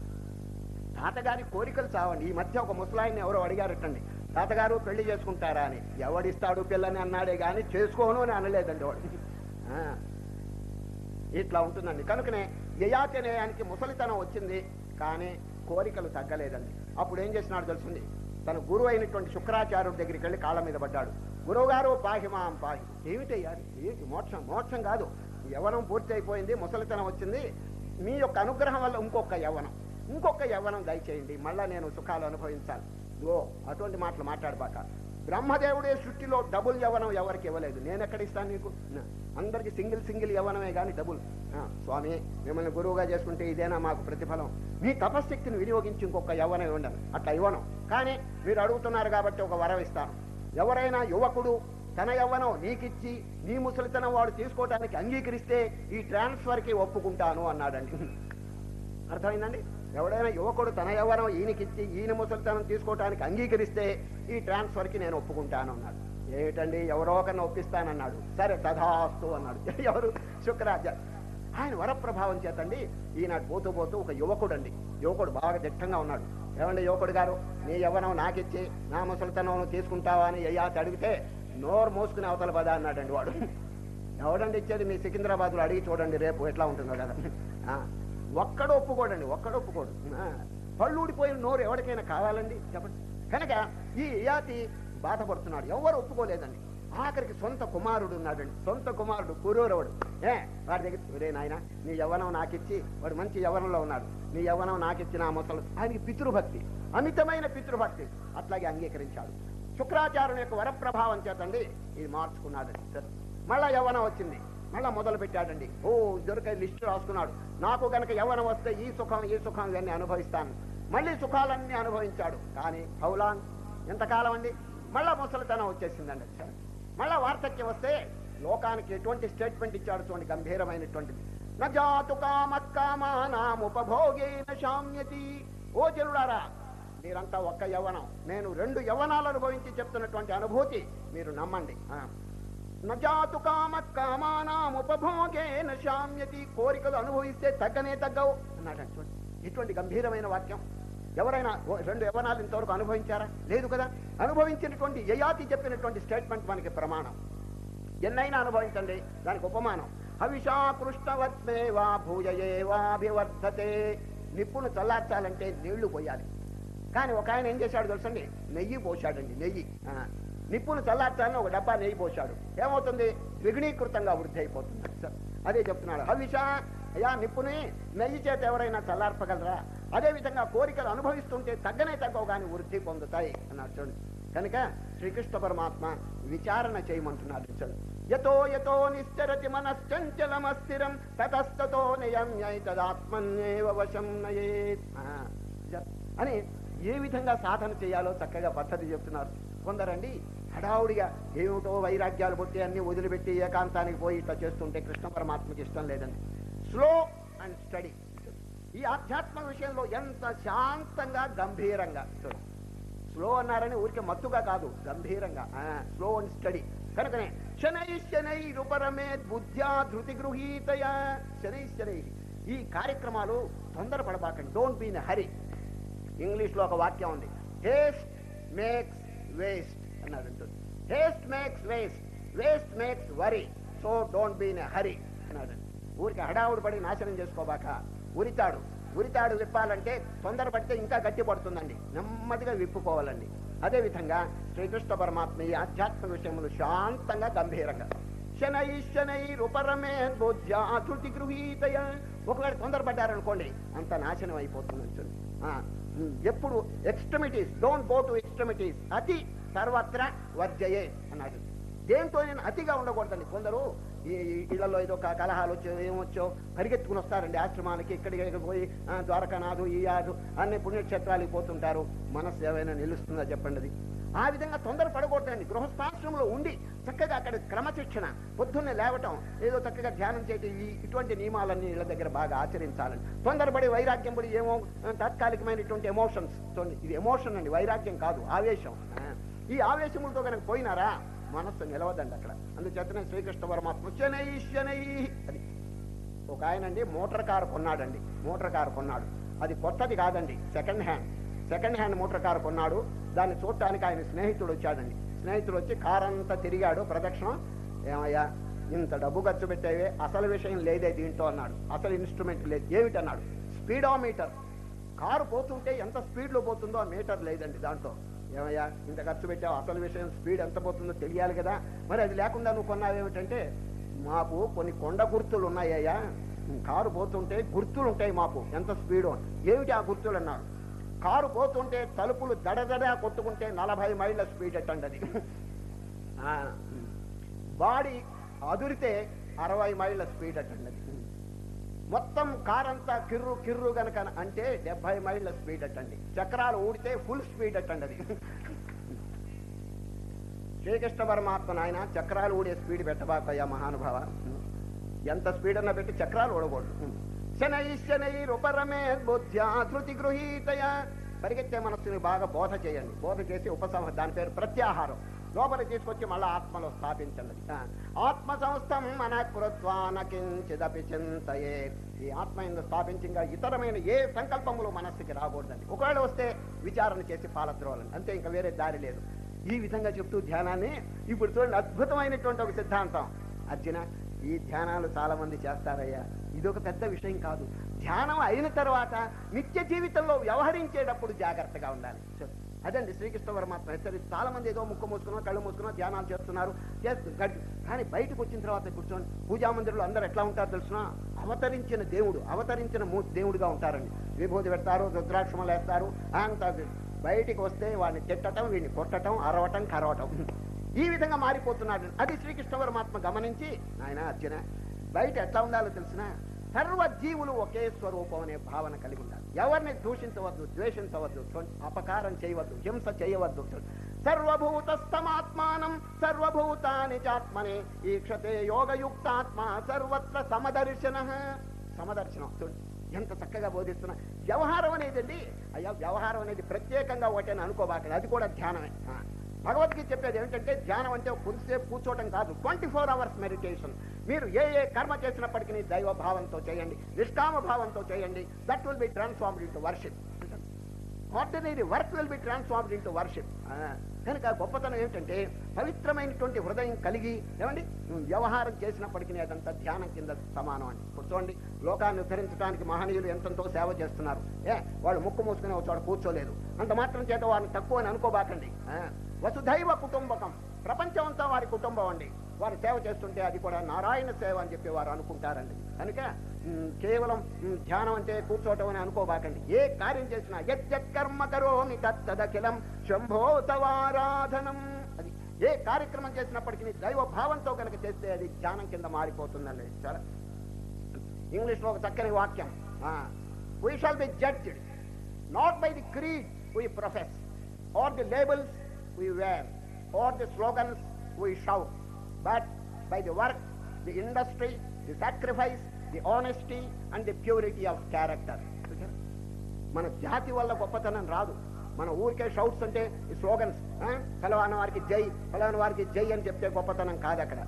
తాతగారి కోరికలు చావండి. ఈ మధ్య ఒక ముసలాయిని ఎవరో అడిగారటండి. తాతగారు పెళ్ళి చేసుకుంటారా అని. ఎవడిస్తాడు పిల్లని అన్నాడే కానీ చేసుకోను అని అనలేదండి వాడు. ఇట్లా ఉంటుందండి. కనుకనే యయాతి అనేయానికి ముసలితనం వచ్చింది. కానీ కోరికలు తగ్గలేదండి. అప్పుడు ఏం చేసినాడు తెలుసుంది తన గురువు అయినటువంటి శుక్రాచార్యుడి దగ్గరికి వెళ్ళి కాళ్ళ మీద పడ్డాడు. గురువుగారు పాహిమాం పాహి. ఏమిటయ్యా ఏంటి మోక్షం? మోక్షం కాదు. యవనం పూర్తి అయిపోయింది ముసలితనం వచ్చింది. మీ యొక్క అనుగ్రహం వల్ల ఇంకొక యవనం. ఇంకొక యవ్వనం దయచేయండి. మళ్ళా నేను సుఖాలు అనుభవించాలి ఓ అటువంటి మాటలు మాట్లాడబాక. బ్రహ్మదేవుడే సృష్టిలో డబుల్ యవనం ఎవరికి ఇవ్వలేదు. నేను ఎక్కడ ఇస్తాను నీకు? అందరికి సింగిల్ సింగిల్ యవ్వనమే కానీ డబుల్. ఆ, స్వామి మిమ్మల్ని గురువుగా చేసుకుంటే ఇదేనా మాకు ప్రతిఫలం? మీ తపశక్తిని వినియోగించి ఇంకొక యవ్వనం ఇవ్వండి అట్లా ఇవ్వను. కానీ మీరు అడుగుతున్నారు కాబట్టి ఒక వరం ఇస్తాను. ఎవరైనా యువకుడు తన యవ్వనం నీకిచ్చి నీ ముసలితనం వాడు తీసుకోవడానికి అంగీకరిస్తే ఈ ట్రాన్స్ఫర్కి ఒప్పుకుంటాను అన్నాడండి. అర్థమైందండి? ఎవడైనా యువకుడు తన యవ్వనం ఈయనకిచ్చి ఈయన ముసలితనం తీసుకోవటానికి అంగీకరిస్తే ఈ ట్రాన్స్ఫర్కి నేను ఒప్పుకుంటాను అన్నాడు ఏమిటండి? ఎవరో ఒకరిని ఒప్పిస్తానన్నాడు. సరే తథాస్తు అన్నాడు. ఎవరు? శుక్రాచార్య. ఆయన వరప్రభావం చేతండి. ఈనాడు పోతూ పోతూ ఒక యువకుడు అండి యువకుడు బాగా దిట్టంగా ఉన్నాడు. ఏమండి యువకుడు గారు? నీ యవ్వనం నాకిచ్చి నా ముసలితనం తీసుకుంటావా అని అయ్యాత అడిగితే నోరు మోసుకుని అవతల పదా అన్నాడండి వాడు. ఎవడండి ఇచ్చేది? మీ సికింద్రాబాద్లో అడిగి చూడండి రేపు ఎట్లా ఉంటుందో కదా. ఆ, ఒక్కడు ఒప్పుకోడండి ఒక్కడు ఒప్పుకోడు. ఆ, పళ్ళు ఊడిపోయిన నోరు ఎవరికైనా కావాలండి? చెప్పండి. కనుక ఈ యాతి బాధపడుతున్నాడు. ఎవరు ఒప్పుకోలేదండి. ఆఖరికి సొంత కుమారుడు ఉన్నాడండి. సొంత కుమారుడు పురూరవుడు. ఏ వాడి దగ్గర నాయన నీ యవ్వనం నాకిచ్చి వాడు మంచి యవ్వనంలో ఉన్నాడు. నీ యవ్వనం నాకిచ్చి నా ముసలు ఆయనకి పితృభక్తి అమితమైన పితృభక్తి. అట్లాగే అంగీకరించాడు. శుక్రాచార్యుని యొక్క వరప్రభావం చేతండి ఇది మార్చుకున్నాడండి. మళ్ళా యవ్వనం వచ్చింది. మళ్ళా మొదలు పెట్టాడండి ఓ దొరికే లిస్టు రాసుకున్నాడు. నాకు గనక యవ్వనం వస్తే ఈ సుఖం ఈ సుఖం ఇవన్నీ అనుభవిస్తాను. మళ్ళీ సుఖాలన్నీ అనుభవించాడు. కానీ హౌలాన్ ఎంతకాలం అండి? మళ్ళా ముసలితనం వచ్చేసిందండి. మళ్ళా వార్ధక్యం వస్తే లోకానికి ఎటువంటి స్టేట్మెంట్ ఇచ్చాడు చూడండి గంభీరమైనటువంటిది. నజాతు కామకామానాముపభోగేన శామ్యతి. ఓ జనుడారా మీరంతా ఒక్క యవ్వనం. నేను రెండు యవ్వనాలు అనుభవించి చెప్తున్నటువంటి అనుభూతి మీరు నమ్మండి. నజాతు కామ కామానాముపభోగేన శామ్యతి కోరికలు అనుభవిస్తే తగ్గనే తగ్గవు అన్నాడు చూడండి ఇటువంటి గంభీరమైన వాక్యం ఎవరైనా రెండు యవనాలు ఇంతవరకు అనుభవించారా? లేదు కదా? అనుభవించినటువంటి యయాతి చెప్పినటువంటి స్టేట్మెంట్ మనకి ప్రమాణం. ఎన్నైనా అనుభవించండి దానికి ఉపమానం. హవిషా కృష్ణవత్మేవా భూయయేవాభివర్ధతే నిప్పును చల్లార్చాలంటే నీళ్ళు పోయాలి. కానీ ఒక ఆయన ఏం చేశాడు తెలుసండి? నెయ్యి పోశాడండి నెయ్యి. ఆ, నిప్పును చల్లార్చాలని ఒక డబ్బా నెయ్యి పోశాడు. ఏమవుతుంది? ద్విగుణీకృతంగా వృద్ధి అయిపోతుంది. సార్ అదే చెప్తున్నాడు. హవిష అయ్యా నిప్పుని నెయ్యి చేత ఎవరైనా చల్లార్పగలరా? అదే విధంగా కోరికలు అనుభవిస్తుంటే తగ్గనే తగ్గవు కానీ వృద్ధి పొందుతాయి అన్నాడు చూడండి. కనుక శ్రీకృష్ణ పరమాత్మ విచారణ చేయమంటున్నాడు చూడండి. యతో యతో నిశ్చరతి మనశ్చంచలమస్థిరం తతస్తతో నియమ్యైతదాత్మన్యేవ వశం నయేత్. ఆ, అని ఏ విధంగా సాధన చేయాలో చక్కగా పద్ధతి చెప్తున్నారు. కొందరండి హడావుడిగా ఏమిటో వైరాగ్యాలు పుట్టి అన్ని వదిలిపెట్టి ఏకాంతానికి పోయి ఇట్లా చేస్తుంటే కృష్ణ పరమాత్మకి ఇష్టం లేదండి. స్లో అండ్ స్టడీ ఈ ఆధ్యాత్మ విషయంలో ఎంత శాంతంగా గంభీరంగా చూడు స్లో అన్నారని ఊరికే మత్తుగా కాదు గంభీరంగా. స్లో అండ్ స్టడీ కనుకనే శనై శనై రుపరమే బుద్ధ్యా ధృతి గృహీతయ శనై శనై. ఈ కార్యక్రమాలు తొందరపడబాకండి. డోంట్ బీ ఇన్ హరి ఇంగ్లీష్లో ఒక వాక్యం ఉంది. హేస్ట్ మేక్స్ వేస్ట్ అన్నాడు అంటుంది haste makes waste waste makes worry so don't be in hurry అన్నాడు ఊరికి హడావుడు పడి నాశనం చేసుకోబాక. ఉరితాడు. ఉరితాడు విప్పాలంటే తొందరపడితే ఇంకా గట్టి పడుతుందండి. నెమ్మదిగా విప్పుకోవాలండి. అదేవిధంగా శ్రీకృష్ణ పరమాత్మ ఈ ఆధ్యాత్మిక విషయములు శాంతంగా గంభీరంగా. శనై శనై రుపరమే బుద్ధ్యాధృతి గృహీతయ. ఒకవేళ తొందరపడ్డారనుకోండి అంత నాశనం అయిపోతుంది చూడండి. ఎప్పుడు extremities don't go to extremities. అతి సర్వత్ర వర్జయే అన్నాడు. దేంతో నేను అతిగా ఉండకూడదండి కొందరు? ఈ ఇళ్ళలో ఏదో కలహాలు వచ్చో ఏమొచ్చో పరిగెత్తుకుని వస్తారండి ఆశ్రమానికి ఇక్కడికి పోయి ఆ, ద్వారకానాథు ఈ యాదు అన్ని పుణ్యక్షేత్రాలకు పోతుంటారు. మనస్సు ఏమైనా నిలుస్తుందా చెప్పండి ఆ విధంగా తొందర పడకూడదండి గృహస్థాశ్రమంలో ఉండి చక్కగా అక్కడ క్రమశిక్షణ పొద్దున్నే లేవటం ఏదో చక్కగా ధ్యానం చేయటం ఇటువంటి నియమాలన్నీ ఇళ్ళ దగ్గర బాగా ఆచరించాలని. తొందరపడి వైరాగ్యం పడి ఏమో తాత్కాలికమైనటువంటి ఎమోషన్స్ ఇది ఎమోషన్ అండి వైరాగ్యం కాదు ఆవేశం. ఆ, ఈ ఆవేశములతో కనుక పోయినారా మనస్సు నిలవదండి అక్కడ. అందుచేతనే శ్రీకృష్ణ పరమాత్మ శనై శనై అది ఒక ఆయన అండి మోటార్ కారు కొన్నాడండి మోటార్ కారు కొన్నాడు. అది కొత్తది కాదండి second hand second hand motor car కొన్నాడు. దాన్ని చూడటానికి ఆయన స్నేహితుడు వచ్చాడండి. స్నేహితుడు వచ్చి కారు అంతా తిరిగాడు. ప్రదక్షిణ ఏమయ్యా ఇంత డబ్బు ఖర్చు పెట్టేవే అసలు విషయం లేదే దీంట్లో అన్నాడు. అసలు ఇన్స్ట్రుమెంట్ లేదు. ఏమిటన్నాడు స్పీడోమీటర్. కారు పోతుంటే ఎంత స్పీడ్లో పోతుందో ఆ మీటర్ లేదండి దాంట్లో. ఏమయ్యా ఇంత ఖర్చు పెట్టావు అసలు విషయం స్పీడ్ ఎంత పోతుందో తెలియాలి కదా. మరి అది లేకుండా నువ్వు కొన్నావేమిటంటే మాకు కొన్ని కొండ గుర్తులు ఉన్నాయ్యా కారు పోతుంటే గుర్తులు ఉంటాయి మాకు ఎంత స్పీడు. ఏమిటి ఆ గుర్తులు? అన్నాడు. కారు పోతుంటే తలుపులు దడదడా కొట్టుకుంటే నలభై మైళ్ళ స్పీడ్ ఎట్టండి అది బాడీ అదురితే అరవై మైళ్ళ స్పీడ్ అట్టండి అది మొత్తం కార్ అంతా కిర్రు కిర్రు గనక అంటే డెబ్బై మైళ్ళ స్పీడ్ అట్టండి చక్రాలు ఊడితే ఫుల్ స్పీడ్ అట్టండి అది శ్రీకృష్ణ పరమాత్మ నాయన చక్రాలు ఊడే స్పీడ్ పెట్టబాకయ్యా మహానుభావ. ఎంత స్పీడ్ అన్నా పెట్టి చక్రాలు ఊడకూడదు. శనై శనై గృహీతయ పరిగెత్తే మనస్సుని బాగా బోధ చేయండి. బోధ చేసి ఉపసంహ దాని పేరు ప్రత్యాహారం. లోపల తీసుకొచ్చి మళ్ళా ఆత్మలో స్థాపించండి. ఆత్మ సంస్థం మన కృత్వాన కించిదపి చింతయే. ఈ ఆత్మ ఎందు స్థాపించి ఇతరమైన ఏ సంకల్పములు మనస్సుకి రాకూడదండి. ఒకవేళ వస్తే విచారణ చేసి పాలద్రోవాలండి అంతే ఇంకా వేరే దారి లేదు. ఈ విధంగా చెప్తూ ధ్యానాన్ని ఇప్పుడు చూడండి అద్భుతమైనటువంటి ఒక సిద్ధాంతం. అర్జున ఈ ధ్యానాలు చాలా మంది చేస్తారయ్యా. ఇది ఒక పెద్ద విషయం కాదు. ధ్యానం అయిన తర్వాత నిత్య జీవితంలో వ్యవహరించేటప్పుడు జాగ్రత్తగా ఉండాలి. అదండి శ్రీకృష్ణ పరమాత్మ హెచ్చరి చాలా మంది ఏదో ముక్కు మూసుకున్నా కళ్ళు మూసుకున్నా ధ్యానాలు చేస్తున్నారు. చేస్తున్నారు కానీ బయటకు వచ్చిన తర్వాత కూర్చొని పూజా మందిరంలో అందరు ఎట్లా ఉంటారు తెలుసునా? అవతరించిన దేవుడు అవతరించిన మూ- దేవుడుగా ఉంటారండి. విభూతి పెడతారు రుద్రాక్షమలు వేస్తారు. అంత బయటికి వస్తే వాడిని తిట్టటం వీడిని కొట్టటం అరవటం కరవటం. ఈ విధంగా మారిపోతున్నాడు. అది శ్రీకృష్ణ పరమాత్మ గమనించి ఆయన అర్జున బయట ఎట్లా ఉండాలో తెలిసిన సర్వ జీవులు ఒకే స్వరూపం అనే భావన కలిగి ఉండాలి. ఎవరిని దూషించవద్దు ద్వేషించవద్దు అపకారం చేయవద్దు హింస చేయవద్దు. చూ- సర్వభూతస్థమాత్మానం సర్వభూతాని చాత్మనే ఈక్షతే యోగయుక్తాత్మ సర్వత్ర సమదర్శన. సమదర్శనం చూడండి ఎంత చక్కగా బోధిస్తున్నా. వ్యవహారం అనేదండి అయ్యా వ్యవహారం అనేది ప్రత్యేకంగా ఒకటే అనుకోబాకండి అది కూడా ధ్యానమే. భగవద్గీత చెప్పేది ఏంటంటే ధ్యానం అంటే కొంతసేపు కూర్చోవడం కాదు ట్వంటీ ఫోర్ అవర్స్ మెడిటేషన్. మీరు ఏ ఏ కర్మ చేసినప్పటికీ దైవ భావంతో చేయండి నిష్కామ భావంతో చేయండి that will be transformed into worship ordinary work will be transformed into worship కనుక గొప్పతనం ఏంటంటే పవిత్రమైనటువంటి హృదయం కలిగి ఏమండి? వ్యవహారం చేసినప్పటికీ అదంతా ధ్యానం కింద సమానం అండి ఇప్పుడు చూడండి లోకాన్ని ఉద్ధరించడానికి మహనీయులు ఎంతెంతో సేవ చేస్తున్నారు. ఏ వాళ్ళు ముక్కు మూసుకునే ఒక చోట కూర్చోలేదు. అంత మాత్రం చేత వారిని తక్కువ అని అనుకోబాకండి. వసుధైవ కుటుంబకం. ప్రపంచం అంతా వారి కుటుంబం అండి. వారు సేవ చేస్తుంటే అది కూడా నారాయణ సేవ అని చెప్పి వారు అనుకుంటారండి. కనుక కేవలం ధ్యానం అంటే కూర్చోవటం అని అనుకోబాకండి. ఏ కార్యం చేసినా యజ్జకర్మ కర్మ కరోమి తత్తదఖిలం శంభోతవారాధనం. అది ఏ కార్యక్రమం చేసినప్పటికీ దైవ భావంతో కనుక చేస్తే అది ధ్యానం కింద మారిపోతుందండి. చాలా ఇంగ్లీష్లో ఒక చక్కని వాక్యం. We shall be judged not by the creed we profess or the labels we wear or the slogans we shout, but by the work the industry the sacrifice, the honesty and the purity of character మన జాతి వల్ల గొప్పతనం రాదు. మన ఊరికే shouts అంటే ఈ slogans ఫలానా వారికి జై ఫలానా వారికి జై అని చెప్తే గొప్పతనం కాదు అక్కడ.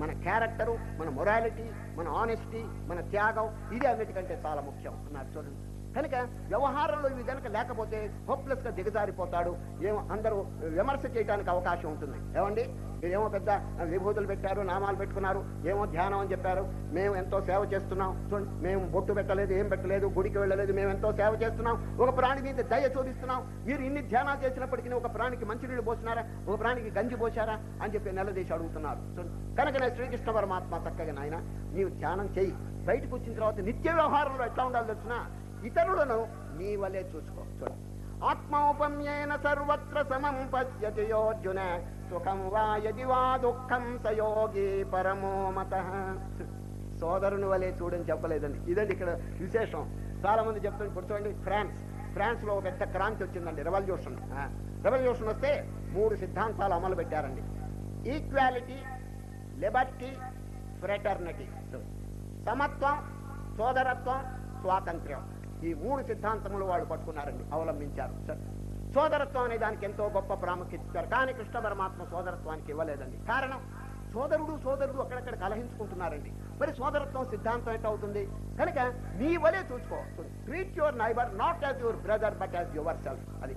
మన క్యారెక్టరు మన మొరాలిటీ మన ఆనెస్టీ మన త్యాగం ఇది అన్నిటికంటే చాలా ముఖ్యం. అన్నారు చూడండి. కనుక వ్యవహారంలో ఇవి కనుక లేకపోతే హోప్లెస్గా దిగజారిపోతాడు. ఏమో అందరూ విమర్శ చేయడానికి అవకాశం ఉంటుంది. ఏమండి? మీరేమో పెద్ద విభూతులు పెట్టారు నామాలు పెట్టుకున్నారు ఏమో ధ్యానం అని చెప్పారు. మేము ఎంతో సేవ చేస్తున్నాం. చూడండి మేము బొట్టు పెట్టలేదు ఏం పెట్టలేదు గుడికి వెళ్ళలేదు మేము ఎంతో సేవ చేస్తున్నాం. ఒక ప్రాణి మీద దయ చూపిస్తున్నాం. మీరు ఇన్ని ధ్యానాలు చేసినప్పటికీ ఒక ప్రాణికి మంచినీళ్ళు పోసినారా? ఒక ప్రాణికి గంజి పోసారా అని చెప్పి నిలదీసి అడుగుతున్నారు. చూడండి కనుక నేను శ్రీకృష్ణ పరమాత్మ చక్కగా నాయన నీవు ధ్యానం చేయి. బయటకు వచ్చిన తర్వాత నిత్య వ్యవహారంలో ఎట్లా ఉండాలి వచ్చినా ఇతరులను నీ వలే చూసుకో. చూడు. ఆత్మౌపమ్యేన సర్వత్ర సమం పశ్యతి యోర్జున సుఖం వా యది వా దుఃఖం సయోగి పరమో మత. సోదరుని వలె చూడని చెప్పలేదండి. ఇదండి ఇక్కడ విశేషం. చాలా మంది చెప్తుంది చూడండి ఫ్రాన్స్. ఫ్రాన్స్లో ఒక పెద్ద క్రాంతి వచ్చిందండి రెవల్యూషన్ రెవల్యూషన్ వస్తే మూడు సిద్ధాంతాలు అమలు పెట్టారండి. ఈక్వాలిటీ లిబర్టీ ఫ్రెటర్నిటీ సమత్వం సోదరత్వం స్వాతంత్ర్యం. ఈ మూడు సిద్ధాంతములు వాళ్ళు పట్టుకున్నారండి అవలంబించారు. సరే. సోదరత్వం అనే దానికి ఎంతో గొప్ప ప్రాముఖ్యత ఇచ్చారు కానీ కృష్ణ పరమాత్మ సోదరత్వానికి ఇవ్వలేదండి. కారణం సోదరుడు సోదరుడు అక్కడక్కడ కలహించుకుంటున్నారండి మరి సోదరత్వం సిద్ధాంతం ఎట్లా అవుతుంది? కనుక నీ వలే చూసుకో. Treat your neighbour not as your brother but as yourself అది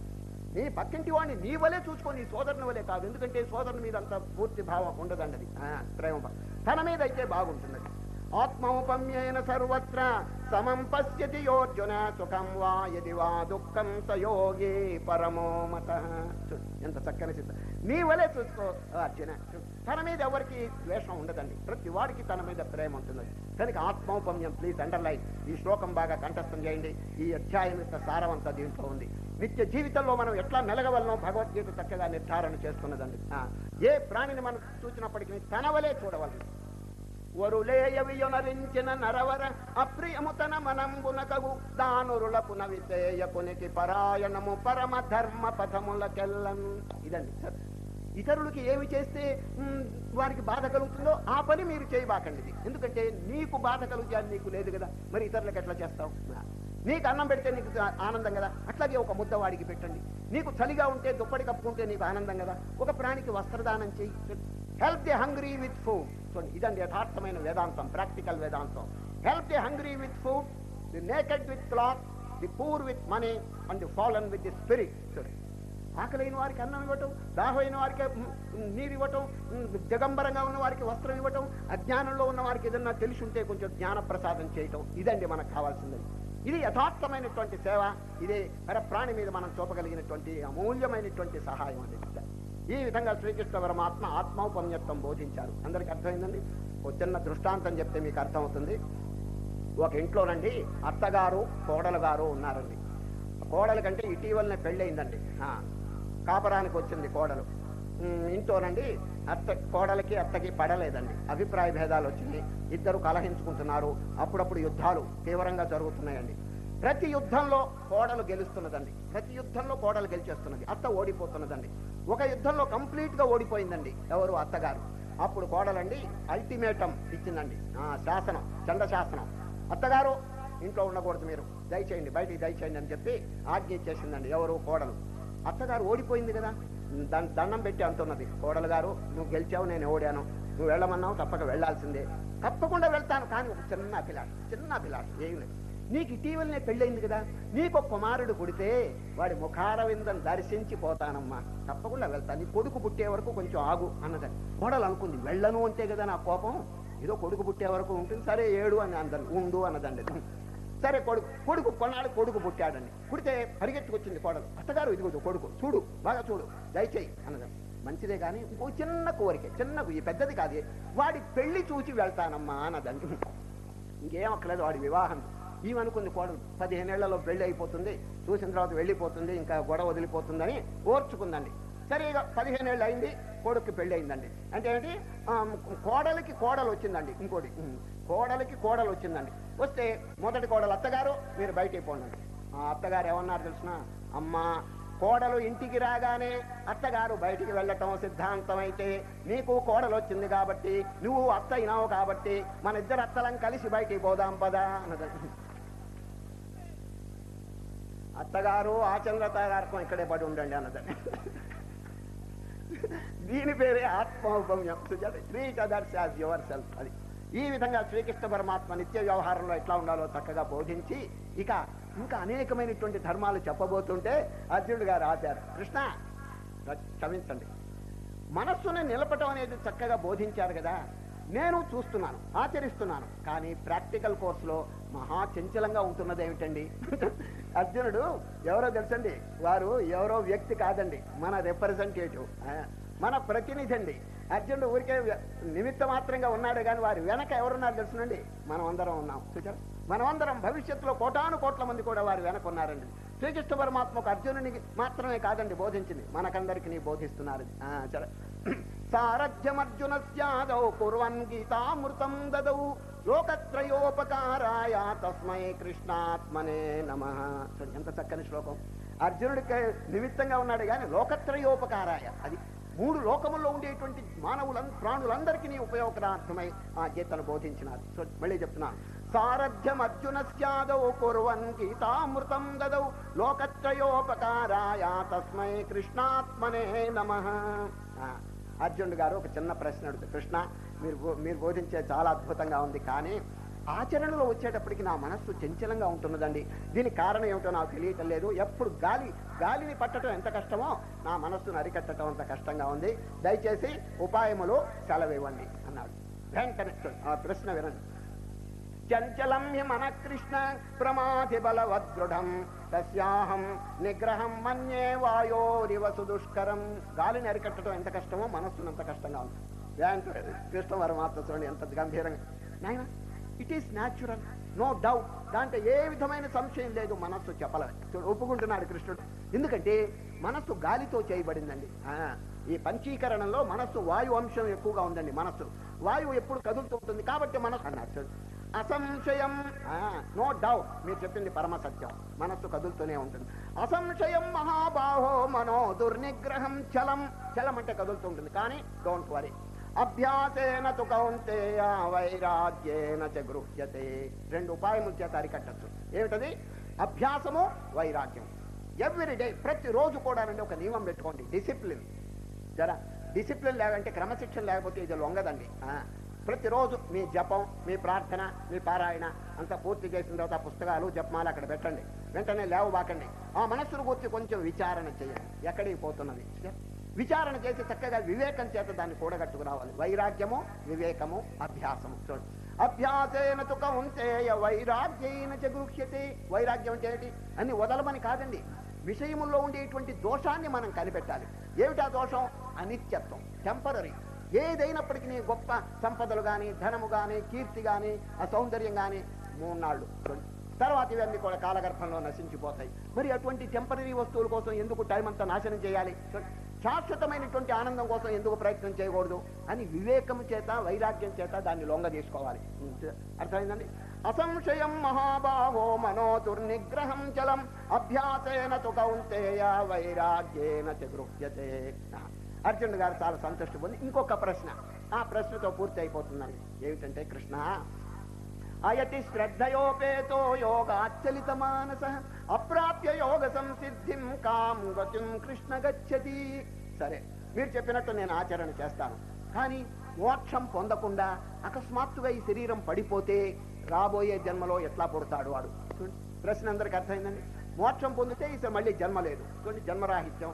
నీ పక్కింటి వాడిని నీ వలే చూసుకో నీ సోదరుని వలే కాదు. ఎందుకంటే సోదరుని మీద అంత పూర్తి భావం ఉండదండి అది. ప్రేమ తన మీద అయితే బాగుంటుంది ఆత్మౌపమ్యేన సర్వత్ర సమం పశ్యతి యోర్జున సుఖం వా యది వా దుఃఖం సయోగి పరమో మత. ఎంత చక్కని సిద్ధ. నీ వలే చూసుకో అర్జున. తన మీద ఎవరికి ద్వేషం ఉండదండి. ప్రతి వాడికి తన మీద ప్రేమ ఉంటుంది కనుక ఆత్మౌపమ్యం ప్లీజ్ అండర్లైన్. ఈ శ్లోకం బాగా కంఠస్థం చేయండి. ఈ అధ్యాయం యొక్క సారవంతా దీంట్లో ఉంది. నిత్య జీవితంలో మనం ఎట్లా మెలగవలనో భగవద్గీత చక్కగా నిర్ధారణ చేస్తున్నదండి. ఆ, ఏ ప్రాణిని మనం చూసినప్పటికీ తన వలే చూడవలను వరులేయవియొనరించిన నరవర అప్రియముతన మనంబునకగు పునవితేయ నవితేయకునికి పరాయణము పరమ ధర్మ పథములకెల్లం ఇదండి సార్ ఇతరులకి ఏమి చేస్తే వారికి బాధ కలుగుతుందో ఆ పని మీరు చేయబాకండి ఇది. ఎందుకంటే నీకు బాధ కలుగుతాను నీకు లేదు కదా. మరి ఇతరులకు ఎట్లా చేస్తావు? నీకు అన్నం పెడితే నీకు ఆనందం కదా. అట్లాగే ఒక ముద్ద వాడికి పెట్టండి. నీకు చలిగా ఉంటే దుప్పటి కప్పుకుంటే నీకు ఆనందం కదా. ఒక ప్రాణికి వస్త్రదానం చేయి help the hungry with food. చూడండి ఇదండి యథార్థమైన వేదాంతం practical Vedantam. Help the hungry with food the naked with cloth the poor with money and the fallen with the spirit చూడండి. ఆకలైన వారికి అన్నం ఇవ్వటం దాహమైన వారికి నీరు ఇవ్వటం దిగంబరంగా ఉన్న వారికి వస్త్రం ఇవ్వటం అజ్ఞానంలో ఉన్న వారికి ఏదన్నా తెలిసి ఉంటే కొంచెం జ్ఞాన ప్రసాదం చేయటం ఇదండి మనకు కావాల్సింది. ఇది యథార్థమైనటువంటి సేవ ఇదే పర ప్రాణి మీద మనం చూపగలిగినటువంటి అమూల్యమైనటువంటి సహాయం అనేది ఈ విధంగా శ్రీకృష్ణ పరమాత్మ ఆత్మౌపమ్యత్వం బోధించారు. అందరికి అర్థమైందండి? ఒక చిన్న దృష్టాంతం చెప్తే మీకు అర్థమవుతుంది. ఒక ఇంట్లోనండి అత్తగారు కోడలు గారు ఉన్నారండి. కోడలు కంటే ఇటీవలనే పెళ్ళయిందండి. ఆ, కాపరానికి వచ్చింది కోడలు. ఇంట్లోనండి అత్త కోడలకి అత్తకి పడలేదండి. అభిప్రాయ భేదాలు వచ్చింది. ఇద్దరు కలహించుకుంటున్నారు. అప్పుడప్పుడు యుద్ధాలు తీవ్రంగా జరుగుతున్నాయండి. ప్రతి యుద్ధంలో కోడలు గెలుస్తున్నదండి. ప్రతి యుద్ధంలో కోడలు గెలిచేస్తున్నది. అత్త ఓడిపోతున్నదండి. ఒక యుద్ధంలో కంప్లీట్గా ఓడిపోయిందండి ఎవరు అత్తగారు. అప్పుడు కోడలండి అల్టిమేటం ఇచ్చిందండి. ఆ, శాసనం చండశాసనం అత్తగారు ఇంట్లో ఉండకూడదు మీరు. దయచేయండి బయటికి దయచేయండి అని చెప్పి ఆజ్ఞ ఇచ్చేసిందండి ఎవరు కోడలు. అత్తగారు ఓడిపోయింది కదా. దండం దండం పెట్టి అంటున్నది. కోడలు గారు నువ్వు గెలిచావు నేను ఓడాను. నువ్వు వెళ్ళమన్నావు తప్పక వెళ్ళాల్సిందే. తప్పకుండా వెళ్తాను కానీ ఒక చిన్న పిల్లాడు చిన్న పిల్లాడు ఏమి లేదు. నీకు ఇటీవలనే పెళ్ళయింది కదా. నీకు కుమారుడు పుడితే వాడి ముఖారవిందం దర్శించి పోతానమ్మా. తప్పకుండా వెళ్తాను నీ కొడుకు పుట్టే వరకు కొంచెం ఆగు అన్నదని కోడలు అనుకుంది వెళ్ళను అంతే కదా నా కోపం. ఏదో కొడుకు పుట్టే వరకు ఉంటుంది. సరే ఏడు అని అందరు ఉండు అన్నదండి. సరే కొడుకు కొడుకు కొన్నాడు కొడుకు పుట్టాడని పుడితే పరిగెత్తుకొచ్చింది కోడలు. అత్తగారు ఇదిగో కొడుకు చూడు బాగా చూడు దయచేయి అన్నదండి మంచిదే కానీ ఇంకో చిన్న కోరిక చిన్న ఈ పెద్దది కాదు. వాడి పెళ్ళి చూచి వెళ్తానమ్మా అన్నదండి. ఇంకేం అక్కలేదు వాడి వివాహం. ఈమెనుకుంది కోడలు. పదిహేనేళ్ళలో పెళ్ళి అయిపోతుంది చూసిన తర్వాత వెళ్ళిపోతుంది ఇంకా గొడవ వదిలిపోతుందని ఓర్చుకుందండి. సరే ఇక పదిహేనేళ్ళు అయింది కొడుకు పెళ్ళి అయిందండి. అంటే ఏంటి? కోడలికి కోడలు వచ్చిందండి ఇంకోటి. కోడలికి కోడలు వచ్చిందండి. వస్తే మొదటి కోడలు అత్తగారు మీరు బయట పోండి. ఆ అత్తగారు ఏమన్నారు తెలిసిన? అమ్మా కోడలు ఇంటికి రాగానే అత్తగారు బయటికి వెళ్ళటం సిద్ధాంతం అయితే నీకు కోడలు వచ్చింది కాబట్టి నువ్వు అత్త అయినావు కాబట్టి మన ఇద్దరు అత్తలం కలిసి బయటికి పోదాం పదా అన్నది. అత్తగారు ఆచంద్రత గారకం ఇక్కడే పడి ఉండండి అన్నదని దీని పేరే ఆత్మౌపమ్యం treat others as yourself అది. ఈ విధంగా శ్రీకృష్ణ పరమాత్మ నిత్య వ్యవహారంలో ఎట్లా ఉండాలో చక్కగా బోధించి ఇక ఇంకా అనేకమైనటువంటి ధర్మాలు చెప్పబోతుంటే అర్జునుడు గారు ఆచారు. కృష్ణ క్షమించండి. మనస్సుని నిలపటం అనేది చక్కగా బోధించారు కదా. నేను చూస్తున్నాను ఆచరిస్తున్నాను. కానీ ప్రాక్టికల్ కోర్సులో మహా చంచలంగా ఉంటున్నది ఏమిటండి అర్జునుడు ఎవరో తెలుసండి? వారు ఎవరో వ్యక్తి కాదండి. మన రిప్రజెంటేటివ్ మన ప్రతినిధి అండి అర్జునుడు ఊరికే నిమిత్త మాత్రంగా ఉన్నాడు కానీ వారి వెనక ఎవరున్నారు తెలుసునండి? మనం అందరం ఉన్నాం. చూచారు మనమందరం భవిష్యత్తులో కోటాను కోట్ల మంది కూడా వారి వెనక ఉన్నారండి. శ్రీకృష్ణ పరమాత్మకు అర్జునునికి మాత్రమే కాదండి బోధించింది. మనకందరికి నీ బోధిస్తున్నారు. ఆ, సరే సారథ్యమర్జునస్యాదౌ కుర్వన్ గీతామృతం దదౌ. లోకత్రయోపకారాయ తస్మై కృష్ణాత్మనే నమ. ఎంత చక్కని శ్లోకం. అర్జునుడికి నిమిత్తంగా ఉన్నాడు కానీ లోకత్రయోపకారాయ. అది మూడు లోకముల్లో ఉండేటువంటి మానవులం ప్రాణులందరికీ నీ ఉపయోగకరార్థమై ఆ గీతను బోధించినారు సో మళ్ళీ చెప్తున్నాను. సారథ్యం అర్జునస్యాదౌ కుర్వన్ గీతామృతం దదౌ లోకత్రయోపకారాయ తస్మై కృష్ణాత్మనే నమ. అర్జునుడు గారు ఒక చిన్న ప్రశ్న అడుగుతారు. కృష్ణ మీరు మీరు బోధించే చాలా అద్భుతంగా ఉంది. కానీ ఆచరణలో వచ్చేటప్పటికి నా మనస్సు చంచలంగా ఉంటున్నదండి. దీనికి కారణం ఏమిటో నాకు తెలియటం లేదు. ఎప్పుడు గాలి గాలిని పట్టడం ఎంత కష్టమో నా మనస్సును అరికట్టడం అంత కష్టంగా ఉంది. దయచేసి ఉపాయములు సెలవివ్వండి అన్నాడు. వెంటనే ఆ ప్రశ్న వినండి. చంచలం హి మన కృష్ణ ప్రమాధి బలవదృఢం తస్యాహం నిగ్రహం మన్యే వాయోరివ సుదుష్కరం గాలిని అరికట్టడం ఎంత కష్టమో మనస్సునంత కష్టంగా ఉంది. దాంతో కృష్ణ పరమాత్మ చూడండి ఎంత గంభీరంగా. నాయన it is natural no doubt దాంట్లో ఏ విధమైన సంశయం లేదు మనస్సు చెప్పలే. ఒప్పుకుంటున్నాడు కృష్ణుడు. ఎందుకంటే మనస్సు గాలితో చేయబడిందండి. ఈ పంచీకరణలో మనస్సు వాయు అంశం ఎక్కువగా ఉందండి మనస్సు. వాయువు ఎప్పుడు కదులుతూ ఉంటుంది కాబట్టి మనస్సు అన్నారు. అసంశయం నో డౌట్ మీరు చెప్పింది పరమ సత్యం. మనస్సు కదులుతూనే ఉంటుంది. అసంశయం మహాబాహో మనో దుర్నిగ్రహం చలం. చలం అంటే కదులుతూ ఉంటుంది కానీ డోంట్ వరీ అభ్యాసేన తు కౌంతేయ వైరాగ్యేన చ గృహ్యతే. రెండు ఉపాయములు చేత అరికట్టచ్చు ఏమిటది? అభ్యాసము వైరాగ్యం. ఎవ్రీ డే ప్రతిరోజు కూడా ఒక నియమం పెట్టుకోండి. డిసిప్లిన్ జరా డిసిప్లిన్ లేదంటే క్రమశిక్షణ లేకపోతే ఇది లొంగదండి. ప్రతిరోజు మీ జపం మీ ప్రార్థన మీ పారాయణ అంతా పూర్తి చేసిన తర్వాత పుస్తకాలు జపమాలు అక్కడ పెట్టండి. వెంటనే లేవబాకండి. ఆ మనస్సును గురించి కొంచెం విచారణ చేయండి. ఎక్కడికి పోతున్నది? విచారణ చేసి చక్కగా వివేకం చేత దాన్ని కూడగట్టుకు రావాలి వైరాగ్యము వివేకము అభ్యాసము. చూడండి. అభ్యాసేన తుక వైరాగ్యైన చ వైరాగ్యం అంటే ఏంటి? అన్ని వదలమని కాదండి. విషయముల్లో ఉండేటువంటి దోషాన్ని మనం కనిపెట్టాలి. ఏమిటా దోషం? అనిత్యత్వం టెంపరీ ఏదైనప్పటికీ గొప్ప సంపదలు కానీ ధనము కానీ కీర్తి కానీ ఆ సౌందర్యం కానీ మూన్నాళ్ళు తర్వాత ఇవన్నీ కూడా కాలగర్భంలో నశించిపోతాయి. మరి అటువంటి టెంపరీ వస్తువుల కోసం ఎందుకు టైం అంతా నాశనం చేయాలి? శాశ్వతమైనటువంటి ఆనందం కోసం ఎందుకు ప్రయత్నం చేయకూడదు అని వివేకం చేత వైరాగ్యం చేత దాన్ని లొంగ తీసుకోవాలి. అర్థమైందండి? అసంశయం మహాభావో మనో దుర్నిగ్రహం చలం అభ్యాసేన తు కౌంతేయ వైరాగ్యేన చ గృహ్యతే. అర్జునుడు గారు చాలా సంతృష్టి పొంది ఇంకొక ప్రశ్న. ఆ ప్రశ్నతో పూర్తి అయిపోతుందండి. ఏమిటంటే కృష్ణ అయతి శ్రద్ధయోపేతో యోగాచలిత మానస అప్రాప్య యోగ సంసిద్ధిం కాం గతిం కృష్ణ గచ్చతి సరే మీరు చెప్పినట్టు నేను ఆచరణ చేస్తాను. కానీ మోక్షం పొందకుండా అకస్మాత్తుగా ఈ శరీరం పడిపోతే రాబోయే జన్మలో ఎట్లా పుడతాడు వాడు? ప్రశ్న అందరికి అర్థమైందండి? మోక్షం పొందితే ఇసలు మళ్ళీ జన్మ లేదు. చూడండి జన్మరాహిత్యం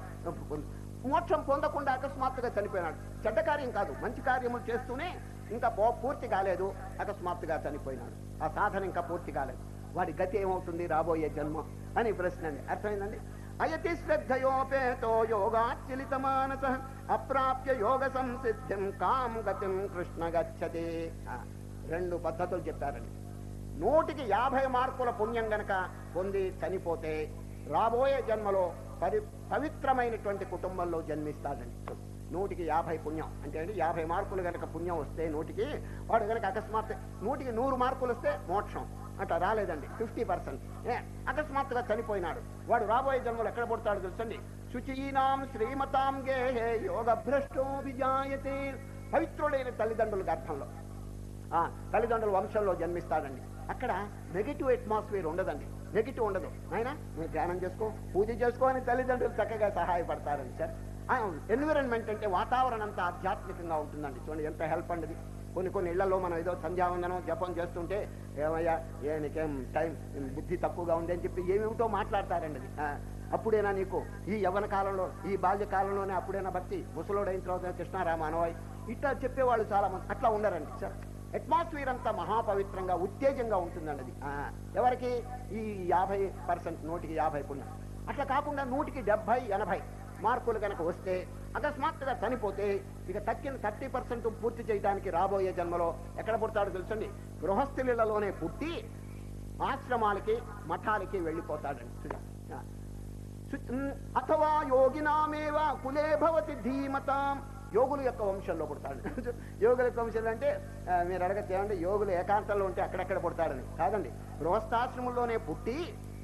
మోక్షం పొందకుండా అకస్మాత్తుగా చనిపోయినాడు. చెడ్డ కార్యం కాదు మంచి కార్యములు చేస్తూనే ఇంకా పూర్తి కాలేదు. అకస్మాత్తుగా చనిపోయినాడు. ఆ సాధన ఇంకా పూర్తి కాలేదు. వాడి గతి ఏమవుతుంది? రాబోయే జన్మ అని ప్రశ్న అండి అర్థమైందండి? అయతి శ్రద్ధయోపేతో యోగాచలిత మానస అప్రాప్య యోగ సంసిద్ధిం కాం గతిం కృష్ణ గచ్చతి. రెండు పద్ధతులు చెప్పారండి. నూటికి యాభై మార్కుల పుణ్యం గనక పొంది చనిపోతే రాబోయే జన్మలో పరి పవిత్రమైనటువంటి కుటుంబంలో జన్మిస్తాడండి నూటికి యాభై పుణ్యం. అంటే అండి యాభై మార్కులు గనక పుణ్యం వస్తే నూటికి వాడు గనక అకస్మాత్ నూటికి నూరు మార్కులు వస్తే మోక్షం. అట్లా రాలేదండి. Fifty percent. అకస్మాత్తుగా చనిపోయినాడు. వాడు రాబోయే జన్మలు ఎక్కడ పుడతాడు తెలుసండి? శుచీనాం శ్రీమతాం గేహే యోగ భ్రష్టో విజాయతే పవిత్రుడైన తల్లిదండ్రుల గర్భంలో. ఆ, తల్లిదండ్రుల వంశంలో జన్మిస్తాడండి. అక్కడ నెగిటివ్ అట్మాస్ఫియర్ ఉండదండి. నెగిటివ్ ఉండదు. ఆయన నువ్వు ధ్యానం చేసుకో పూజ చేసుకో అని తల్లిదండ్రులు చక్కగా సహాయపడతారండి సార్. ఎన్విరాన్మెంట్ అంటే వాతావరణం అంతా ఆధ్యాత్మికంగా ఉంటుందండి. చూడండి ఎంత హెల్ప్ అండి. కొన్ని కొన్ని ఇళ్ళలో మనం ఏదో సంధ్యావందనం జపం చేస్తుంటే ఏమయ్యా ఏ నీకేం టైం బుద్ధి తక్కువగా ఉంది అని చెప్పి ఏమిటో మాట్లాడతారండి అది. ఆ, అప్పుడేనా నీకు? ఈ యవ్వన కాలంలో ఈ బాల్య కాలంలోనే అప్పుడైనా భక్తి? ముసలోడైన తర్వాత కృష్ణారామ అనవాయి? ఇట్లా చెప్పేవాళ్ళు చాలా మంది అట్లా ఉండరండి సార్. అట్మాస్ఫియర్ అంతా మహాపవిత్రంగా ఉత్తేజంగా ఉంటుందండి అది. ఆ, ఎవరికి? ఈ యాభై పర్సెంట్ నూటికి యాభై పుణ్యం. అట్లా కాకుండా నూటికి డెబ్బై ఎనభై. మార్కులు కనుక వస్తే అకస్మాత్తుగా చనిపోతే ఇక తక్కిన థర్టీ పర్సెంట్ పూర్తి చేయడానికి రాబోయే జన్మలో ఎక్కడ పుడతాడో తెలుసండి? గృహస్థులలోనే పుట్టి ఆశ్రమాలకి మఠాలకి వెళ్ళిపోతాడండి. అథవా యోగినామేవ కులే భవతి ధీమతాం. యోగుల యొక్క వంశంలో పుడతాడు. యోగుల యొక్క వంశంలో అంటే మీరు అడగచ్చు ఏమంటే యోగులు ఏకాంతంలో ఉంటే అక్కడెక్కడ పుడతాడని. కాదండి. గృహస్థాశ్రమంలోనే పుట్టి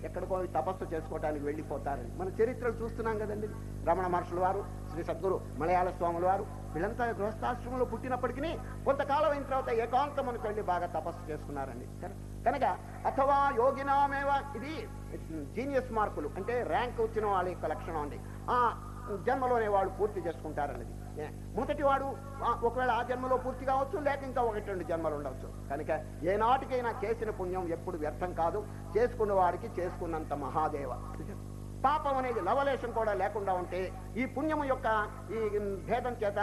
ఎక్కడికో తపస్సు చేసుకోవడానికి వెళ్ళిపోతారని మన చరిత్రలు చూస్తున్నాం కదండి. రమణ మహర్షుల వారు శ్రీ సద్గురు మలయాళ స్వాముల వారు వీళ్ళంతా గృహస్థాశ్రమంలో పుట్టినప్పటికీ కొంతకాలం అయిన తర్వాత ఏకాంతమునికి వెళ్ళి బాగా తపస్సు చేసుకున్నారండి. కనుక- అథవా యోగినామేవ ఇది జీనియస్ మార్కులు. అంటే ర్యాంక్ వచ్చిన వాళ్ళ యొక్క లక్షణం అండి. ఆ జన్మలోనే వాళ్ళు పూర్తి చేసుకుంటారన్నది. మొదటి వాడు ఒకవేళ ఆ జన్మలో పూర్తి కావచ్చు లేక ఇంకా ఒకటి రెండు జన్మలు ఉండవచ్చు. కనుక ఏనాటికైనా చేసిన పుణ్యం ఎప్పుడు వ్యర్థం కాదు. చేసుకున్న వాడికి చేసుకున్నంత మహాదేవ. పాపం అనేది లవలేషం కూడా లేకుండా ఉంటే ఈ పుణ్యము యొక్క ఈ భేదం చేత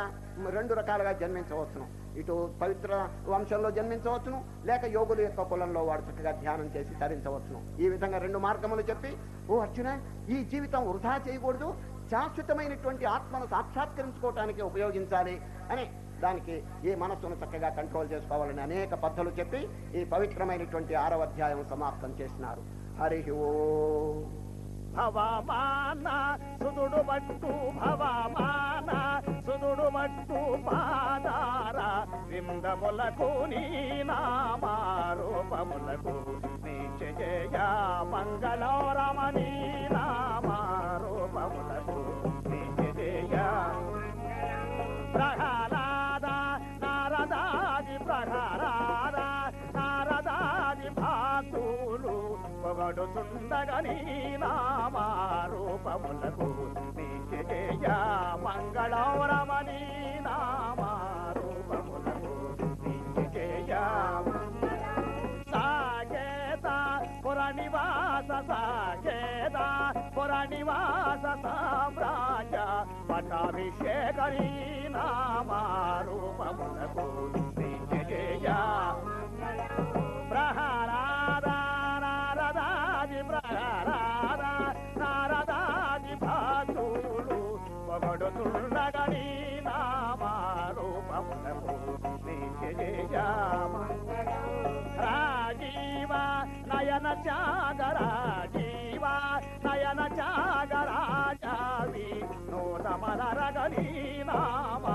రెండు రకాలుగా జన్మించవచ్చును. ఇటు పవిత్ర వంశంలో జన్మించవచ్చును లేక యోగుల యొక్క కులంలో వాడు చక్కగా ధ్యానం చేసి తరించవచ్చును. ఈ విధంగా రెండు మార్గములు చెప్పి ఓ అర్జున ఈ జీవితం వృధా చేయకూడదు శాశ్వతమైనటువంటి ఆత్మను సాక్షాత్కరించుకోవటానికి ఉపయోగించాలి అని దానికి ఈ మనస్సును చక్కగా కంట్రోల్ చేసుకోవాలని అనేక పద్ధతులు చెప్పి ఈ పవిత్రమైనటువంటి ఆరవ అధ్యాయం సమాప్తం చేసినారు. హరి ఓ భవమాన సుదుడు మట్టు భవమాన సుదుడు మట్టు పాదార విందములకు నీ నామారూపములకు నీచయ ప్రహ్లాద నారదాది ప్రహ్లాద నారదాది భాతులు పొగడుచుండగని నామారూపములకు నీచయ మంగళరమణీ నామారూపములకు నీచయ సాగేత పురనివా సాకేత పురనివాస సామ్రాజ్య పటాభిషేకరీ నామారూపమునకు. నయన చాగరాజీవ నయన చాగరాజావి నూతమలరగని నామా.